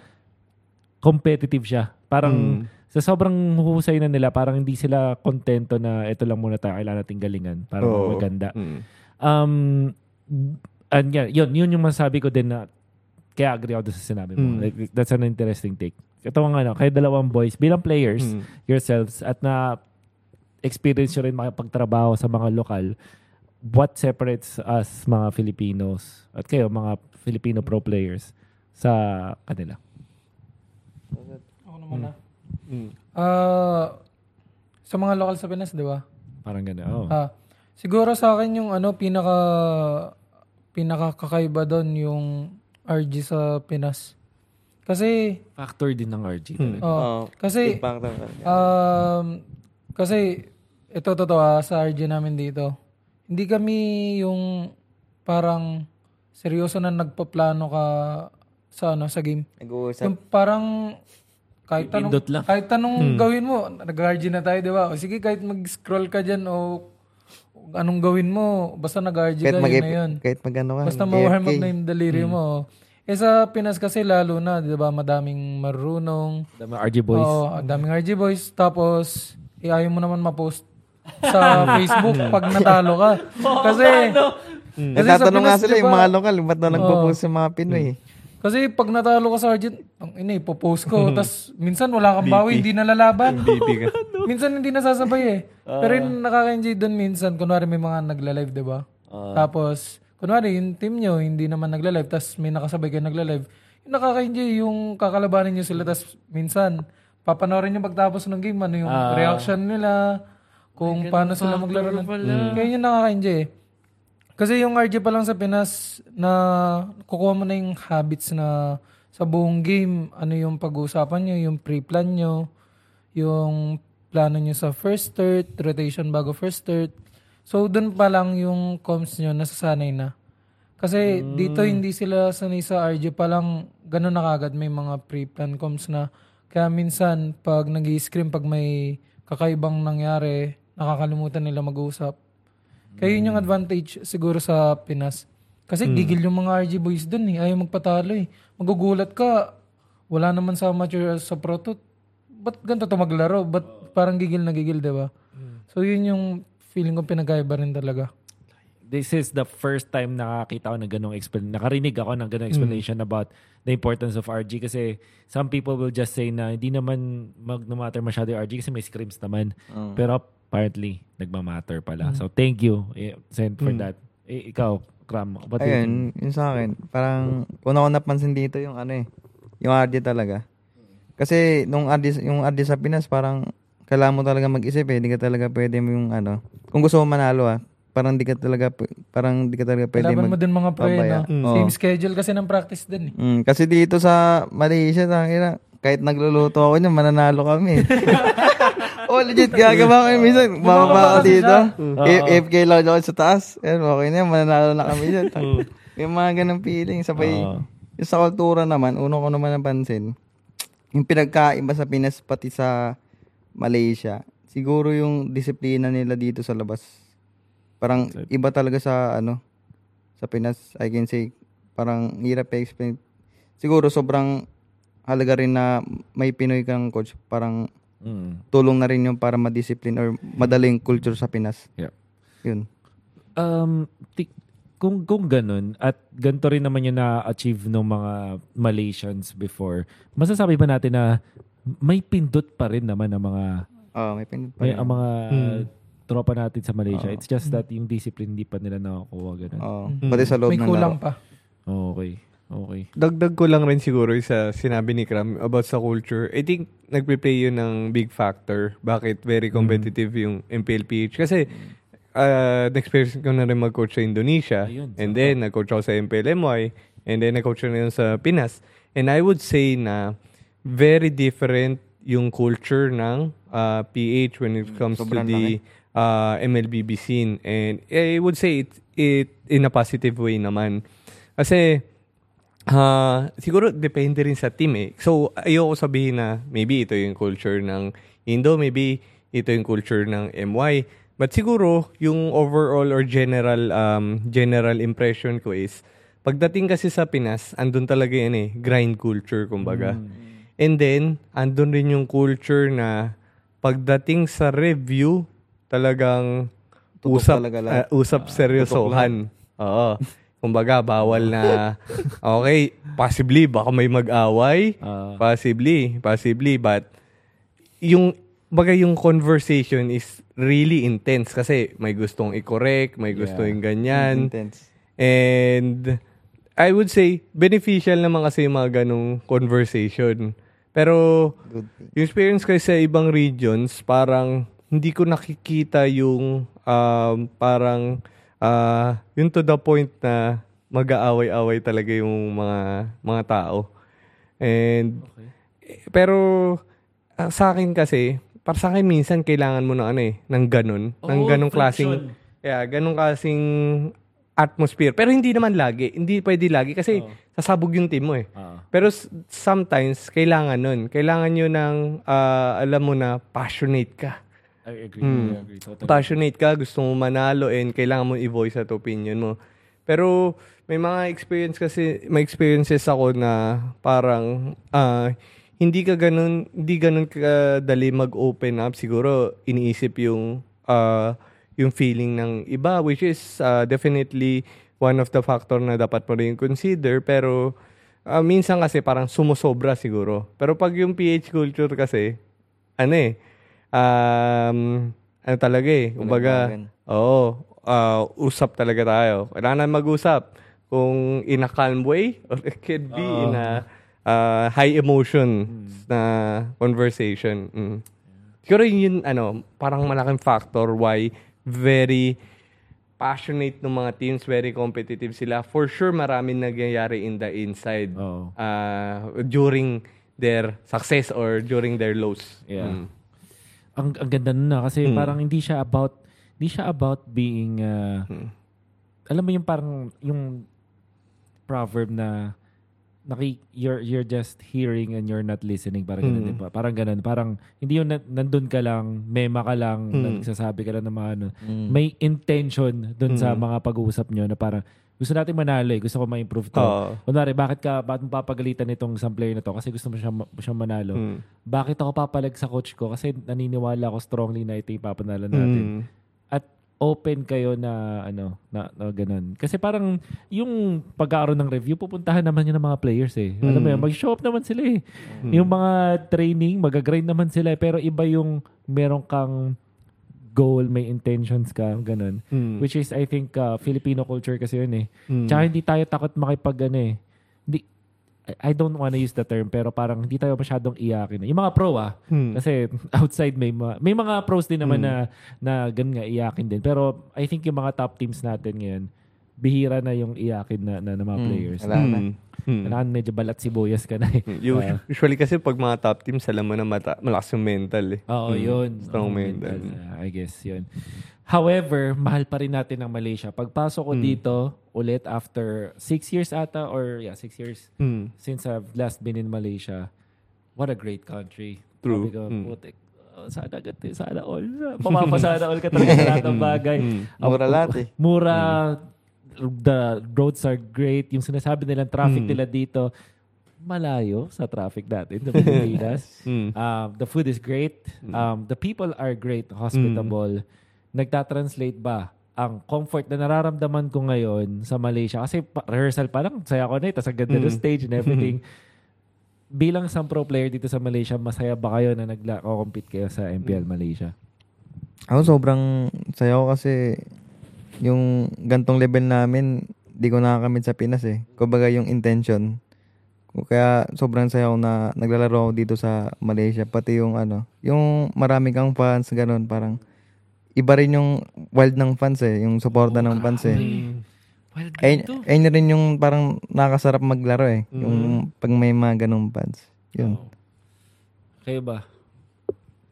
competitive siya. Parang Mm. sa sobrang husay na nila, parang hindi sila kontento na ito lang muna tayo, kailangan nating galingan para Oo. maganda. Mm. Um, and yeah, yun, yun yung masabi ko din na kaya agree ako sa sinabi mo. Mm. Like, that's an interesting take. Ito ang ano, kayo dalawang boys, bilang players, Mm. yourselves, at na experience nyo rin makipagtrabaho sa mga lokal, what separates us mga Filipinos at kayo mga Filipino pro players sa kanila? Ako naman na. Mm. Ah, sa mga local sa Pinas, di ba? Parang gano'n. Oh. Ah, siguro sa akin yung ano pinaka pinaka kakaiba doon yung RG sa Pinas. Kasi Factor din ng RG. Mm. oh, Oo. kasi Big factor talaga. um kasi ito totoo ah, sa RG namin dito. Hindi kami yung parang seryoso na nagpaplano ka sa ano sa game. Nag-uusap. Yung parang kahit tanong lang. kahit tanong gawin mo, nag-RG na tayo, di ba? O sige, kahit mag-scroll ka diyan o anong gawin mo, basta nag-RG Kahit ka, mag yun na yun. kahit mag-ano ka. Basta ma-warm up na yung daliri mo. Eh sa Pinas kasi lalo na, di ba? Madaming marunong. Dami RG boys. Oo, ang daming RG boys. Tapos, eh, ayaw mo naman ma-post sa Facebook pag natalo ka. Kasi, Kasi Nagtatanong sa nga sila, di yung mga lokal, ba't na nagpo-post yung mga Pinoy? Kasi pag natalo ka sa Argent, ang ina, ipopost ko. Tapos minsan wala kang bawi, hindi nalalaban. Ka. minsan hindi nasasabay eh. Pero yung nakaka-enjoy doon minsan, kunwari may mga nagla-live, di ba? Tapos, kunwari yung team nyo, hindi naman nagla-live, tapos may nakasabay kayo nagla-live. Yung nakaka-enjoy yung kakalabanin nyo sila, tapos minsan, papanoorin nyo pagtapos ng game, ano yung reaction nila, kung paano sila maglaro. Ng, Kaya yun nakaka-enjoy eh. Kasi yung RJ pa lang sa Pinas na kukuha mo na yung habits na sa buong game, ano yung pag-uusapan nyo, yung pre-plan nyo, yung plano nyo sa first third, rotation bago first third. So, dun pa lang yung comms nyo, nasasanay na. Kasi dito hindi sila sanay sa RJ pa lang, ganun na kagad, may mga pre-plan comms na. Kaya minsan, pag nag scream pag may kakaibang nangyari, nakakalimutan nila mag-usap. Kaya yun yung advantage siguro sa Pinas. Kasi gigil yung mga RG boys dun eh. Ayaw magpatalo eh. Magugulat ka. Wala naman sa amateur sa pro to. Ba't ganito to maglaro? Ba't parang gigil na gigil, di ba? So yun yung feeling ko pinagkaiba rin talaga. This is the first time nakakita ko ng ganong explanation. Nakarinig ako ng ganong explanation about the importance of RG kasi some people will just say na hindi naman mag-matter masyado yung RG kasi may scrims naman. Pero apparently, nagmamatter pala. So thank you, eh, Sen, for that. Eh, ikaw, Kram, think? Ayun, yun sa akin. Parang, una ko napansin dito yung ano eh, yung RD talaga. Kasi, nung RD, yung RD sa Pinas, parang, kailangan mo talaga mag-isip eh. Hindi ka talaga pwede mo yung ano. Kung gusto mo manalo ah, parang di ka talaga, parang di ka talaga pwede Kailangan mo mag... din mga pre, no? Oo. Same schedule kasi ng practice din eh. Mm, kasi dito sa Malaysia, tangina, kahit nagluluto ako niyan, mananalo kami. oh, legit, gagawa ko yun minsan. Bababa ako dito. If, FK lang ako sa taas. Yan, okay na yan, mananalo na kami dyan. yung mga ganang feeling. Sabay, yung sa kultura naman, uno ko naman napansin, yung pinagkaiba sa Pinas pati sa Malaysia, siguro yung disiplina nila dito sa labas. Parang iba talaga sa ano, sa Pinas, I can say, parang hirap i-explain. Siguro sobrang halaga rin na may Pinoy kang coach. Parang Mm. tulong na rin yung para ma-discipline or madaling culture sa Pinas. Yeah. Yun. Um, ti- kung kung ganun at ganito rin naman yung na-achieve ng mga Malaysians before, masasabi ba natin na may pindot pa rin naman ang mga Oh, may pinit pa may, rin. ang mga Hmm. tropa natin sa Malaysia. It's just that yung discipline hindi pa nila nakakuha ganun. Oh, pati sa loob May ng kulang laro. pa. Okay. Okay. Dagdag ko lang rin siguro sa sinabi ni Kram about sa culture. I think nagpe-play yun ng big factor. Bakit very competitive yung MPLPH. Kasi uh, na-experience ko na rin mag-coach sa Indonesia. Ayun, and then, nag-coach ako sa MPLMY. And then, nag-coach na yun sa Pinas. And I would say na very different yung culture ng uh, PH when it comes to sobrang the uh, MLBB scene. And I would say it, it in a positive way naman. Kasi, Ah, siguro depende rin sa team eh. So, ayoko sabihin na maybe ito yung culture ng Indo, maybe ito yung culture ng MY. But siguro, yung overall or general um, general impression ko is, pagdating kasi sa Pinas, andun talaga yan eh, grind culture, kumbaga. And then, andun rin yung culture na pagdating sa review, talagang Tutok usap, talaga ah, usap seryosohan. Oo. Kumbaga, bawal na, okay, possibly, baka may mag-away. Ah. possibly, possibly, but yung, baga yung conversation is really intense kasi may gustong i-correct, may gusto yung ganyan. Intense. And I would say, beneficial naman kasi yung mga ganong conversation. Pero, yung experience ko sa ibang regions, parang hindi ko nakikita yung um, parang ah, yung to the point na mag-aaway-away talaga yung mga mga tao. And eh, pero ah, sa akin kasi, para sa akin minsan kailangan mo ng ano eh, ng ganun, ng Oo, ganung klaseng yeah, ganung klaseng atmosphere. Pero hindi naman lagi, hindi pwede lagi kasi sasabog yung team mo eh. Ah. Pero sometimes, kailangan nun. Kailangan nyo ng, ah, alam mo na, passionate ka. I agree. Hmm. I agree. Totally. Passionate ka, gusto mo manalo, and kailangan mo i-voice at opinion mo. Pero, may mga experience kasi, may experiences ako na parang, ah, hindi ka ganun, hindi ganun kadali mag-open up. Siguro, iniisip yung, ah, yung feeling ng iba which is uh, definitely one of the factor na dapat mo rin consider pero uh, minsan kasi parang sumusobra siguro. Pero pag yung PH culture kasi ano eh um, ano talaga eh kumbaga oo uh, usap talaga tayo. Kailangan mag-usap kung in a calm way or it could be in a uh, high emotion na conversation. Mm. Siguro yun, yun, ano, parang malaking factor why very passionate ng mga teams, very competitive sila. For sure, maraming nagyayari in the inside Oo. uh, during their success or during their lows. Yeah. Mm. Ang, ang ganda nun na kasi Mm. parang hindi siya about hindi siya about being uh, Mm. alam mo yung parang yung proverb na naki, you're you're just hearing and you're not listening parang ganun, Mm. di ba? Parang ganun, parang hindi yung na, nandun ka lang, mema ka lang, Mm. nagsasabi ka lang ng mga ano. Mm. May intention dun sa Mm. mga pag-uusap nyo na parang gusto natin manalo eh, gusto ko ma-improve to. Oo. Kunwari, bakit ka, bakit mo papagalitan itong isang player na to? Kasi gusto mo siya, siya manalo. Mm. Bakit ako papalag sa coach ko? Kasi naniniwala ako strongly na ito yung papanalo natin. Mm. At open kayo na ano, na, na ganun. Kasi parang yung pagkakaroon ng review, pupuntahan naman yun ng mga players eh. Alam mo Mm. yun, mag-show up naman sila eh. Yung mga training, mag-grind naman sila eh. Pero iba yung meron kang goal, may intentions ka, ganun. Mm. Which is, I think, uh, Filipino culture kasi yun eh. Mm. Tsaka hindi tayo takot makipag ano eh. Hindi, I- don't wanna use the term, pero parang hindi tayo masyadong iyakin. Yung mga pro ah, Mm. kasi outside may mga, may mga pros din naman Mm. na, na ganun nga iyakin din. Pero I think yung mga top teams natin ngayon, bihira na yung iyakin na, na, na mga Mm, players. wala na. Mm. Mm. Kailangan medyo balat sibuyas ka na eh. Usually, Ah. usually kasi pag mga top teams, alam mo na mata, malakas yung mental eh. Oo, Mm. yun. Strong Oo, mental. mental. Ah, I guess yun. However, mahal pa rin natin ang Malaysia. Pagpasok ko Mm. dito, ulit after six years ata, or yeah, six years Mm. since I've last been in Malaysia, what a great country. True. Sabi ko, Mm. putik, oh, sana ganito, sana all. Pumapasana all ka talaga sa lahat ng bagay. Mm. Mura lahat eh. Mura, the roads are great. Yung sinasabi nilang traffic Mm. nila dito, malayo sa traffic natin sa Pilipinas. Mm. Um, the food is great. Um, the people are great, hospitable. Nagta-translate ba ang comfort na nararamdaman ko ngayon sa Malaysia? Kasi pa- rehearsal pa lang, saya ko na eh. Tapos ang ganda ng Mm. stage and everything. Bilang isang pro player dito sa Malaysia, masaya ba kayo na nagla-compete kayo sa MPL Malaysia? Ako sobrang saya ko kasi yung gantong level namin, di ko nakakamit sa Pinas eh. Kumbaga yung intention. Kaya sobrang saya ko na naglalaro ako dito sa Malaysia. Pati yung ano, yung marami kang fans, ganun, parang iba rin yung wild ng fans eh, yung suporta ng fans eh. Mm. Well, Ayun, rin yung parang nakakasarap maglaro eh. Mm. Yung pag may mga ganong fans. Yun. Oo. Kayo ba?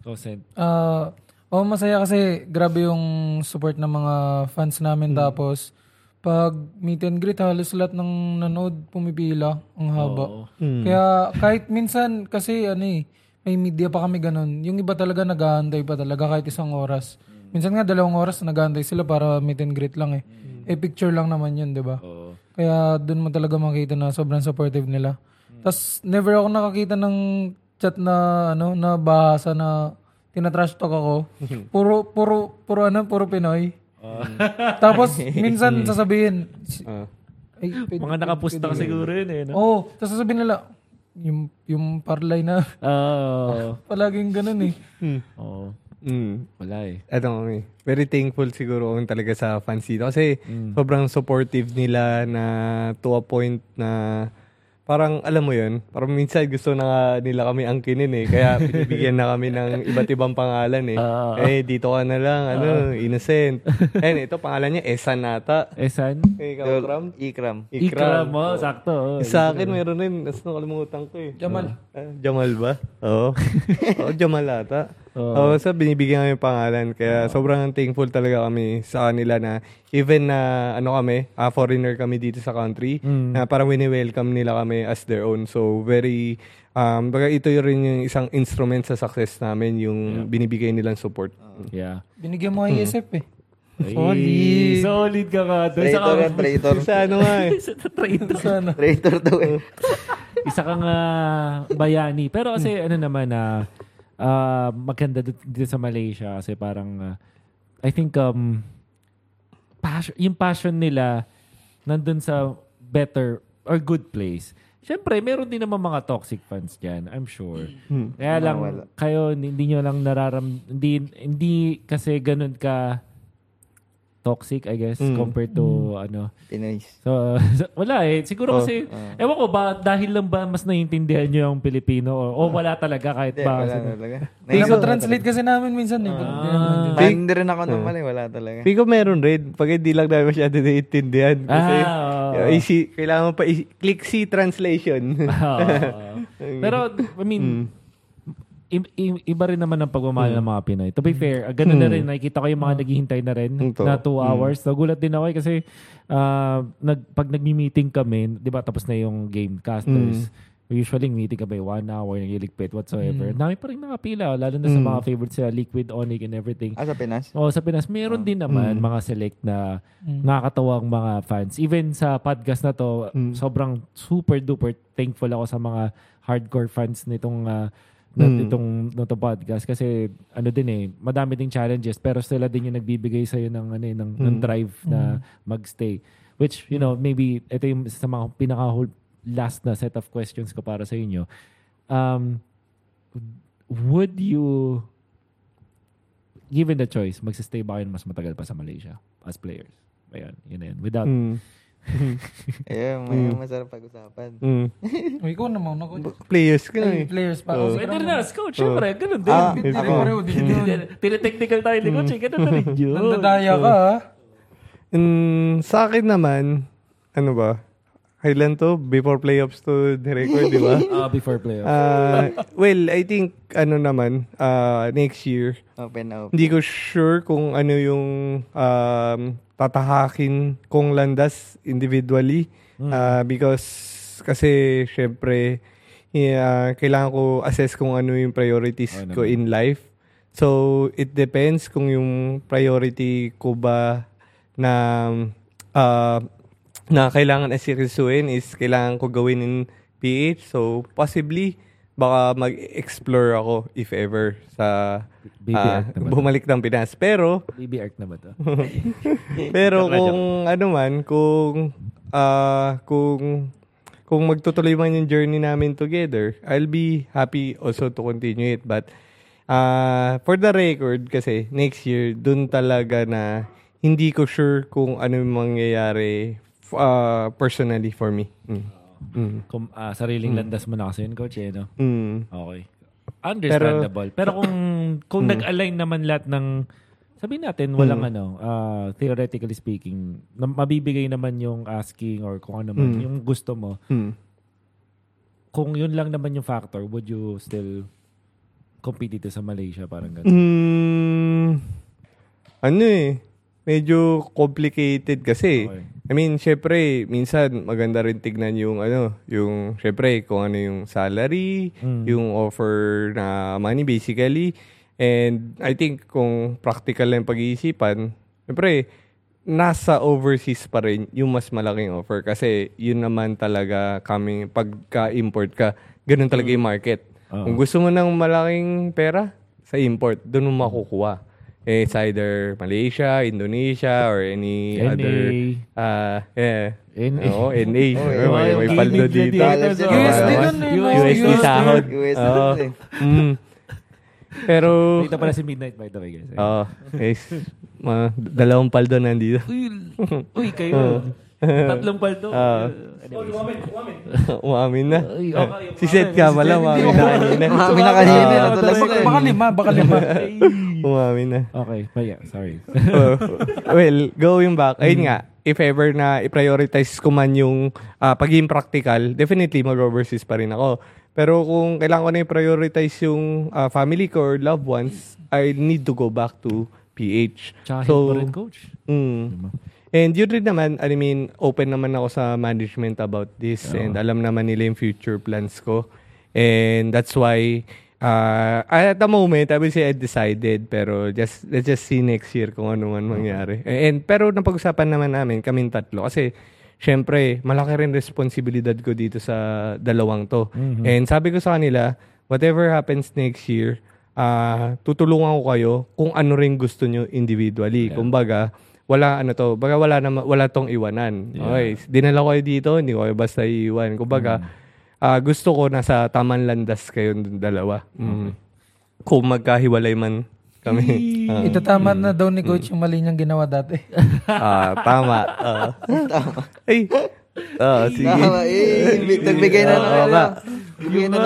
Consent. Ah, oh, masaya kasi grabe yung support ng mga fans namin. Hmm. Tapos, pag meet and greet, halos lahat ng nanood pumipila. Ang haba. Oo. Mm. Kaya kahit minsan, kasi ano eh, may media pa kami ganun. Yung iba talaga nag-aantay pa talaga kahit isang oras. Minsan nga dalawang oras nag-aantay sila para meet and greet lang eh. Eh picture lang naman yun, di ba? Oo. Kaya doon mo talaga makita na sobrang supportive nila. Tapos never ako nakakita ng chat na ano na bahasa na tinatrash talk ako. Puro puro puro ano, puro Pinoy. Tapos minsan sasabihin Ah. ay, pwede- Mga nakapusta ka siguro yun eh. No? Oo, oh, tapos sasabihin nila yung yung parlay na Oo. palaging ganun eh. Oo. Mm. Wala eh. ano kami, very thankful siguro kami talaga sa fans dito. Kasi sobrang supportive nila na to a point na parang alam mo yun, parang minsan gusto na nila kami angkinin eh. Kaya pinibigyan na kami ng iba't ibang pangalan eh. Ah. eh, dito ka na lang, ano, innocent. Ayun, ito pangalan niya, Esan nata. Eh, san? Eh, ikaw, Kram? Ikram. Ikram mo. Sakto. oh. Sa akin, meron rin. Nas nakalimutan ko eh. Jamal. Ah, Jamal ba? Oo. Oo, Jamal ata. Oo. Oo, so binibigyan kami pangalan. Kaya sobrang thankful talaga kami sa kanila na even na ano kami, ah, foreigner kami dito sa country, Mm. na parang wini-welcome nila kami as their own. So very, um, baga ito yung rin yung isang instrument sa success namin, yung binibigay nilang support. Yeah. Binigyan mo kay ESF eh. Solid. Solid ka nga. doon. Traitor ka, yan, traitor. sa ano nga eh. Isa ka traitor. Sana. Traitor daw eh. Isa kang ah, bayani. Pero kasi ano naman na maganda dito, sa Malaysia kasi parang ah, I think um passion, yung passion nila nandun sa better or good place. Siyempre, meron din naman mga toxic fans dyan, I'm sure. Hmm. Kaya lang, Wala. kayo, hindi nyo lang nararam... Hindi, hindi kasi ganun ka toxic, I guess, Mm. compared to ano. Pinoy. So, wala eh. Siguro Oh, kasi, ewan ko ba, dahil lang ba mas naiintindihan nyo yung Pilipino o, o wala talaga kahit Hindi, ba. wala sino- talaga. Pinapa-translate kasi namin minsan eh. Hindi naman nandun. Parang hindi rin ako nang mali, wala talaga. Pico meron rin. Pag hindi lang namin masyado naiintindihan. Kasi, Ah, uh, isi, kailangan mo pa i- click si translation. Oo. Pero, I mean, i- iba rin naman ang pagmamahal ng mga Pinoy. To be fair, ah, ganun na rin. Nakikita ko yung mga naghihintay na rin Ito. na two hours. Nagulat din ako eh, kasi ah, nag, pag nagmi-meeting kami, di ba tapos na yung game casters, usually meeting kami one hour, nagiligpit, whatsoever. Dami pa rin nakapila, lalo na sa mga favorites sila, Liquid, Onic, and everything. Ah, sa Pinas? O sa Pinas, meron din naman mga select na nakakatawang mga fans. Even sa podcast na to, sobrang super duper thankful ako sa mga hardcore fans nitong uh, na, nitong, nitong podcast kasi ano din eh, madami ding challenges pero sila din yung nagbibigay sa ng ano eh, ng, ng drive na magstay. Which, you know, maybe ito yung sa mga pinaka last na set of questions ko para sa inyo. Um, would you given the choice, magsistay ba kayo mas matagal pa sa Malaysia as players? Ayan, yun na yun. Without, Mm. Ayun, may masarap pag-usapan. Mm. Uy, ikaw naman ako. Players ka na eh. players pa. Oh. Pwede rin as coach, syempre, ganun din. Ah, Hindi rin ako. pareho din yun. Tine-technical tayo ni coach, eh, ganun na rin yun. Nandadaya ka ha. Mm, sa akin naman, ano ba? Kailan to? Before playoffs to the record, di ba? Ah, before playoff. Uh, well, I think, ano naman, uh, next year, Open na open. hindi ko sure kung ano yung um, tatahakin kong landas individually. Uh, because, kasi, syempre, yeah, kailangan ko assess kung ano yung priorities Oo ko in life. So, it depends kung yung priority ko ba na uh, na kailangan asikasuin is kailangan ko gawin in PH. So, possibly, baka mag-explore ako if ever sa Baby ah, Arc naman. bumalik ng Pinas. Pero, Baby arc na ba to? pero kung ano man, kung ah kung kung magtutuloy man yung journey namin together, I'll be happy also to continue it. But uh, for the record, kasi next year, dun talaga na hindi ko sure kung ano yung mangyayari uh, personally for me. Mm. Mm. Kung ah, sariling landas mo na kasi yun, coach, eh, no? Mm. Okay. Understandable. Pero, kung kung Hmm. nag-align naman lahat ng sabihin natin walang ano, ah, theoretically speaking, na mabibigay naman yung asking or kung ano man, Hmm. yung gusto mo. Mm. Kung yun lang naman yung factor, would you still compete dito sa Malaysia? Parang gano'n. Mm, ano eh, medyo complicated kasi. Okay. I mean, syempre, minsan maganda rin tignan yung ano, yung syempre kung ano yung salary, Mm. yung offer na money basically. And I think kung practical lang pag-iisipan, syempre, nasa overseas pa rin yung mas malaking offer kasi yun naman talaga kami pagka-import ka, ganun talaga yung market. Oo. Kung gusto mo ng malaking pera, sa import, doon mo makukuha. Eh, it's either Malaysia, Indonesia, or any NA. other... ah yeah. NA. Oo, NA. Oh, may, yung may, may paldo dito. USD Ah, eh? USD USD. sahod. USD Oo. dun eh. Mm. Pero... Dito pala si Midnight, by the way, guys. Oo. guys, mga dalawang paldo nandito. Uy, uy, kayo. Tatlong paldo. Ah. Anyways. Umamin na. Ay, okay, si Seth ka pala, umamin na kanina. Umamin na kanina, Baka, eh. baka lima, baka lima. Umamin na. Okay, but yeah, sorry. Oh, well, going back, ayun nga, if ever na i-prioritize ko man yung uh, pagiging practical, definitely mag-overseas pa rin ako. Pero kung kailangan ko na i-prioritize yung ah, family ko or loved ones, I need to go back to PH. Tsaka So, rin, coach. Mm. And yun rin naman, I mean, open naman ako sa management about this and alam naman nila yung future plans ko. And that's why, uh, at the moment, I will say I decided, pero just, let's just see next year kung ano man mangyari. And, pero napag-usapan naman namin, kaming tatlo, kasi syempre, malaki rin responsibilidad ko dito sa dalawang to. And sabi ko sa kanila, whatever happens next year, ah, tutulungan ko kayo kung ano rin gusto nyo individually. Kumbaga, wala ano to, baga wala na wala tong iwanan. Okay, dinala ko kayo dito, hindi ko kayo basta iiwan. Kumbaga, ah, gusto ko nasa tamang landas kayo dalawa. Mm. Kung magkahiwalay man kami. Ah, Itatama na daw ni coach yung mali niyang ginawa dati. ah, tama. Ah. Ay. Ah, sige. Tama, eh. Nagbigay na ng ano. Nagbigay na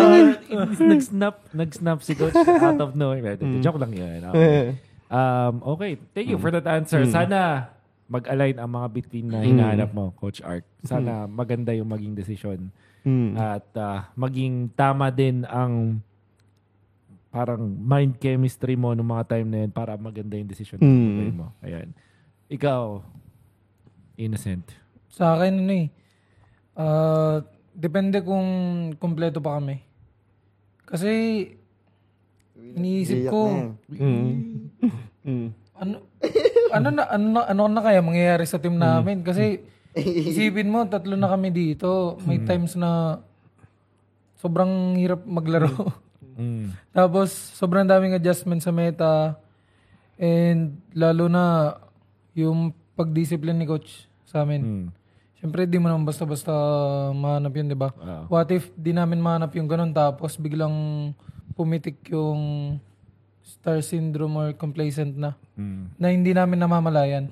nag-snap, nag-snap si coach out of nowhere. Joke lang yun. Okay. Um, okay, thank you for that answer. Sana mag-align ang mga between na hinahanap mo, Coach Art. Sana maganda yung maging desisyon. Mm. At ah, maging tama din ang parang mind chemistry mo nung mga time na yun para maganda yung desisyon na Mm. mo. Ayan. Ikaw, innocent. Sa akin, ano eh. ah, depende kung kumpleto pa kami. Kasi, iniisip ko, na yan. Mm. Mm. ano, ano na, ano, na- ano na kaya mangyayari sa team namin? Kasi, isipin mo, tatlo na kami dito. May times na sobrang hirap maglaro. Mm. Tapos, sobrang daming adjustment sa meta. And, lalo na, yung pag-discipline ni coach sa amin. Mm. Siyempre, di mo naman basta-basta mahanap yun, di ba? Oo. What if di namin mahanap yung ganun tapos biglang pumitik yung star syndrome or complacent na Mm. na hindi namin namamalayan.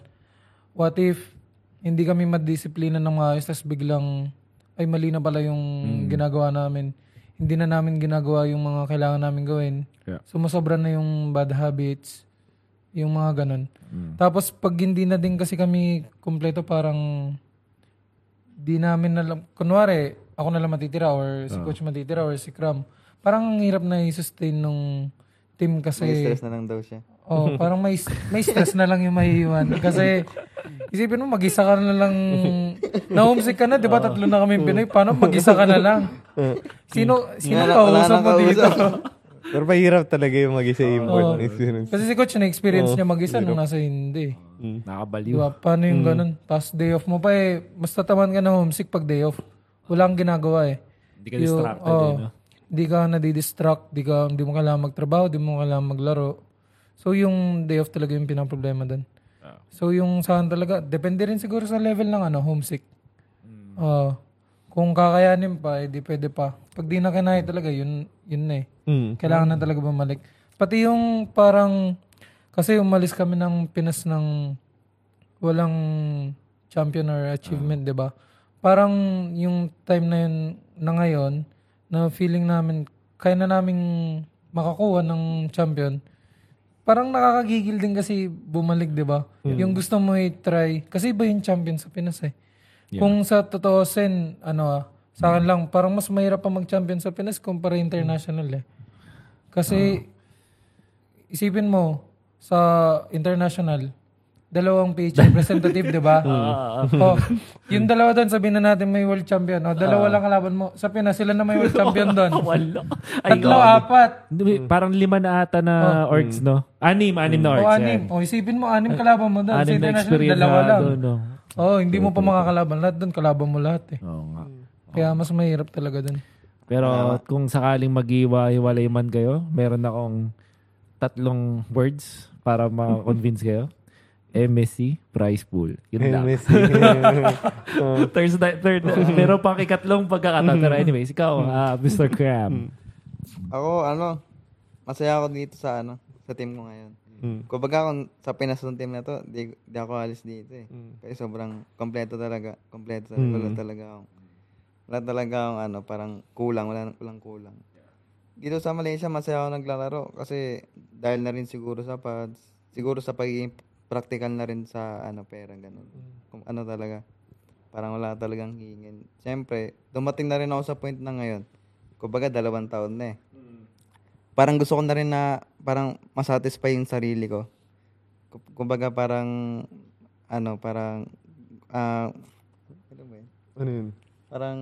What if hindi kami madisiplina ng maayos tapos biglang ay mali na pala yung ginagawa namin. Hindi na namin ginagawa yung mga kailangan namin gawin. Yeah. Sumasobra na yung bad habits, yung mga ganun. Mm. Tapos pag hindi na din kasi kami kumpleto parang di namin alam, kunwari ako na lang matitira or si coach matitira or si Kram. Parang ang hirap na i-sustain nung team kasi May stress na lang daw siya. Oh, parang may may stress na lang yung mahihiwan. Kasi isipin mo mag-isa ka na lang na homesick ka na, 'di ba? Tatlo na kami Pinoy. Paano mag-isa ka na lang? Sino sino kausap nang mo dito? Pero mahirap talaga yung mag-isa yung important experience. Kasi si coach na experience niya mag-isa nung nasa hindi. Nakabaliw. Di ba? Paano yung ganun? Tapos day off mo pa eh. Mas tataman ka na homesick pag day off. Wala kang ginagawa eh. Hindi ka distracted oh, eh, no? Di ka nadidistract. Di, ka, di mo kailangan magtrabaho. Di mo kailangan maglaro. So yung day off talaga yung pinaproblema doon. Ah. So yung saan talaga, depende rin siguro sa level ng ano, homesick. Oo. kung kakayanin pa, eh, di pwede pa. Pag di na kinaya talaga, yun, yun na eh. Mm. Kailangan na talaga bumalik. Pati yung parang, kasi umalis kami ng Pinas ng walang champion or achievement, di ba? Parang yung time na yun, na ngayon, na feeling namin, kaya na naming makakuha ng champion, parang nakakagigil din kasi bumalik, di ba? Yung gusto mo i-try, kasi iba yung champion sa Pinas eh. Kung sa totoo sen, ano ah, sa akin lang, parang mas mahirap pa mag-champion sa Pinas kumpara international eh. Kasi, isipin mo, sa international, dalawang PH representative, di ba? oh, yung dalawa doon, sabihin na natin may world champion. Oh, dalawa lang kalaban mo. Sa Pinas, sila na may world champion doon. Wala. Ay, Tatlo, apat. Hindi, Parang lima na ata na orgs, no? Anim, anim na orgs. O, yan. anim. O, isipin mo, anim kalaban mo doon. Sa Anim na international, experience dalawa na lang. doon, no? Oh, hindi mo pa makakalaban lahat doon. Kalaban mo lahat eh. Oo nga. Kaya mas mahirap talaga doon. Pero kung sakaling mag-iwa-hiwalay man kayo, meron akong tatlong words para ma-convince kayo. MSC prize pool. Yun lang. MSC. third, third, meron pang ikatlong pagkakataon. Pero anyways, ikaw, ah, Mr. Cram. Ako, ano, masaya ako dito sa, ano, sa team ko ngayon. Mm. Kumbaga kung sa Pinas ng team na to, di, di ako alis dito eh. Kasi sobrang kompleto talaga. Kompleto talaga. Wala talaga akong, wala talaga akong ano, parang kulang. Wala, walang kulang. Dito sa Malaysia, masaya ako naglalaro. Kasi dahil na rin siguro sa pads, siguro sa pagiging practical na rin sa ano, pera, ganun. Kung ano talaga. Parang wala talagang hingin. Siyempre, dumating na rin ako sa point na ngayon. Kumbaga, dalawang taon na eh parang gusto ko na rin na parang masatisfy yung sarili ko. Kum- Kumbaga parang ano, parang ah ano ba yun? ano yun? Parang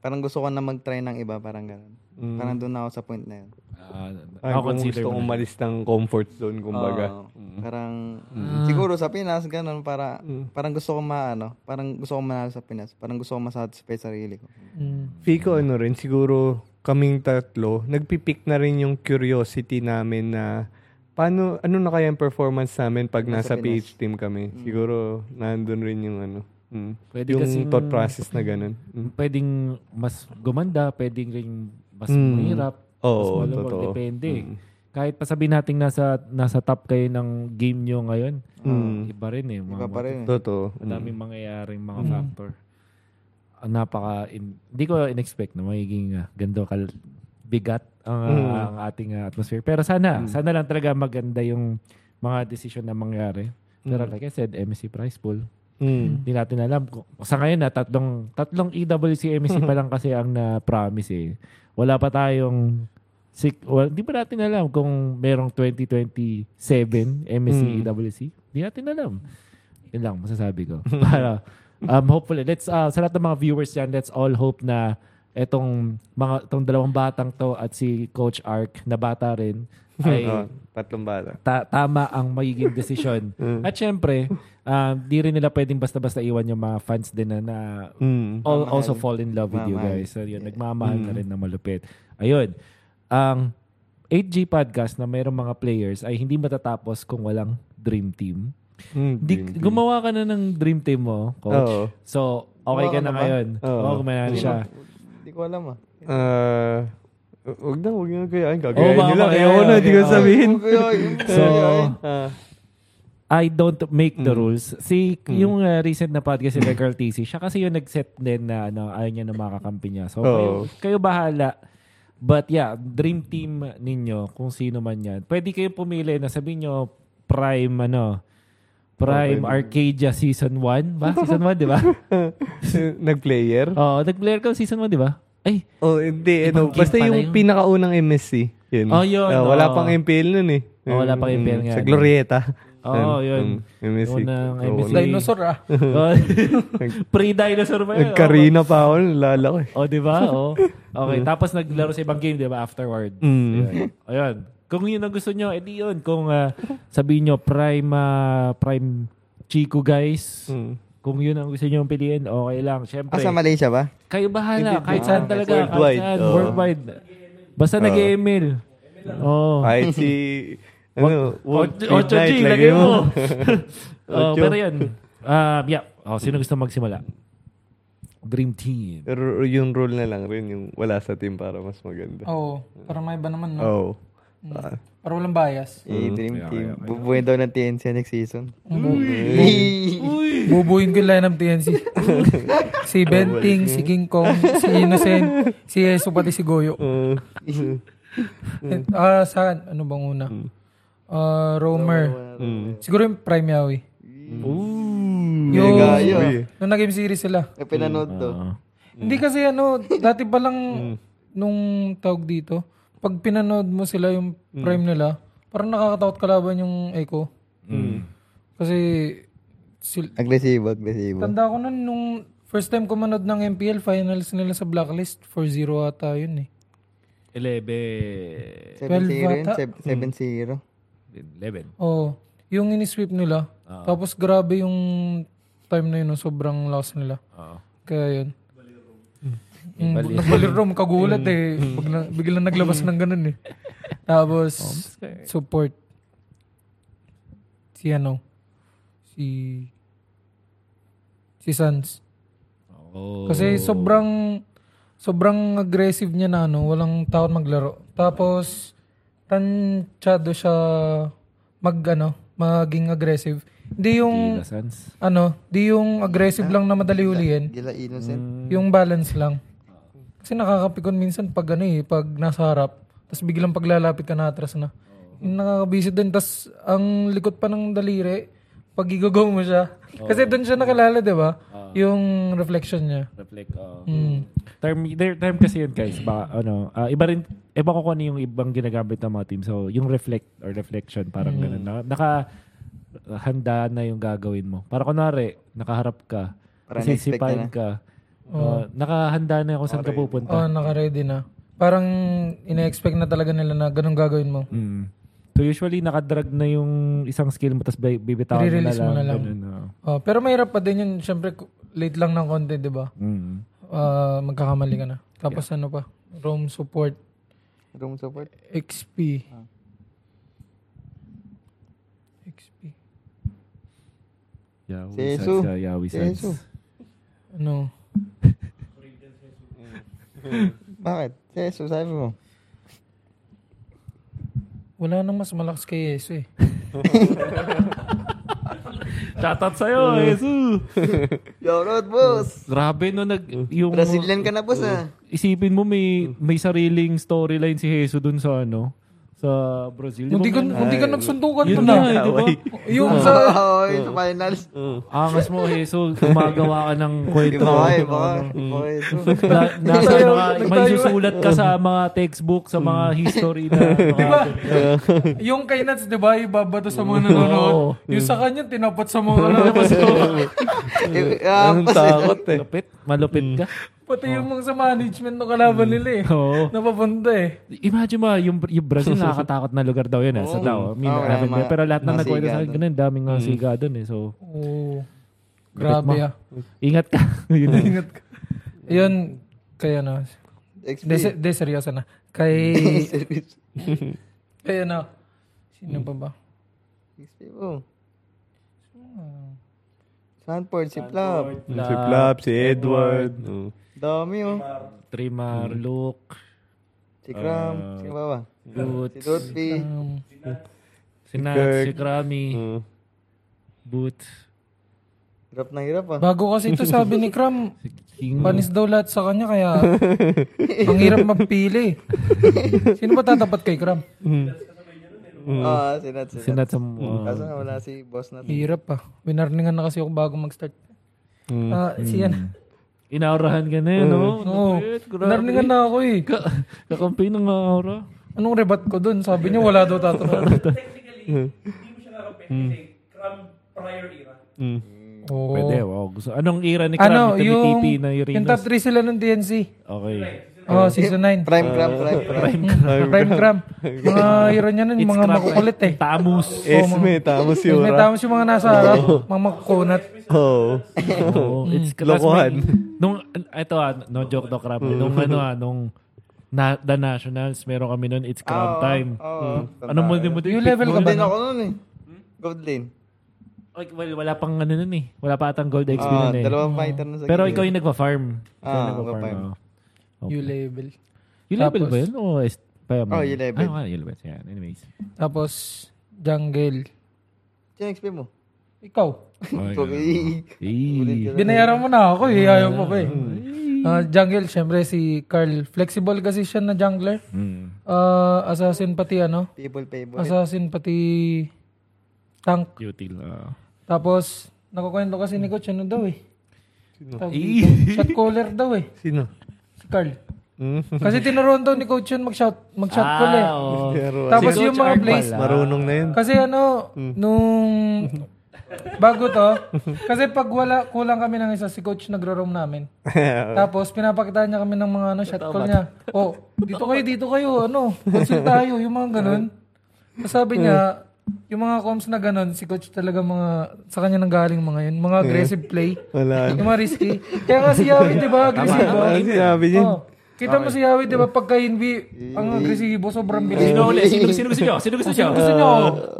parang gusto ko na mag-try ng iba, parang ganun. Mm. Parang doon na ako sa point na yun. Ah, Ay, ako kung gusto mo na. umalis ng comfort zone, kumbaga. Oo. Parang siguro sa Pinas ganun para parang gusto ko maano, parang gusto ko manalo sa Pinas, parang gusto ko masatisfy sarili ko. Mm. Fico, ano rin, siguro kaming tatlo, nagpipick na rin yung curiosity namin na paano, ano na kaya yung performance namin pag nasa, PH team kami. Siguro, nandun rin yung ano. Mm. Pwede yung kasing- thought process na ganun. Mm. Pwedeng mas gumanda, pwedeng rin mas Mm. mahirap, mas Oo, malungkot, totoo. depende. Mm. Kahit pa sabihin natin nasa nasa top kayo ng game nyo ngayon, Mm. iba rin eh. Mga, Iba pa rin. Totoo. Mm. Madaming mangyayaring mga factor. Ang napaka, in- hindi ko in-expect na magiging uh, gando kal bigat ang, uh, Mm. ang ating uh, atmosphere. Pero sana, sana lang talaga maganda yung mga decision na mangyari. Pero like I said, MSC prize pool. Mm. Hindi natin alam. Sa ngayon na tatlong, tatlong EWC MSC pa lang kasi ang na-promise eh. Wala pa tayong sik, well, di ba natin alam kung merong 2027 MSC Mm. EWC? Di natin alam. Yun lang, masasabi ko. Para, um, hopefully, let's, uh, sa lahat ng mga viewers dyan, let's all hope na etong mga itong dalawang batang to at si Coach Ark na bata rin ay Oo, tatlong bata. ta- tama ang magiging desisyon. At syempre, um, di rin nila pwedeng basta-basta iwan yung mga fans din na, na Mm. al- also fall in love with you Mamahal. guys. So yun, nagmamahal na rin na malupit. Ayun. Ang 8G podcast na mayroong mga players ay hindi matatapos kung walang dream team. Mm, Di, dream team. gumawa ka na ng dream team mo, coach. Oo. So, okay Gumawa ka ka na ngayon. Oo. Gumawa na siya. Hindi ko alam ah. Ah, wag na, wag na Oo, gagayahin lang. magaya, Ayoko na, di ko okay. sabihin. So, Ah, I don't make the Mm. rules. Si yung uh, recent na podcast si Girl TC, siya kasi yung nag-set din na ano, ayaw niya na makakampi niya. So kayo, Oo. kayo bahala. But yeah, dream team ninyo kung sino man 'yan. Pwede kayo pumili na sabihin nyo Prime ano, Prime Okay. Arcadia season 1, ba? Season 1, di ba? Nag-player? Oo, nag-player ka season 1, di ba? Ay, Oh, hindi. Ano, basta yung yun. pinakaunang MSC. Yun. Oh, yun, Ah, wala oh. pang MPL nun eh. Oh, wala pang Mm, MPL nga, Sa? Glorieta. Oo, yun. Mm, MSC. Unang MSC. Dinosaur ah. oh, pre-dinosaur pa yun. Nagkarina pa ako, nalala ko eh. Oh, di ba? Oh. Okay, tapos naglaro sa ibang game, di ba? Afterward. Mm. Ayun. Kung yun ang gusto nyo, edi yun. Kung uh, sabihin nyo, prime, ah, prime Chico guys, Mm. kung yun ang gusto nyo piliin, okay lang. Siyempre, Ah, sa Malaysia ba? kayo bahala. Hindi, kahit ah, saan talaga. Kahit worldwide. saan. Oo. Worldwide. Basta nag-email. Oh. Kahit si... Ano, Ocho- Ocho G, lagay mo. oh, pero yun. Um, yeah. Oh, sino gusto magsimula? Dream Team. Pero yung rule na lang rin, yung wala sa team para mas maganda. Oo. Para may iba naman, no? Oo. Ah, Para walang bias. Eh, Dream Kaya, Team. kaya, kaya. Bubuhin daw ng TNC next season. Bubuhin ko yung lineup TNC. si Benting, si King Kong, si Innocent, si Eso, pati si Goyo. uh, Ah, saan? Ano bang una? Ah, Romer. mm. Siguro yung Prime Yawi. Ooh. Yung, gayo. nung nag-game series sila. May pinanood to. Oo. Hindi kasi ano, dati pa lang nung tawag dito, pag pinanood mo sila yung prime nila, parang nakakatakot kalaban yung Echo. Mm. Kasi sil- Agresibo, agresibo. tanda ko nun nung first time ko manood ng MPL finals nila sa Blacklist 4-0 ata yun eh. 11. 7-0 yun, bata. 7-0. 11. Oo. yung ini-sweep nila. Tapos grabe yung time na yun, no, sobrang loss nila. Oo. Kaya yun. Mm, Nagbalir room, kagulat eh. Biglang, biglang naglabas ng ganun eh. Tapos, support. Si ano? Si... Si Sans. Oh. Kasi sobrang... Sobrang aggressive niya na ano, walang takot maglaro. Tapos, tansyado siya mag ano, maging aggressive. Hindi yung, ano, di yung aggressive lang na madali hulihin. Gila innocent. Yung balance lang. Kasi nakakapikon minsan pag ano eh, pag nasa harap, tapos biglang paglalapit ka na atras na. Yung nakakabisit din, tapos ang likot pa ng daliri, pag igagaw mo siya. Kasi doon siya nakalala, di ba? Yung reflection niya. Reflect. oo. Mm. Term, there, term kasi yun guys. Baka, ano, ah, iba rin, iba ko kung ano yung ibang ginagamit ng mga team. So, yung reflect or reflection, parang ganun. Naka, naka, handa na yung gagawin mo. Para kunwari, nakaharap ka, Parang sisipain na-expect ka. Uh, nakahanda na kung saan ka pupunta. Oh, naka-ready na. Parang ina-expect na talaga nila na ganun gagawin mo. Mm. So usually nakadrag na yung isang skill mo tapos bi- bibitawan mo na lang. mo na lang. Ganun, oo. Oh, pero mahirap pa din yun. Siyempre, late lang ng konti, di ba? Mm. Ah, magkakamali ka na. Tapos ano pa? Roam support. Room support. XP. XP. Yawi Si Sans, Esu. ah, Yawi Si. Esu. Ano? Bakit? Seso, sabi mo. Wala nang mas malakas kay Yesu eh. Shoutout sa'yo, Esu. Shoutout, boss! Grabe no, nag, yung, Brazilian ka na, boss, ah. isipin mo may may sariling storyline si Jesus dun sa ano, sa Brazil. Di ba Hindi ka, hindi ka nagsuntukan Yun to na, na. eh, di ba? Yung sa... Oo, yung sa finals. Angas mo, Jesus. Gumagawa ka ng kwento. Iba iba. Ano. Na, nasa mga, may susulat ka sa mga textbook, sa mga history na. Mga, yung kay Nats, di ba, ibabato sa mga nanonood. Oo. Yung sa kanya, tinapat sa mga ano. Ang pas- takot eh. malupit. Malupit ka. Pati yung mga sa management ng kalaban nila eh. Oo. Napapunta eh. Imagine mo, yung, yung Brazil nakakatakot na lugar daw yun. Eh, sa mean, Oo, haven't mga- been. pero lahat na nagkwento sa akin, ganun, daming mga siga doon eh. So, Oo. Grabe ah. ingat ka. Yun na. Ingat ka. Yun, kaya na. XP. De, de, seryoso na. Kay, kaya na. Sino pa ba? XP mo. Sanford, si Plap. Si Flap, si Edward. Oh. Dami, oh. Trimar, Luke, Si Cram. si ba ba? Si Boots, Lutfi. Um, si Nat, si Krami, Oh. Boots, Hirap na hirap, ah. bago kasi ito sabi ni Kram, si King. panis daw lahat sa kanya kaya ang hirap magpili. Sino ba tatapat kay Kram? Ah, si Nat, si Si Nat. Nat sa uh, Kaso nga wala si Boss Nat. Hirap pa. Winarningan na kasi ako bago mag-start. Ah, si yan. inaurahan ka na yun, no? Oo. Napit, grabe. Winarningan na ako eh. Ka- Kakampi ng aura. Anong rebat ko dun? Sabi niya wala daw tatanong. Mm. Oo. Pwede, wow. Gusto. Anong era ni Ano, Krami? yung, TP na yung Urinas? top 3 sila ng DNC. Okay. Oh, season 9. Prime Cram, Prime Cram. Prime Gram. Mga hero niya nun, mga crap, makukulit eh. Tamus. Esme, tamos May yura. tamos yung mga nasa harap, mga makukunat. Oo. Oo, it's Lokohan. Nung, ito ah, no joke daw crap. Nung ano ah, nung na, The Nationals, meron kami nun, it's crab time. Ano mo din mo din? Yung level ka Gold ba? lane ako nun eh. Gold lane. Like, well, wala pang ano nun eh. Wala pa atang gold XP Ah, nun eh. dalawang fighter na sa Pero ikaw yung nagpa-farm. Ah, yung nagpa-farm. Okay. Yung level. Yung level Tapos- ba yun? O is, pa, Oh, yung level. Ah, yung level. Yeah, anyways. Tapos, jungle. Sino XP mo? Ikaw. Okay. Eh. Binayaran mo na ako eh. Ayaw mo pa eh. Ah, jungle, syempre si Carl. Flexible kasi siya na jungler. Mm. Ah, assassin pati ano? People favorite. Assassin pati tank. Util. ah. Tapos, nakukwento kasi ni Coach ano daw eh. Tawag Eh. dito. Shot caller daw eh. Sino? Carl. Mm. Kasi tinuruan daw ni Coach yun mag-shot, mag-shot call eh. Ah, oo. Tapos Si yung mga plays, marunong na yun. kasi ano, nung bago to, kasi pag wala, kulang kami ng isa, si Coach nagro-roam namin. Tapos pinapakita niya kami ng mga ano, shot call niya. Oh, dito kayo, dito kayo, ano, cancel tayo, yung mga ganun. Sabi niya, yung mga comms na ganun, si Coach talaga mga, sa kanya nang galing mga yun, mga aggressive play. Wala. Yung mga risky. Kaya nga si Yawi, di ba, agresibo? Ano sinabi niya? Oh. Kita mo si Yawi, di ba, pagka Invi, ang agresibo, sobrang bilis. Sino ulit? Sino, sino gusto nyo? Sino gusto nyo? Gusto nyo,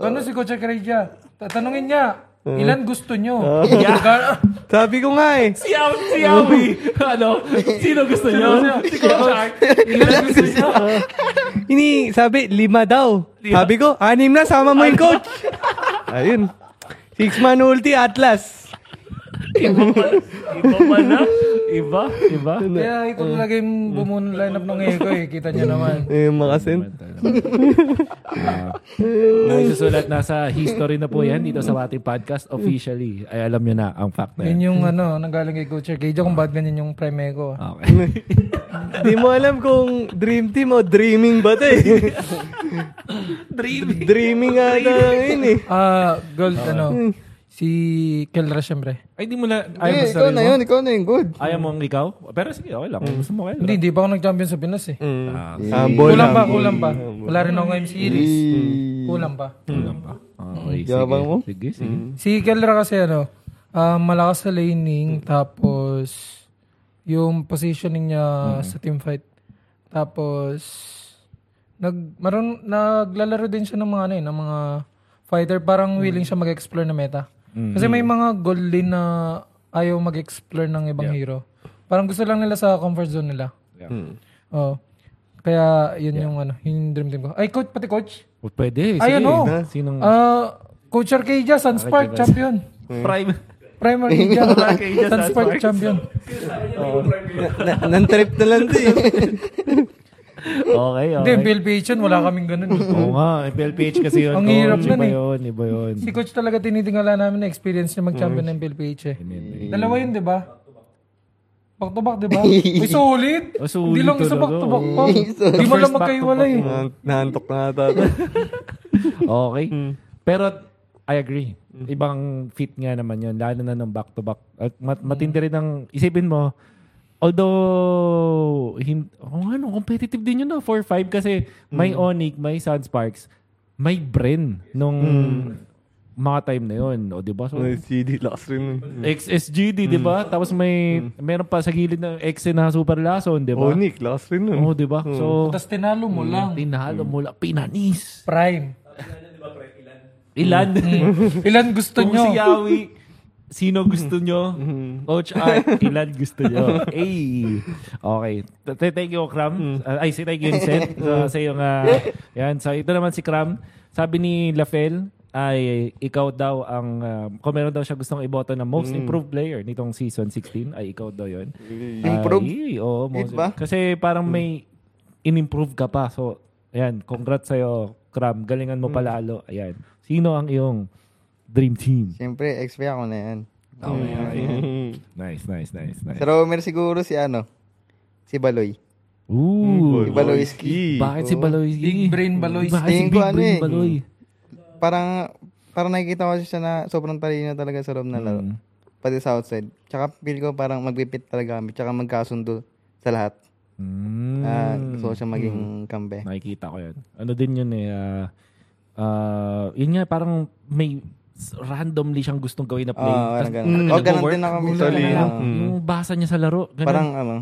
ano si Coach Akreja? Tatanungin niya, ilan gusto nyo? Sabi ko nga eh. Si Yawi, si Yawi. ano? Sino gusto nyo? Si Coach Art. ilan gusto nyo? Ini, sabi, lima daw. Sabi ko, anim na, sama mo yung coach. Ayun. Six man ulti, Atlas. Iba pa. Iba pa na. Iba. Iba. Kaya ito talaga yung bumuno lineup ng Eko eh. Kita niyo naman. Eh, makasin. Ah, may susulat na sa history na po yan dito sa ating podcast officially. Ay alam nyo na ang fact na Yun yan. yung ano, nanggaling kay Coach Akreja kung bakit ganyan yung prime Eko. Okay. Di mo alam kung dream team o dreaming ba ito eh. Dreaming. dreaming ata yun eh. Ah, gold ano, si Kelra syempre. Ay, di mo na. Ayaw mo Eh, sa ikaw sarili na mo? yun, ikaw na yung good. Ayaw mo ang ikaw? Pero sige, okay lang. Kung Gusto mo kayo. Hindi, di pa ako nag-champion sa Pinas eh. Ah, Humble, Kulang pa, kulang pa. Wala rin ako ngayon series. Kulang pa. kulang pa. Okay, sige. Yabang mo? Sige, sige. Si Kelra kasi ano, ah, malakas sa laning, tapos yung positioning niya sa team fight, Tapos, nag, maroon, naglalaro din siya ng mga, ano, eh, ng mga fighter. Parang willing siya mag-explore na meta. Kasi may mga goal din na ayaw mag-explore ng ibang hero. Parang gusto lang nila sa comfort zone nila. Mm. Oh. Kaya, yun yung ano, yun yung dream team ko. Ay, coach, pati coach. O, pwede. Ay, sige. ano? Sinong Ah, Coach Arcadia, Sunspark, champion. prime? Primary Arcadia, Arcadia, Sunspark, champion. na, nan-trip na lang din. Okay, Hindi, okay. Bill Page yun, wala kaming ganun. eh. Oo nga, FLPH kasi yun. Ang coach. hirap nun Iba eh. yun, iba yun. Si coach talaga tinitingala namin na experience niya mag-champion ng Bill Page eh. Dalawa yun, di ba? Back to back, di ba? Uy, solid! Oh, solid Hindi lang isa back to back pa. Hindi mo lang magkaiwalay. eh. Na- Naantok na ata. Okay. Pero, I agree. Ibang fit nga naman yun. Lalo na ng back-to-back. At mat- matindi rin ang, isipin mo, although, hin, oh, ano, competitive din yun no, 4-5 kasi may Onyx, may Sunsparks, may Bren nung mga time na yun. O, di ba? So, May CD lakas rin. XSGD, di ba? Tapos may, meron pa sa gilid ng X na Super Lason, di ba? Onyx, lakas rin nun. Oo, di ba? So, Tapos tinalo mo lang. tinalo mula, pinanis. Prime. Ilan? Ilan gusto Kung nyo? si Yawi, sino gusto nyo? Coach Art, ilan gusto nyo? Ay. Okay. Th- Thank you, Kram. Uh, ay, si thank you, Vincent. So, sa yung, uh, yan. So, ito naman si Kram. Sabi ni Lafel, ay ikaw daw ang, uh, kung meron daw siya gustong iboto na most improved player nitong season 16, ay ikaw daw yun. Improve? Ay, oo, most? Kasi parang may in-improve ka pa. So, ayan, congrats sa'yo, Kram. Galingan mo palalo. Ayan. Sino ang iyong dream team? Siyempre, expect ako na yan. Nice, nice, nice, nice. Sa Romer siguro si ano, si Baloy. Ooh. Si Baloyski. Bakit si Baloy? Big brain Baloy. Bakit si Big ko ano Brain eh. Baloy? Parang, parang nakikita ko siya na sobrang talino talaga sa loob na laro. Mm. Pati sa outside. Tsaka feel ko parang magpipit talaga kami. Tsaka magkasundo sa lahat. Mm. Ah, gusto ko siya maging kambe. Nakikita ko yun. Ano din yun eh. ah, ah, yun nga, parang may randomly siyang gustong gawin na play. Oo, parang Tas- ganun. talaga Oh, ganun nag-work. din ako minsan. Na Solid. lang. Mm. Yung basa niya sa laro. Ganun. Parang ano,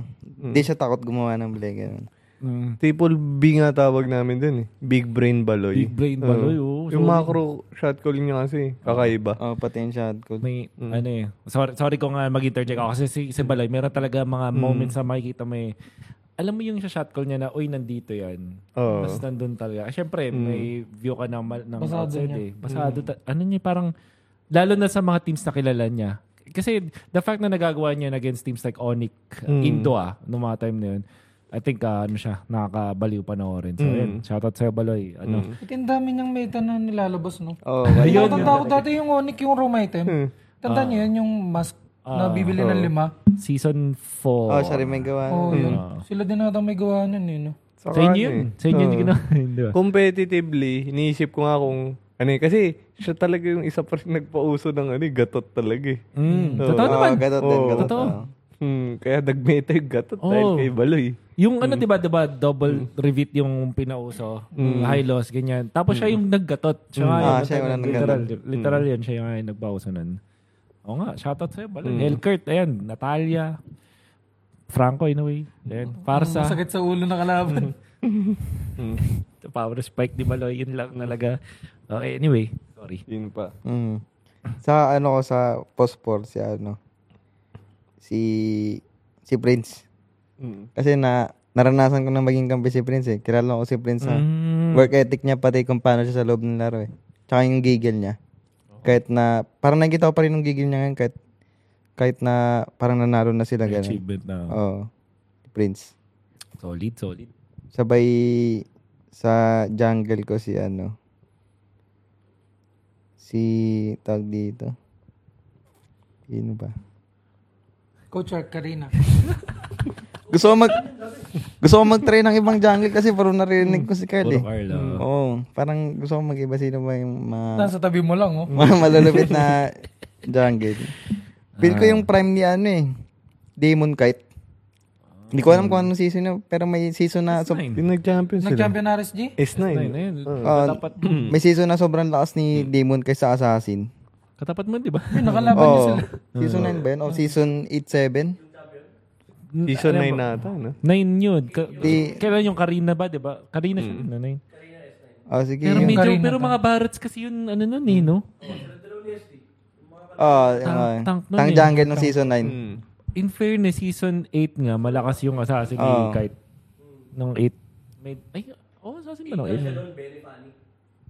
di siya takot gumawa ng play. Ganun. Mm. Triple B nga tawag namin dun eh. Big Brain Baloy. Big brain Baloy. Oh, Yung macro shot calling niya kasi, kakaiba. Oh, pati yung shot ko. may ano eh. Sorry, sorry kung uh, mag-interject ako kasi si, si Baloy, meron talaga mga moments na makikita may alam mo yung sa shot call niya na, uy, nandito yan. Oo. Tapos nandun talaga. Siyempre, may view ka ng, ng Basado outside niya. eh. Basado. ta- ano niya, parang, lalo na sa mga teams na kilala niya. Kasi the fact na nagagawa niya against teams like Onyx, Indo ah, noong mga time na yun, I think ah, ano siya, nakakabaliw panoorin. So, yun, shoutout sa'yo, Baloy. Ano, Ito yung dami niyang meta na nilalabas, no? Oh, Tanda ko dati yung Onyx, yung room item. Tanda niyo yun, yung mask na bibili ng lima. season 4. oh, siya rin may gawa. Oo, yun. Sila din ata may gawa nun, eh, no? Sa inyo yun. Sa inyo yun Oo. ginawa. Di ba? Competitively, iniisip ko nga kung, ano eh, kasi siya talaga yung isa pa rin nagpauso ng ano, eh, gatot talaga eh. Mm, Oo. totoo Oh, naman. gatot din, Oo. gatot. Totoo. oh. Hmm, kaya nagmeta yung gatot Oo. dahil kay Baloy. Yung ano, di ba, di ba, double reveat yung pinauso, high loss, ganyan. Tapos siya yung naggatot. Siya nga Ah, yung, siya yung unang literal, literal yan, siya yung yung nagpauso nun. Oo nga, shoutout sa'yo, Baloy. Hellkurt, ayan, Natalia, Franco in a way. Ayan, Farsa, Masakit sa ulo na kalaban. power spike ni Baloy, yun lang talaga. Okay, anyway, sorry. Yun pa. Mm. Sa ano ko sa post-sport si ano si si Prince. Mm. Kasi na naranasan ko na maging kampi si Prince eh. Kilala ko si Prince sa Mm, work ethic niya pati kung paano siya sa loob ng laro eh. Tsaka yung gigil niya. Kahit na parang nakita ko pa rin yung gigil niya ngayon kahit kahit na parang nanalo na sila ganun. achievement na. Oo. Prince. Solid, solid. Sabay sa jungle ko si ano si tag dito. Sino ba? Coach Ark Karina. Gusto ko mag Gusto ko mag-try ng ibang jungle kasi parang narinig ko si Carl Puro eh. Carl, ah. Oo, parang gusto ko mag-iba sino ba yung mga Nasa tabi mo lang, oh. mga malulupit na jungle. Feel ko yung prime ni ano eh, Demon Kite. Hindi ko alam kung anong season na, pero may season na so, Nine. Yung nag-champion sila. Nag-champion na RSG? S9. Nine, ayun. Ah, Katapat, may season na sobrang lakas ni Demon Kite sa Assassin. katapat mo, di ba? Yun, nakalaban niya sila. season 9 ba yun? O season 8-7? Season Alam 9 mo, na ata, no? Nine yun. Ka- Di- kailan yung Karina ba, di ba? Karina siya, no? Nine. Oh, sige. Pero Yung medyo, Karina pero pa. mga Barretts kasi yun, ano nun eh, no? Oh, Tank- uh, tank nun Tank eh. Jungle ng season 9. Mm. In fairness, season 8 nga, malakas yung assassin ni Oo. Kite. Nung 8. May, ay, oh, assassin ba nung 8?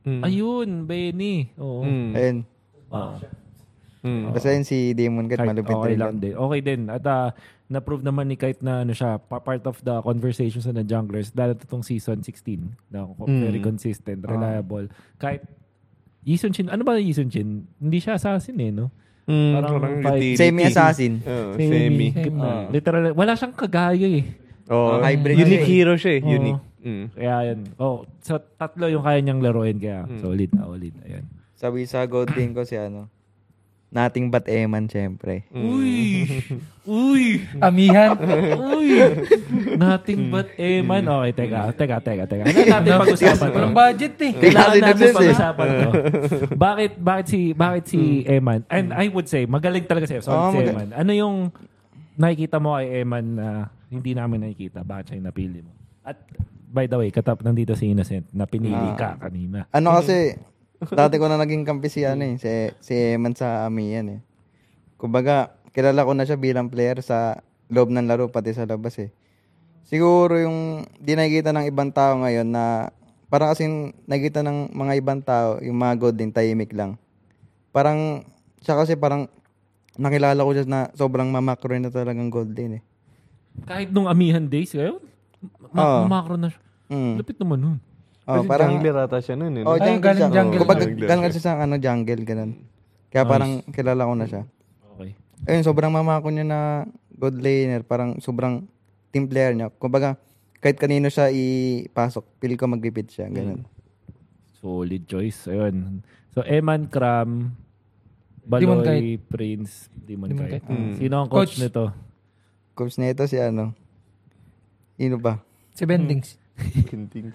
Mm. Ayun, Benny. Oo. Mm. Ayun. Oo. Mm. Basta yun si Demon Cat, Kahit malupit okay rin lang yun. din. Okay din. At ah, na-prove naman ni Kite na ano siya, pa- part of the conversations sa the junglers dahil ito tong season 16 na Mm. very consistent, Ah. reliable. Kahit Yisun Chin, ano ba Yisun Chin? Hindi siya assassin eh, no? Mm, Parang utility. Semi-assassin. Oo, Semi. semi. Gitna. Literal, wala siyang kagaya eh. Oh, Hybrid unique siya eh. hero siya eh. Oo. Unique. Mm. Kaya yan. Oh, so tatlo yung kaya niyang laruin kaya Hmm. solid na solid. Ayan. Sabi sa God King ko si ano, Nothing but Eman, syempre. Uy! Uy! Amihan. Uy! Nothing but eh man. Okay, teka, teka, teka, teka. Ano natin pag-usapan to? Walang budget eh. Kailangan Kasi natin pag-usapan to. Bakit, bakit si, bakit si Eman? And I would say, magaling talaga siya. Sorry Oo, si Eman. Ano yung nakikita mo kay Eman na hindi namin nakikita? Bakit siya yung napili mo? At by the way, katap nandito si Innocent na pinili ka kanina. Ano kasi, dati ko na naging kampi si ano eh, si, si Eman sa Amihan eh. Kumbaga, kilala ko na siya bilang player sa loob ng laro, pati sa labas eh. Siguro yung di nakikita ng ibang tao ngayon na parang kasing nakikita ng mga ibang tao, yung mga god din, tahimik lang. Parang, siya kasi parang nakilala ko siya na sobrang mamakro na talagang gold din eh. Kahit nung amihan days ngayon, ma- Oo. macro na siya. Mm. Lupit naman nun. Oh, Kasi parang, jungler ata siya nun. Eh, Oh, no? Ay, jungle galing siya. jungle. Kumbaga, Jungler galing siya. kasi sa ano, jungle, ganun. Kaya parang kilala ko na siya. Okay. Ayun, sobrang mamako niya na god laner. Parang sobrang team player niya. Kumbaga, kahit kanino siya ipasok, pili ko mag-repeat siya. Ganun. Solid choice. Ayun. So, Eman Kram, Demon Baloy, Prince, Demon Demon Kite. Kite. Mm. Sino ang coach, Coach. nito? Coach na ito si ano. Ino ba? Si Bendings. Kinting.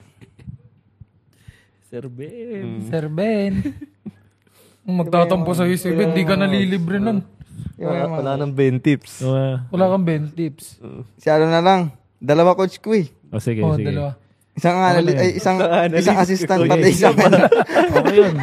Sir Ben. Sir Ben. Kung magtatampo sa si Ben, di ka nalilibre nun. Wala, wala nang Ben tips. Wala kang Ben tips. Si ano na lang. Dalawa coach ko eh. oh, sige, Oh, sige. dalawa. Isang, analy- ay, isang, isang assistant Okay. pati isang ano. Okay yun.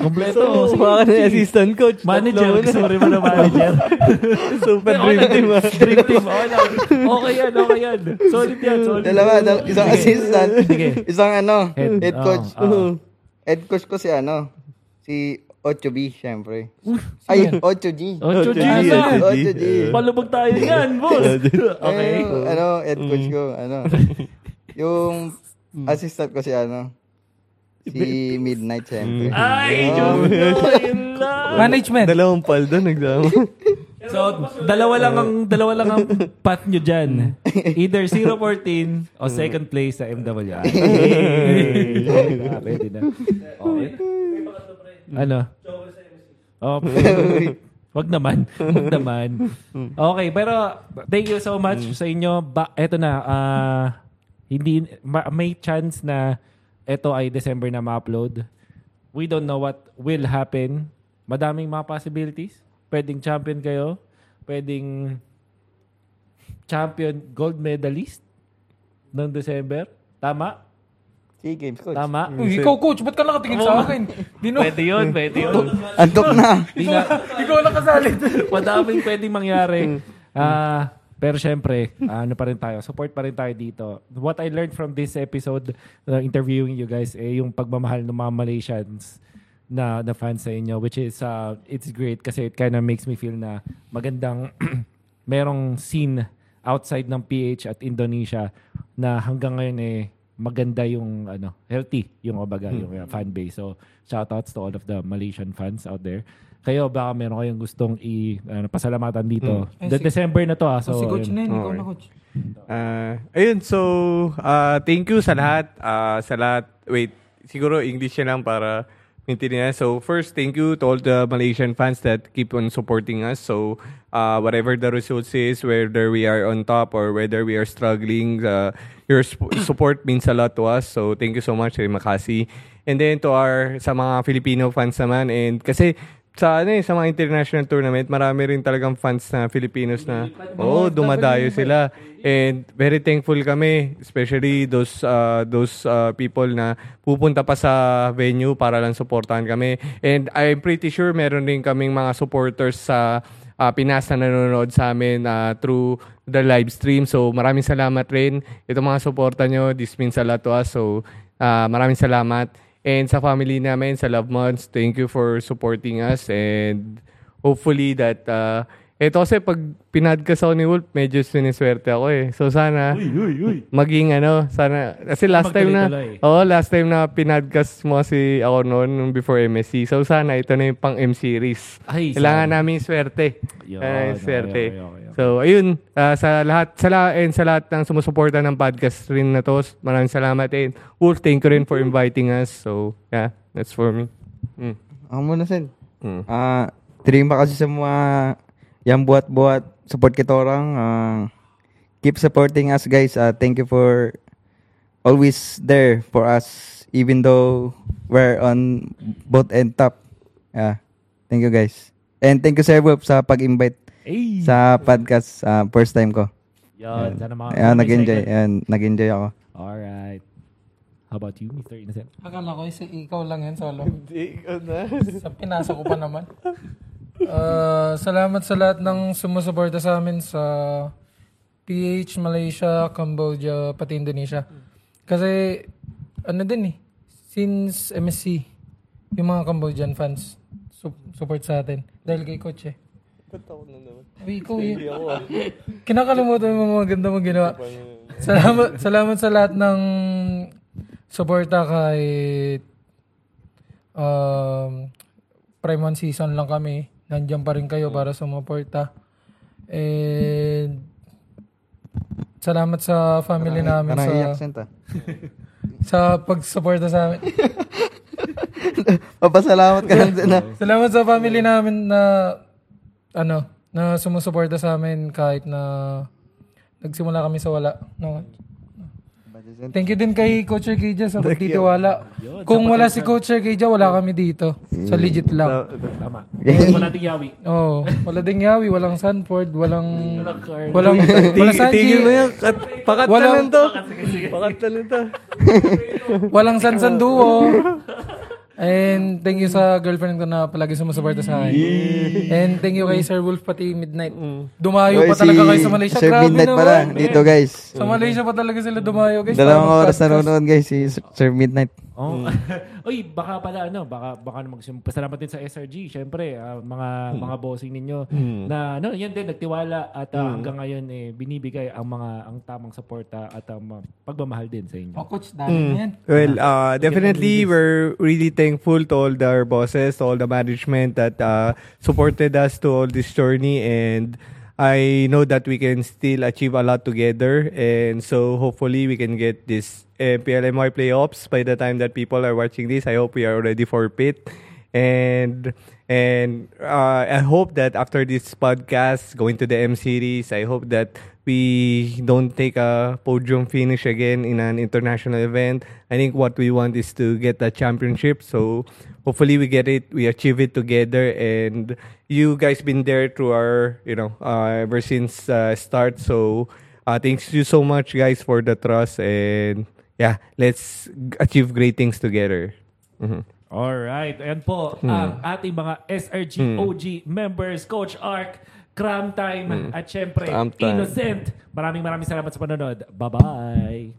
Kompleto. So, baka na yung assistant coach. Manager. Gusto mo na manager. Super Okay dream team. ah. Dream team. Okay lang. Okay yan. Okay yan. Solid yan. Solid. Dalawa, dal- isang assistant. Sige. Isang ano, Head. head, Oo, coach. oo. Head coach ko si ano, si 8B, syempre. Ay, 8G. Ocho G. 8G. na. 8G. Palubog tayo yan, boss. Okay. Ay, yung, ano, head coach ko, ano. Yung assistant ko si ano, si Midnight, syempre. Ay, Oh. joke na. Yun lang. Management. Dalawang paldo nagsama. So, dalawa lang ang dalawa lang ang path nyo dyan. Either 014 o second place sa MWI. Ah, Pwede na. Okay. Ano? Oh, wag naman. Wag naman. Okay, pero thank you so much sa inyo. Ba, eto na, ah, hindi, ma- may chance na eto ay December na ma-upload. We don't know what will happen. Madaming mga possibilities. Pwedeng champion kayo. Pwedeng champion gold medalist noong December. Tama? Si Games coach. Tama? Uy, ikaw coach, ba't ka nakatingin sa akin? Di no, Pwede yun, pwede yun. Antok na. Di na, ikaw lang kasali. madaming pwedeng mangyari. Ah, pero syempre, ano pa rin tayo, support pa rin tayo dito. What I learned from this episode, uh, interviewing you guys, eh, yung pagmamahal ng mga Malaysians na, na fans sa inyo, which is, uh, it's great kasi it kind of makes me feel na magandang merong scene outside ng PH at Indonesia na hanggang ngayon eh maganda yung ano healthy yung obaga yung uh, fan base. So shoutouts to all of the Malaysian fans out there kayo baka meron kayong gustong i ano, pasalamatan dito Ay, The si- December na to ah so si coach na yun, ikaw na coach. Ah, ayun, so, ah, thank you sa lahat. Ah, sa lahat, wait, siguro English yan lang para maintindihan. So, first, thank you to all the Malaysian fans that keep on supporting us. So, ah, whatever the results is, whether we are on top or whether we are struggling, ah, your support means a lot to us. So, thank you so much, Terima kasih. And then to our, sa mga Filipino fans naman, and kasi, sa ano eh, sa mga international tournament, marami rin talagang fans na Filipinos na oh, dumadayo sila. And very thankful kami, especially those uh, those uh, people na pupunta pa sa venue para lang suportahan kami. And I'm pretty sure meron rin kaming mga supporters sa uh, Pinas na nanonood sa amin uh, through the live stream. So maraming salamat rin. Ito mga suporta nyo, this means a lot to us. So uh, maraming salamat. And sa family namin, sa loved ones, thank you for supporting us. And hopefully that, uh, ito kasi pag pinadcast ako ni Wolf, medyo siniswerte ako eh. So sana, maging ano, sana, kasi last time na, oo, last time na pinadcast mo si ako noon, nung before MSC. So sana, ito na yung pang M-series. Ay, Kailangan namin swerte. Ay, okay, swerte. okay, okay, okay. So, ayun, ah, sa lahat, sa lahat, and sa lahat ng sumusuporta ng podcast rin na to, maraming salamat and Wolf, thank you rin for inviting us. So, yeah, that's for me. Mm. Ako muna, Sen. Mm. Ah, terima kasih semua yang buat-buat support kita orang. Ah, keep supporting us, guys. Ah, thank you for always there for us, even though we're on both end top. Yeah. Thank you, guys. And thank you, Sir Wolf, sa pag-invite Ay! sa podcast. Ah, first time ko. Yun, sana mga... Ayan, nag-enjoy. Ayan, nag-enjoy ako. Alright. How about you, Mr. Innocent? Akala ko ikaw lang yan solo. Hindi, na. sa pinasa ko pa naman. Uh, salamat sa lahat ng sumusuporta sa amin sa PH, Malaysia, Cambodia, pati Indonesia. Kasi, ano din eh, since MSC, yung mga Cambodian fans, su- support sa atin. Dahil kay Coach eh. Uy, ikaw eh. Kinakalimutan mo mga ganda mong ginawa. Salamat, salamat sa lahat ng suporta kahit um, prime one season lang kami. Nandiyan pa rin kayo para sumuporta. And salamat sa family namin Parang iyak, sa sa pagsuporta sa amin. Papasalamat ka lang din, ah. Salamat sa family namin na ano, na sumusuporta sa amin kahit na nagsimula kami sa wala. No? Thank you din kay Coach Keija sa pagtitiwala. Kung wala si Coach Keija, wala kami dito. Sa legit lang. Tama. Wala nating yawi. Oo. wala ding Yawi, walang Sanford, walang walang walang Sanji, Tigil mo yan. Kat, pakat Walang- lang to. Pakat na lang to. walang Sansan Duo. And thank you sa girlfriend ko na palagi sumusuporta sa akin. And thank you kay Sir Wolf pati Midnight. Dumayo Oy, pa talaga kayo sa Malaysia. Sir Grabe Midnight naman. pala, dito guys. Sa Malaysia pa talaga sila dumayo, guys. Dalawang oras na guys si Sir Midnight. Oh. Uy, baka pala ano, baka baka naman gusto pasalamat din sa SRG, syempre, ah, mga mga bossing ninyo na ano, yan din nagtiwala at ah, hanggang ngayon eh binibigay ang mga ang tamang suporta at ang mga pagmamahal din sa inyo. Oh, coach, dami na yan. Well, uh, definitely we're really thankful to all our bosses, to all the management that uh, supported us to all this journey and I know that we can still achieve a lot together and so hopefully we can get this uh, PLMY playoffs by the time that people are watching this. I hope we are ready for pit and and uh, I hope that after this podcast going to the M series, I hope that we don't take a podium finish again in an international event. I think what we want is to get the championship. So hopefully we get it, we achieve it together, and you guys been there through our, you know, uh, ever since uh, start. So uh, thanks you so much, guys, for the trust, and yeah, let's achieve great things together. Mhm. Alright, ayan po ang ating mga SRG OG members, Coach Ark, Cram Time, at syempre, Time. Innocent. Maraming maraming salamat sa panonood. Bye-bye!